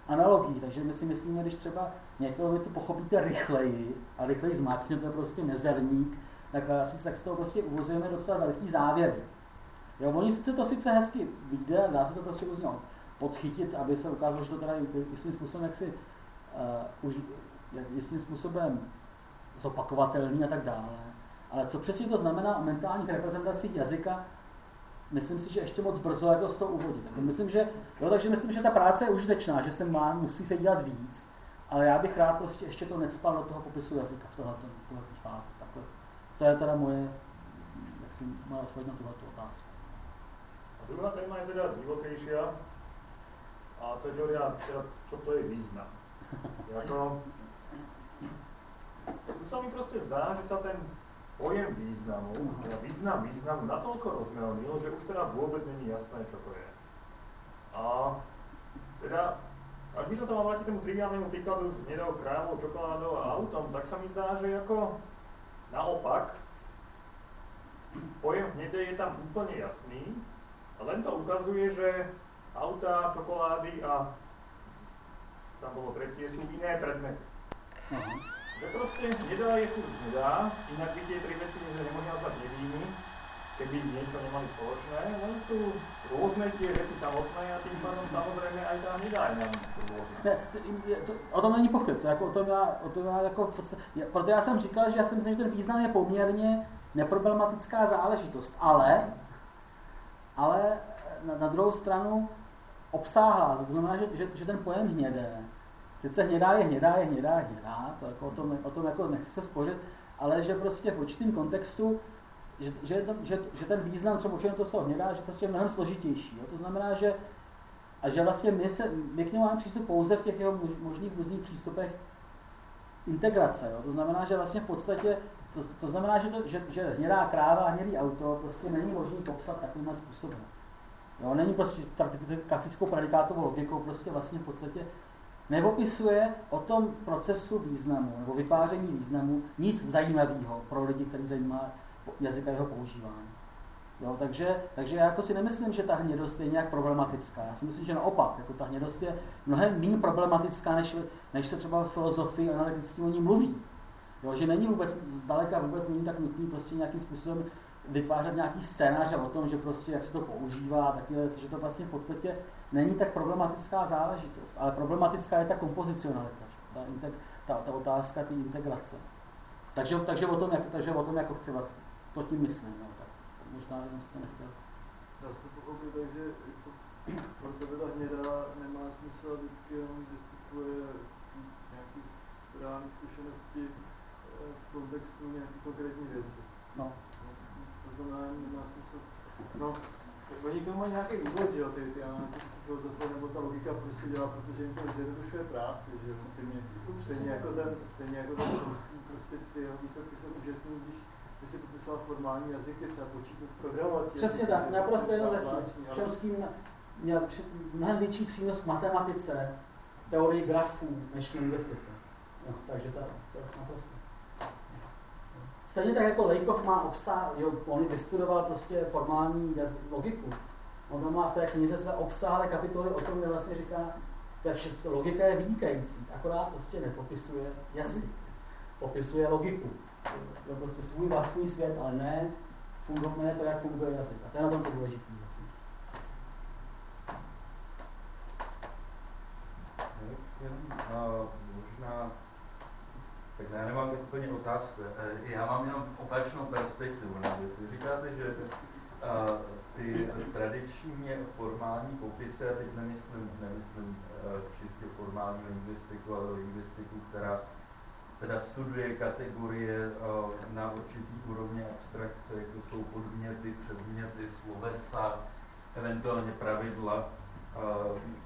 analogií. Takže my si myslíme, když třeba některou větu pochopíte rychleji a rychleji zmáknete prostě mezerník, tak, asi, tak z toho prostě uvozujeme docela velký závěr. Jo, oni sice to sice hezky vyjde, dá se to prostě různě podchytit, aby se ukázalo, že to teda jistým způsobem jak si uh, už, jak, jistým způsobem zopakovatelný a tak dále. Ale co přesně to znamená o mentálních reprezentacích jazyka, myslím si, že ještě moc brzo jako z toho uvodit. Tak myslím, že, jo, takže myslím, že ta práce je užitečná, že se má, musí se dělat víc, ale já bych rád prostě ještě to necpal do toho popisu jazyka v tohle fázi. Takhle. To je teda moje, jak si moje odpověď na tuhle otázku. A druhá téma je teda divokejší a to je, teda, čo to je význam. jako, tu sa mi proste zdá, že sa ten pojem významu, teda význam významu natoľko rozmelnil, že už teda vôbec není jasné, čo to je. A teda, ak by sa mal vrátiť tomu triviálnemu príkladu s hnedou krávou, čokoládou a autom, tak sa mi zdá, že ako naopak, pojem hnedé je tam úplne jasný, a len to ukazuje, že auta, čokolády a tam bolo tretie, sú iné predmety. Uh-huh. Že proste nedá je furt nedá, inak by tie tri veci nemohli nazvať jedými, keby niečo nemali spoločné, len sú rôzne tie veci samotné a tým pádom samozřejmě aj tá různé. Ne, to, o tom není pochyb, to jako o tom já, o tom já jako v proto já jsem říkal, že já si myslím, že ten význam je poměrně neproblematická záležitost, ale, ale na, na druhou stranu obsáhlá, to znamená, že, že, že ten pojem hnědé Sice hnědá je hnědá, je hnědá, hnědá, to jako o, tom, o tom jako nechci se spořit, ale že prostě v určitém kontextu, že, že, že, že ten význam třeba určitě to slovo hnědá, že prostě je mnohem složitější. Jo? To znamená, že a že vlastně my, se, my k němu máme přístup pouze v těch jeho možných různých přístupech integrace. Jo? To znamená, že vlastně v podstatě, to, to znamená, že, to, že, že hnědá kráva a hnědý auto prostě není možný popsat takovým způsobem. Jo? Není prostě klasickou predikátovou logikou, prostě vlastně v podstatě nepopisuje o tom procesu významu nebo vytváření významu nic zajímavého pro lidi, kteří zajímá jazyka jeho používání. Jo, takže, takže já jako si nemyslím, že ta hnědost je nějak problematická. Já si myslím, že naopak, jako ta hnědost je mnohem méně problematická, než, než se třeba v filozofii analyticky o ní mluví. Jo, že není vůbec, zdaleka vůbec není tak nutný prostě nějakým způsobem vytvářet nějaký scénář o tom, že prostě jak se to používá, takové, že to vlastně v podstatě není tak problematická záležitost, ale problematická je ta kompozicionalita, ta, ta, ta otázka té integrace. Takže, takže, o tom, jak, takže o tom jako chci vlastně, to tím myslím. No, tak možná jsem to nechtěl. Já si to pochopil tak, že jako pro tebe ta hnědá nemá smysl a vždycky jenom vystupuje nějaký reální zkušenosti eh, v kontextu nějaké konkrétní věci. No. To znamená, nemá smysl. No, oni k tomu mají nějaký důvod, že jo, ty, ty analytické filozofie nebo ta logika prostě dělá, protože jim to zjednodušuje práci, že jo, stejně jako ten, stejně jako ten prostě ty jeho výsledky jsou úžasné, když popisoval formální jazyky, třeba počítat programovací. Přesně tak, naprosto jednoznačně. Chomský měl mnohem větší přínos k matematice, teorii grafů, než k investice. Jo, takže to, to je naprosto. Stejně tak jako Lejkov má obsah, jo, on vystudoval prostě formální logiku. On má v té knize své obsáhlé kapitoly o tom, kde vlastně říká, to je všechno, logika je vynikající, akorát prostě nepopisuje jazyk, popisuje logiku. To prostě svůj vlastní svět, ale ne, funguje, ne to, jak funguje jazyk. A to je na tom to důležité. možná tak já nemám úplně otázku. Eh, já mám jenom opačnou perspektivu na věc. Říkáte, že uh, ty tradiční formální popisy, a teď nemyslím, nemyslím uh, čistě formální lingvistiku, ale lingvistiku, která teda studuje kategorie na určitý úrovni abstrakce, jako jsou podměty, předměty, slovesa, eventuálně pravidla,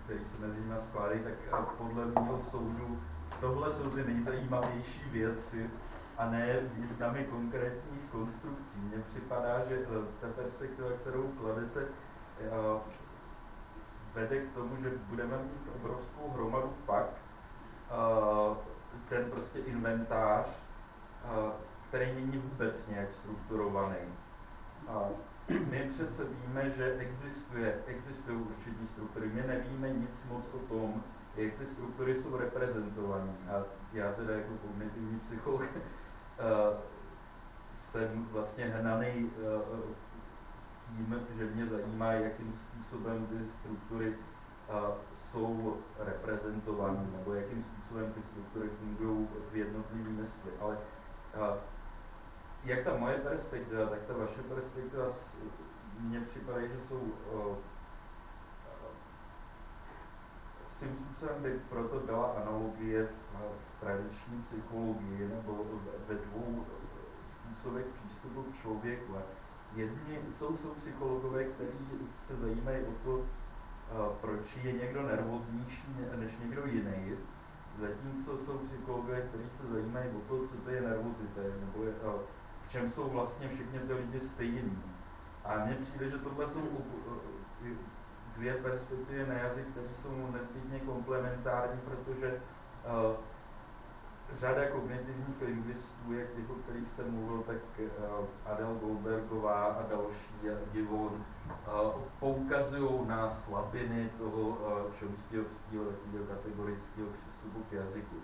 které se mezi nimi skládají, tak podle mého soudu tohle jsou ty nejzajímavější věci a ne významy konkrétních konstrukcí. Mně připadá, že eh, ta perspektiva, kterou kladete, eh, vede k tomu, že budeme mít obrovskou hromadu fakt, ten prostě inventář, který není vůbec nějak strukturovaný. My přece víme, že existuje, existují určitý struktury. My nevíme nic moc o tom, jak ty struktury jsou reprezentované. A já teda jako kognitivní psycholog jsem vlastně hnaný tím, že mě zajímá, jakým způsobem ty struktury jsou reprezentované, nebo jakým způsobem ty struktury fungují v jednotlivý mysli. Ale jak ta moje perspektiva, tak ta vaše perspektiva mně připadá, že jsou svým způsobem by proto dala analogie v tradiční psychologii nebo ve dvou způsobech přístupu k člověku. Jedni jsou, jsou psychologové, kteří se zajímají o to, proč je někdo nervóznější než někdo jiný, zatímco jsou psychologové, kteří se zajímají o to, co to je nervozita, nebo je, v čem jsou vlastně všichni ty lidi stejní. A mně přijde, že tohle jsou dvě perspektivy na jazyk, které jsou nezbytně komplementární, protože uh, řada kognitivních lingvistů, jak těch, o kterých jste mluvil, tak uh, Adel Goldbergová a další, Givon, uh, poukazují na slabiny toho uh, šomskyovského kategorického přístupu k jazyku.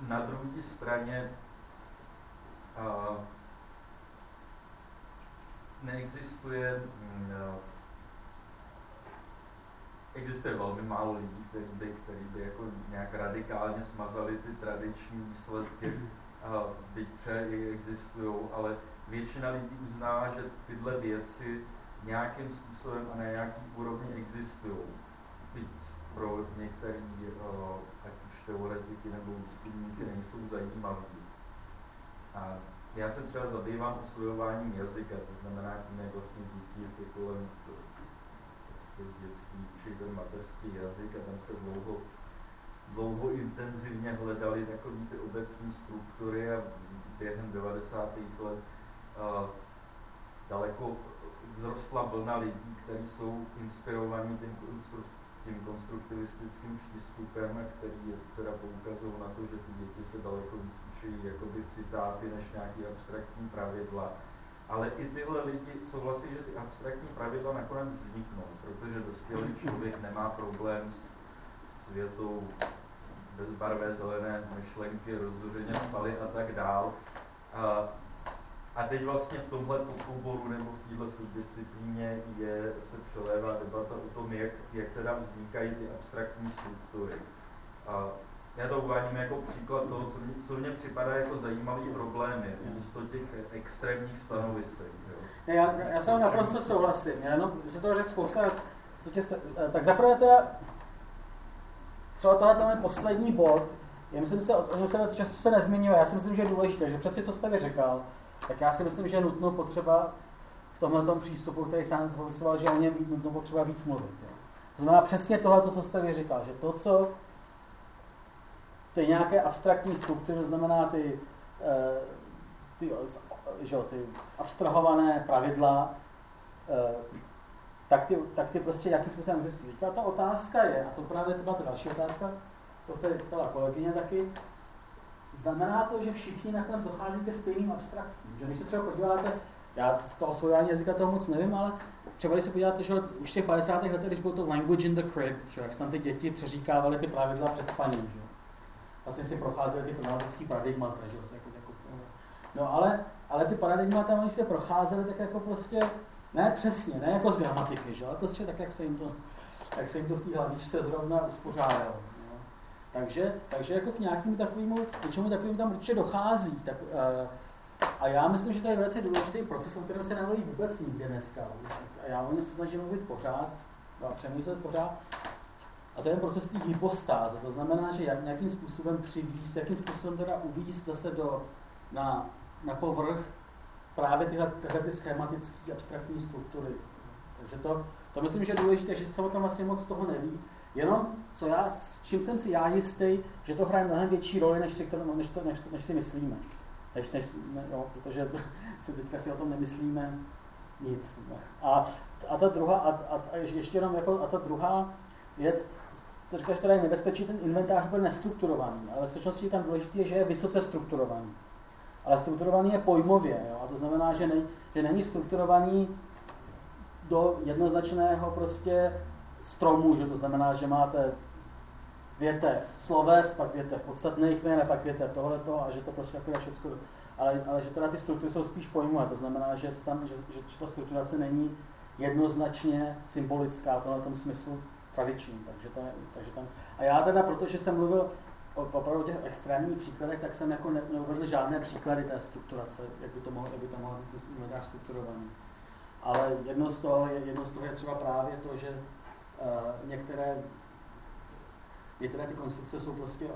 Na druhé straně neexistuje, mm, existuje velmi málo lidí, kteří by, který by jako nějak radikálně smazali ty tradiční výsledky, byť existují, ale většina lidí uznává, že tyhle věci nějakým způsobem a na nějaký úrovni existují. Pro některý, ať už teoretiky nebo výzkumníky, nejsou zajímavé. A já se třeba zabývám osvojováním jazyka, to znamená tím, jak vlastně děti si kolem prostě dětství učí ten mateřský jazyk a tam se dlouho, dlouho intenzivně hledali takové ty obecné struktury a během 90. let uh, daleko vzrostla vlna lidí, kteří jsou inspirovaní tím, tím konstruktivistickým přístupem, který teda poukazují na to, že ty děti se daleko víc učí jakoby citáty než nějaký abstraktní pravidla. Ale i tyhle lidi souhlasí, že ty abstraktní pravidla nakonec vzniknou, protože dospělý člověk nemá problém s světou bezbarvé zelené myšlenky, rozzuřeně spaly a tak dál. A, a teď vlastně v tomhle podkouboru nebo v této subdisciplíně je, se přelévá debata o tom, jak, jak teda vznikají ty abstraktní struktury. A já to uvádím jako příklad toho, co mě, co mě připadá jako zajímavý problém, je místo těch extrémních stanovisek. Ne, já, já jsem naprosto souhlasím, já jenom se to řekl spousta, se, eh, tak zaprvé teda třeba tohle ten poslední bod, já myslím, že se o něm se často se nezmiňuje, já si myslím, že je důležité, že přesně co jste říkal, tak já si myslím, že je nutno potřeba v tomhle přístupu, který sám popisoval, že o něm nutno potřeba víc mluvit. Jo. To znamená přesně tohle, co jste vy říkal, že to, co ty nějaké abstraktní struktury, to znamená ty, eh, ty, že, ty abstrahované pravidla, eh, tak ty, tak ty prostě jakým způsobem existují. Teďka ta otázka je, a to právě to byla ta další otázka, to jste ptala kolegyně taky, znamená to, že všichni nakonec dochází ke stejným abstrakcím. Že když se třeba podíváte, já z toho svojání jazyka toho moc nevím, ale třeba když se podíváte, že už v těch 50. letech, když byl to language in the crib, že jak tam ty děti přeříkávaly ty pravidla před spaním, že vlastně si procházely ty problematické paradigmata, že jako, jako, no ale, ale ty paradigmata, oni se procházely tak jako prostě, ne přesně, ne jako z gramatiky, že ale prostě tak, jak se jim to, jak se jim to v té hlavičce zrovna uspořádalo. Takže, takže jako k nějakému takovému, k čemu takovému tam určitě dochází. Tak, uh, a já myslím, že to je velice důležitý proces, o kterém se nemluví vůbec nikdy dneska. A já o něm se snažím mluvit pořád, a přemýšlet pořád. A to je proces té hypostáze. To znamená, že jak nějakým způsobem přivízt, jakým způsobem teda uvízt zase do, na, na povrch právě tyhle, tyhle ty schematické abstraktní struktury. Takže to, to myslím, že je důležité, že se o tom vlastně moc toho neví. Jenom, co já, s čím jsem si já jistý, že to hraje mnohem větší roli, než si, než to, než, než si myslíme. Než, než, ne, jo, protože si teďka si o tom nemyslíme nic. A, a ta druhá, a, a, a ještě jenom jako, a ta druhá věc, co říkáš, že je nebezpečí, ten inventář byl nestrukturovaný, ale v skutečnosti tam důležité je, že je vysoce strukturovaný. Ale strukturovaný je pojmově, jo? a to znamená, že, ne, že není strukturovaný do jednoznačného prostě stromu, že to znamená, že máte větev sloves, pak větev podstatných jmén a pak větev tohleto a že to prostě takové všechno, ale, ale že teda ty struktury jsou spíš pojmové, to znamená, že, tam, že, že, ta strukturace není jednoznačně symbolická v tom smyslu tradiční, takže, to, takže tam, a já teda, protože jsem mluvil o, opravdu o těch extrémních příkladech, tak jsem jako neuvedl žádné příklady té strukturace, jak by to mohlo, jak by to mohlo být strukturovaný. Ale jedno z toho je, jedno z toho je třeba právě to, že uh, některé, některé ty konstrukce jsou prostě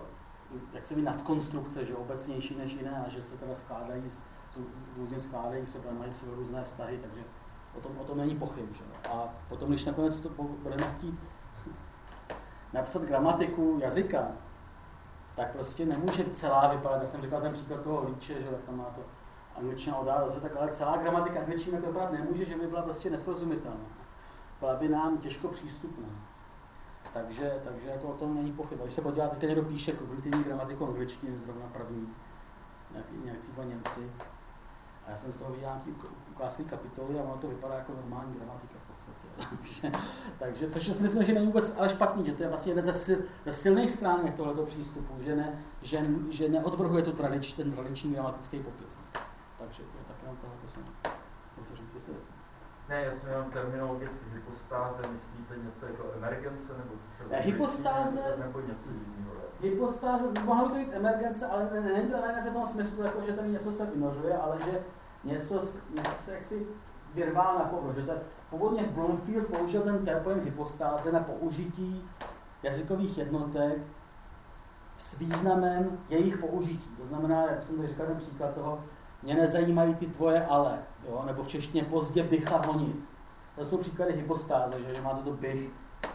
jak se mi nadkonstrukce, že obecnější než jiné a že se teda skládají, jsou, různě skládají sebe, mají sebe různé vztahy, takže o tom, o tom není pochyb. Že? A potom, když nakonec to budeme chtít napsat gramatiku jazyka, tak prostě nemůže celá vypadat, já jsem říkal ten příklad toho líče, že tam má to angličtina odá tak ale celá gramatika angličtina to vypadat nemůže, že by byla prostě nesrozumitelná. Byla by nám těžko přístupná. Takže, takže jako o tom není pochyb. Když se podíváte, teď někdo píše kognitivní gramatiku angličtiny, zrovna první, nějaký, nějaký dva Němci, a já jsem z toho viděl nějaký ukázky kapitoly a ono to vypadá jako normální gramatika v podstatě. takže, takže což si myslím, že není vůbec ale špatný, že to je vlastně jeden ze, sil, ze silných stránek tohoto přístupu, že, ne, že, že neodvrhuje tu tradič, ten tradiční gramatický popis. Takže to je tak jenom tohle, to jsem chtěl říct, ne, já jsem jenom terminologicky hypostáze, myslíte něco jako emergence, nebo co se hypostáze, nebo něco jiného? Hypostáze, mohla by to být emergence, ale není to emergence v tom smyslu, jako, že tam něco se vynořuje, ale že něco, něco se jaksi vyrvá na povrch. Že původně Bloomfield použil ten pojem hypostáze na použití jazykových jednotek s významem jejich použití. To znamená, jak jsem říkal ten příklad toho, mě nezajímají ty tvoje ale, jo? nebo v češtině pozdě bycha honit. To jsou příklady hypostáze, že, že máte to bych,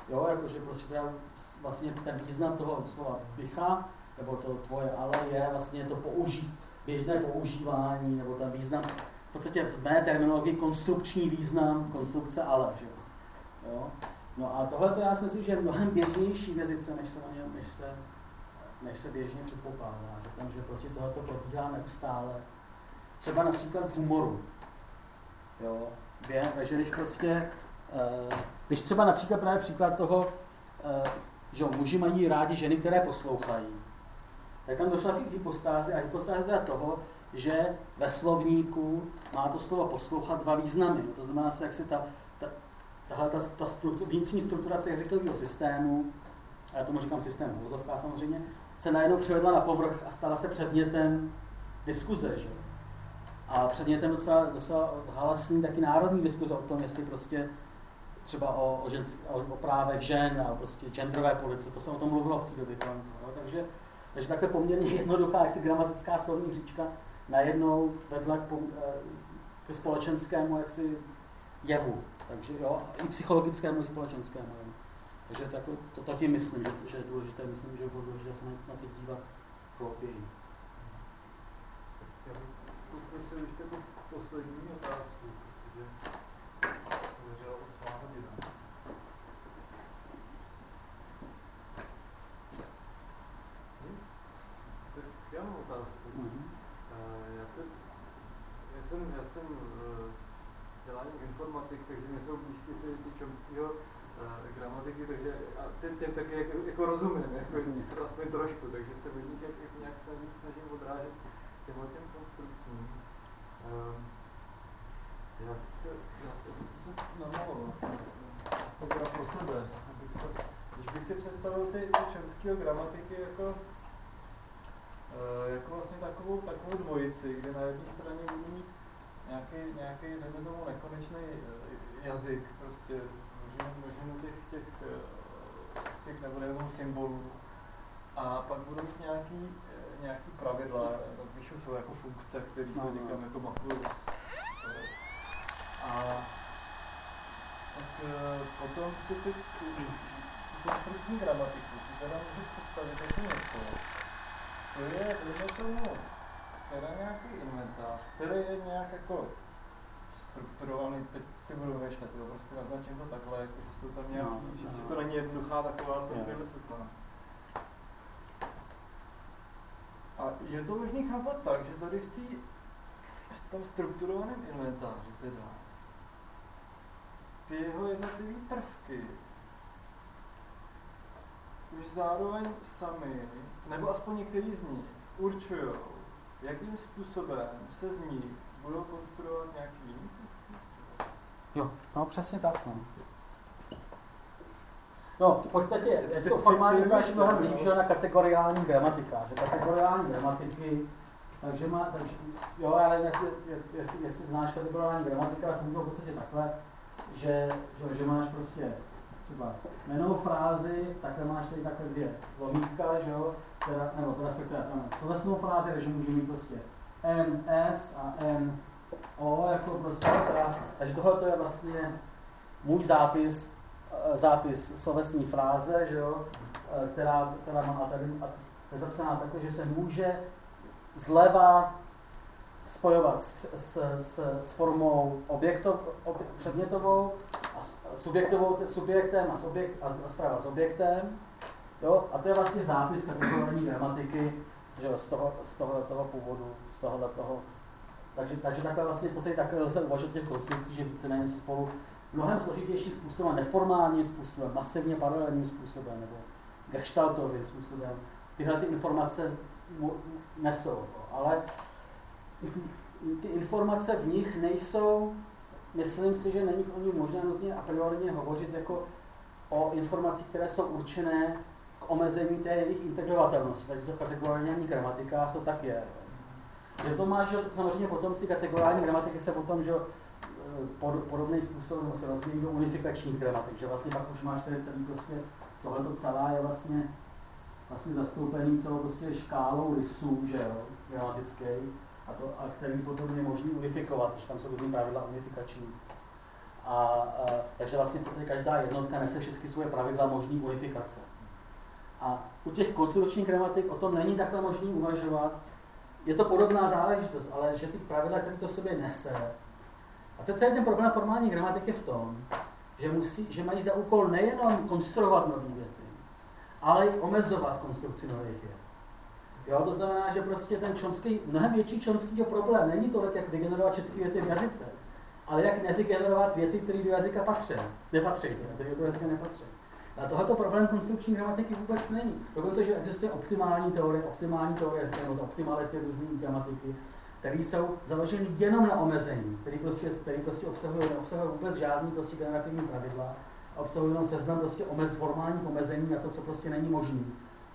jo? Jakože prostě teda vlastně ten význam toho slova bycha, nebo to tvoje ale je vlastně to použít, běžné používání, nebo ten význam, v podstatě v mé terminologii konstrukční význam konstrukce ale. Že? Jo? No a tohle to já si myslím, že je mnohem běžnější v jazyce, než se, něm, než se, než se běžně předpokládá. Že, tam, že prostě tohle to probíhá neustále. Třeba například v humoru. Jo? Takže když prostě, uh, když třeba například právě příklad toho, uh, že muži mají rádi ženy, které poslouchají, tak tam došla k hypostázi a hypostáze teda toho, že ve slovníku má to slovo poslouchat dva významy. To znamená, jak se ta, ta, tahle ta, ta struktur, vnitřní strukturace jazykového systému, a já tomu říkám systém vozovka samozřejmě, se najednou přivedla na povrch a stala se předmětem diskuze, že? A předmětem docela, docela halasný taky národní diskuze o tom, jestli prostě třeba o, o, ženský, o, o právech žen a prostě genderové politice, to se o tom mluvilo v té době kolem toho. Takže, takže takhle poměrně jednoduchá, jestli gramatická slovní říčka najednou vedla k, eh, k společenskému jaksi jevu. Takže jo, i psychologickému, i společenskému jevu. Takže to, jako, to taky myslím, že, že je důležité, myslím, že je důležité se na, na to dívat hlouběji. Já bych poprosil ještě jako poslední otázku, protože hovořila osmá hodina. Hm? Tak já mám otázku. Mhm. Uh, já, se, já jsem, já jsem uh, vzděláním informatik, takže mě jsou blízky ty, ty Chomskyho uh, gramatiky, takže a těm, těm taky jako, jako rozumím, jako, aspoň trošku, takže se od nich jak, jak nějak snažím, snažím odrážet těmhle těm konstrukcím. Uh, já se, já to zkusím normálně, to teda pro sebe, abych to, když bych si představil ty, ty Chomskyho gramatiky jako Eh, jako vlastně takovou, takovou dvojici, kde na jedné straně budu mít nějaký, nějaký dejme tomu, nekonečný eh, jazyk, prostě množinu, množinu těch, těch těch nebo nevím, symbolů. A pak budu mít nějaký, eh, nějaký pravidla, píšu to jako funkce, které to no, říkám no. jako makulus. A tak potom si ty, tu gramatiku si teda můžu představit jako něco, co je, dejme tomu, teda nějaký inventář, který je nějak jako strukturovaný, teď si budu vymýšlet, jo, prostě naznačím to takhle, jako, že jsou tam nějaký, no, že, no. že to není jednoduchá taková takovýhle systém. A je to možný chápat tak, že tady v, tý, v tom strukturovaném inventáři teda ty jeho jednotlivé prvky už zároveň sami, nebo aspoň některý z nich, určují, jakým způsobem se z nich budou konstruovat nějaký Jo, no přesně tak. No. No, v podstatě je to formálně až mnohem líp, že na kategoriální gramatika, že kategoriální gramatiky, takže má, takže, jo, ale jestli, jestli, jestli znáš kategoriální gramatika, funguje v podstatě takhle, že, že, že máš prostě třeba jmenou frázi, takhle máš tady takhle dvě lomítka, že jo, teda, nebo teda respektive slovesnou frázi, takže může mít prostě N, S a N, O, jako prostě, takže tohle je vlastně můj zápis, eh, zápis slovesní fráze, že jo, eh, která, která má a tady je zapsaná takhle, že se může zleva spojovat s, s, s, s formou objektov, ob, předmětovou a subjektovou, subjektem a, subjekt, a, a zpráva s objektem. Jo? A to je vlastně zápis kategoriální gramatiky že jo, z, toho, z toho, toho původu, z tohohle toho. Takže, takže takhle vlastně v podstatě takhle lze uvažovat těch konstrukcí, že víceméně spolu mnohem složitější způsobem, neformálním způsobem, masivně paralelním způsobem nebo gestaltovým způsobem tyhle ty informace nesou. Ale ty informace v nich nejsou, myslím si, že není o nich možné nutně a priorně hovořit jako o informacích, které jsou určené k omezení té jejich integrovatelnosti. Takže v kategoriálních gramatikách to tak je. Že to má, že samozřejmě potom z té kategoriální gramatiky se potom, že podobným způsobem se rozvíjí do unifikačních gramatik, že vlastně pak už máš tady celý prostě, tohle celá je vlastně, vlastně zastoupený celou prostě škálou rysů, že jo, gramatický, a, to, a který potom je možný unifikovat, když tam jsou různý pravidla unifikační. A, a, takže vlastně v podstatě každá jednotka nese všechny svoje pravidla možný unifikace. A u těch konstrukčních gramatik o tom není takhle možný uvažovat. Je to podobná záležitost, ale že ty pravidla, které to sobě nese. A to celý ten problém formální gramatiky v tom, že, musí, že mají za úkol nejenom konstruovat nové věty, ale i omezovat konstrukci nových vět. Jo, to znamená, že prostě ten čonský, mnohem větší čonský problém není to, jak vygenerovat české věty v jazyce, ale jak nevygenerovat věty, které do jazyka patří, nepatří, které do jazyka nepatří. A tohoto problém konstrukční gramatiky vůbec není. Dokonce, že existuje optimální teorie, optimální teorie nebo optimality různé gramatiky, které jsou založeny jenom na omezení, který prostě, který prostě obsahuje, neobsahuje vůbec žádný prostě generativní pravidla, obsahuje jenom seznam prostě omez, formálních omezení na to, co prostě není možné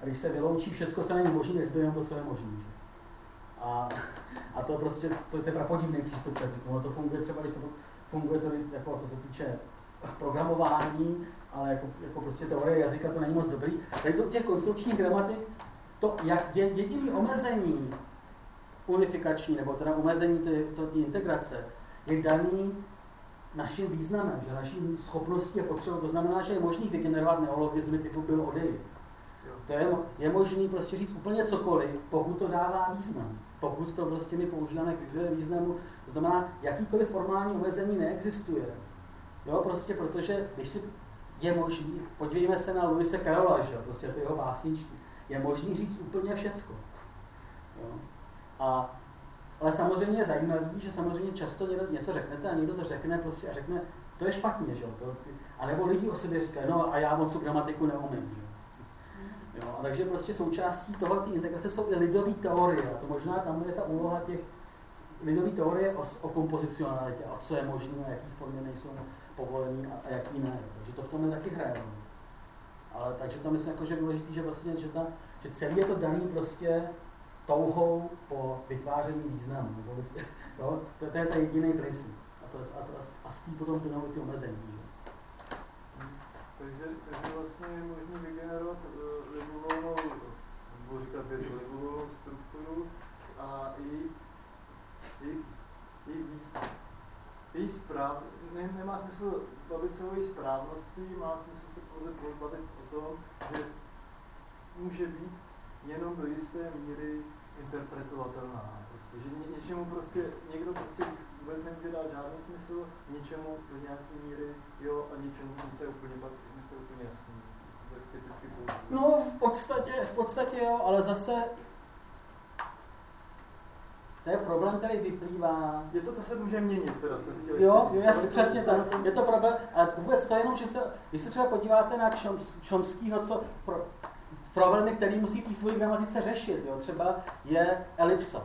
A když se vyloučí všechno, co není možné, tak zbyde to, co je možné. A, a to prostě, to je teda podivný přístup k jazyku. To funguje třeba, když to funguje to, jako, co se týče programování, ale jako, jako prostě teorie jazyka to není moc dobrý. Tady to těch konstrukčních gramatik, to jak je jediný omezení unifikační, nebo teda omezení té integrace, je daný naším významem, že naší schopností je potřeba. To znamená, že je možný vygenerovat neologizmy typu byl odej. To je, je možný prostě říct úplně cokoliv, pokud to dává význam. Pokud to prostě my používáme k významu, to znamená, jakýkoliv formální omezení neexistuje. Jo, prostě protože, když si je možný, podívejme se na Luise Karola, že prostě ty jeho básničky, je možný říct úplně všecko. Jo. A, ale samozřejmě je zajímavý, že samozřejmě často někdo něco řeknete a někdo to řekne prostě a řekne, to je špatně, že jo. A nebo lidi o sobě říkají, no a já moc gramatiku neumím, že jo. A takže prostě součástí toho ty integrace jsou i lidové teorie. A to možná tam je ta úloha těch lidové teorie o, o kompozicionalitě, a co je možné a jaký formy nejsou povolený a, a jaký ne. Takže to v tom je taky hraje. Ale takže to myslím, jako, že důležité, že vlastně, že, ta, že celý je to daný prostě touhou po vytváření významu. Nebo, jo, to, to je ten jediný princip. A, to, a, a, a z té potom plynou ty omezení. Že? Takže, takže vlastně je možné vygenerovat uh, libovolnou, nebo říkat libovolnou strukturu a i, i, i, její ne, nemá smysl bavit se o její správnosti, má smysl se pouze bavit o tom, že může být jenom do jisté míry interpretovatelná. Prostě, že ně, něčemu prostě, někdo prostě vůbec nemůže dát žádný smysl, něčemu do nějaké míry jo a něčemu to je úplně, je úplně jasný. No v podstatě, v podstatě jo, ale zase to je problém, který vyplývá. Je to, to se může měnit, teda se chtěl Jo, jo, jasně, přesně tak. Je to problém, ale vůbec to jenom, že se, když se třeba podíváte na Čomskýho, co pro, problémy, který musí v svoji gramatice řešit, jo, třeba je elipsa.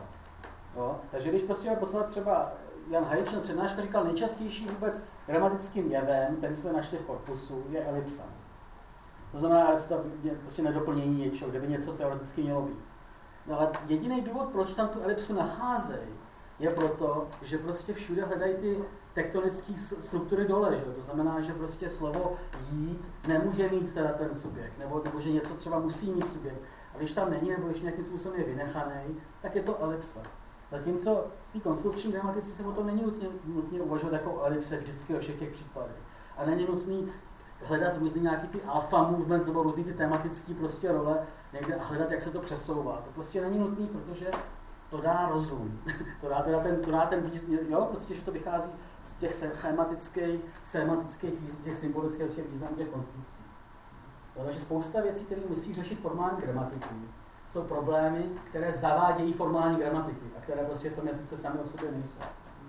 Jo? Takže když prostě poslat třeba Jan Haječen přednáška říkal, nejčastější vůbec gramatickým jevem, který jsme našli v korpusu, je elipsa. To znamená, že to prostě nedoplnění něčeho, kde by něco teoreticky mělo být. No ale jediný důvod, proč tam tu elipsu nacházejí, je proto, že prostě všude hledají ty tektonické struktury dole. Že? To znamená, že prostě slovo jít nemůže mít teda ten subjekt, nebo, nebo že něco třeba musí mít subjekt. A když tam není, nebo když nějakým způsobem je vynechaný, tak je to elipsa. Zatímco v té konstrukční gramatice se o tom není nutně, nutně uvažovat jako elipse vždycky ve všech těch případech. A není nutný hledat různý nějaký ty alfa movement nebo různý ty tematické prostě role někde hledat, jak se to přesouvá. To prostě není nutný, protože to dá rozum. to dá teda ten, to dá ten význam, jo, prostě, že to vychází z těch schematických, sematických, těch symbolických těch významů těch konstrukcí. Takže spousta věcí, které musí řešit formální gramatiky, jsou problémy, které zavádějí formální gramatiky a které prostě v tom jazyce sami o sobě nejsou.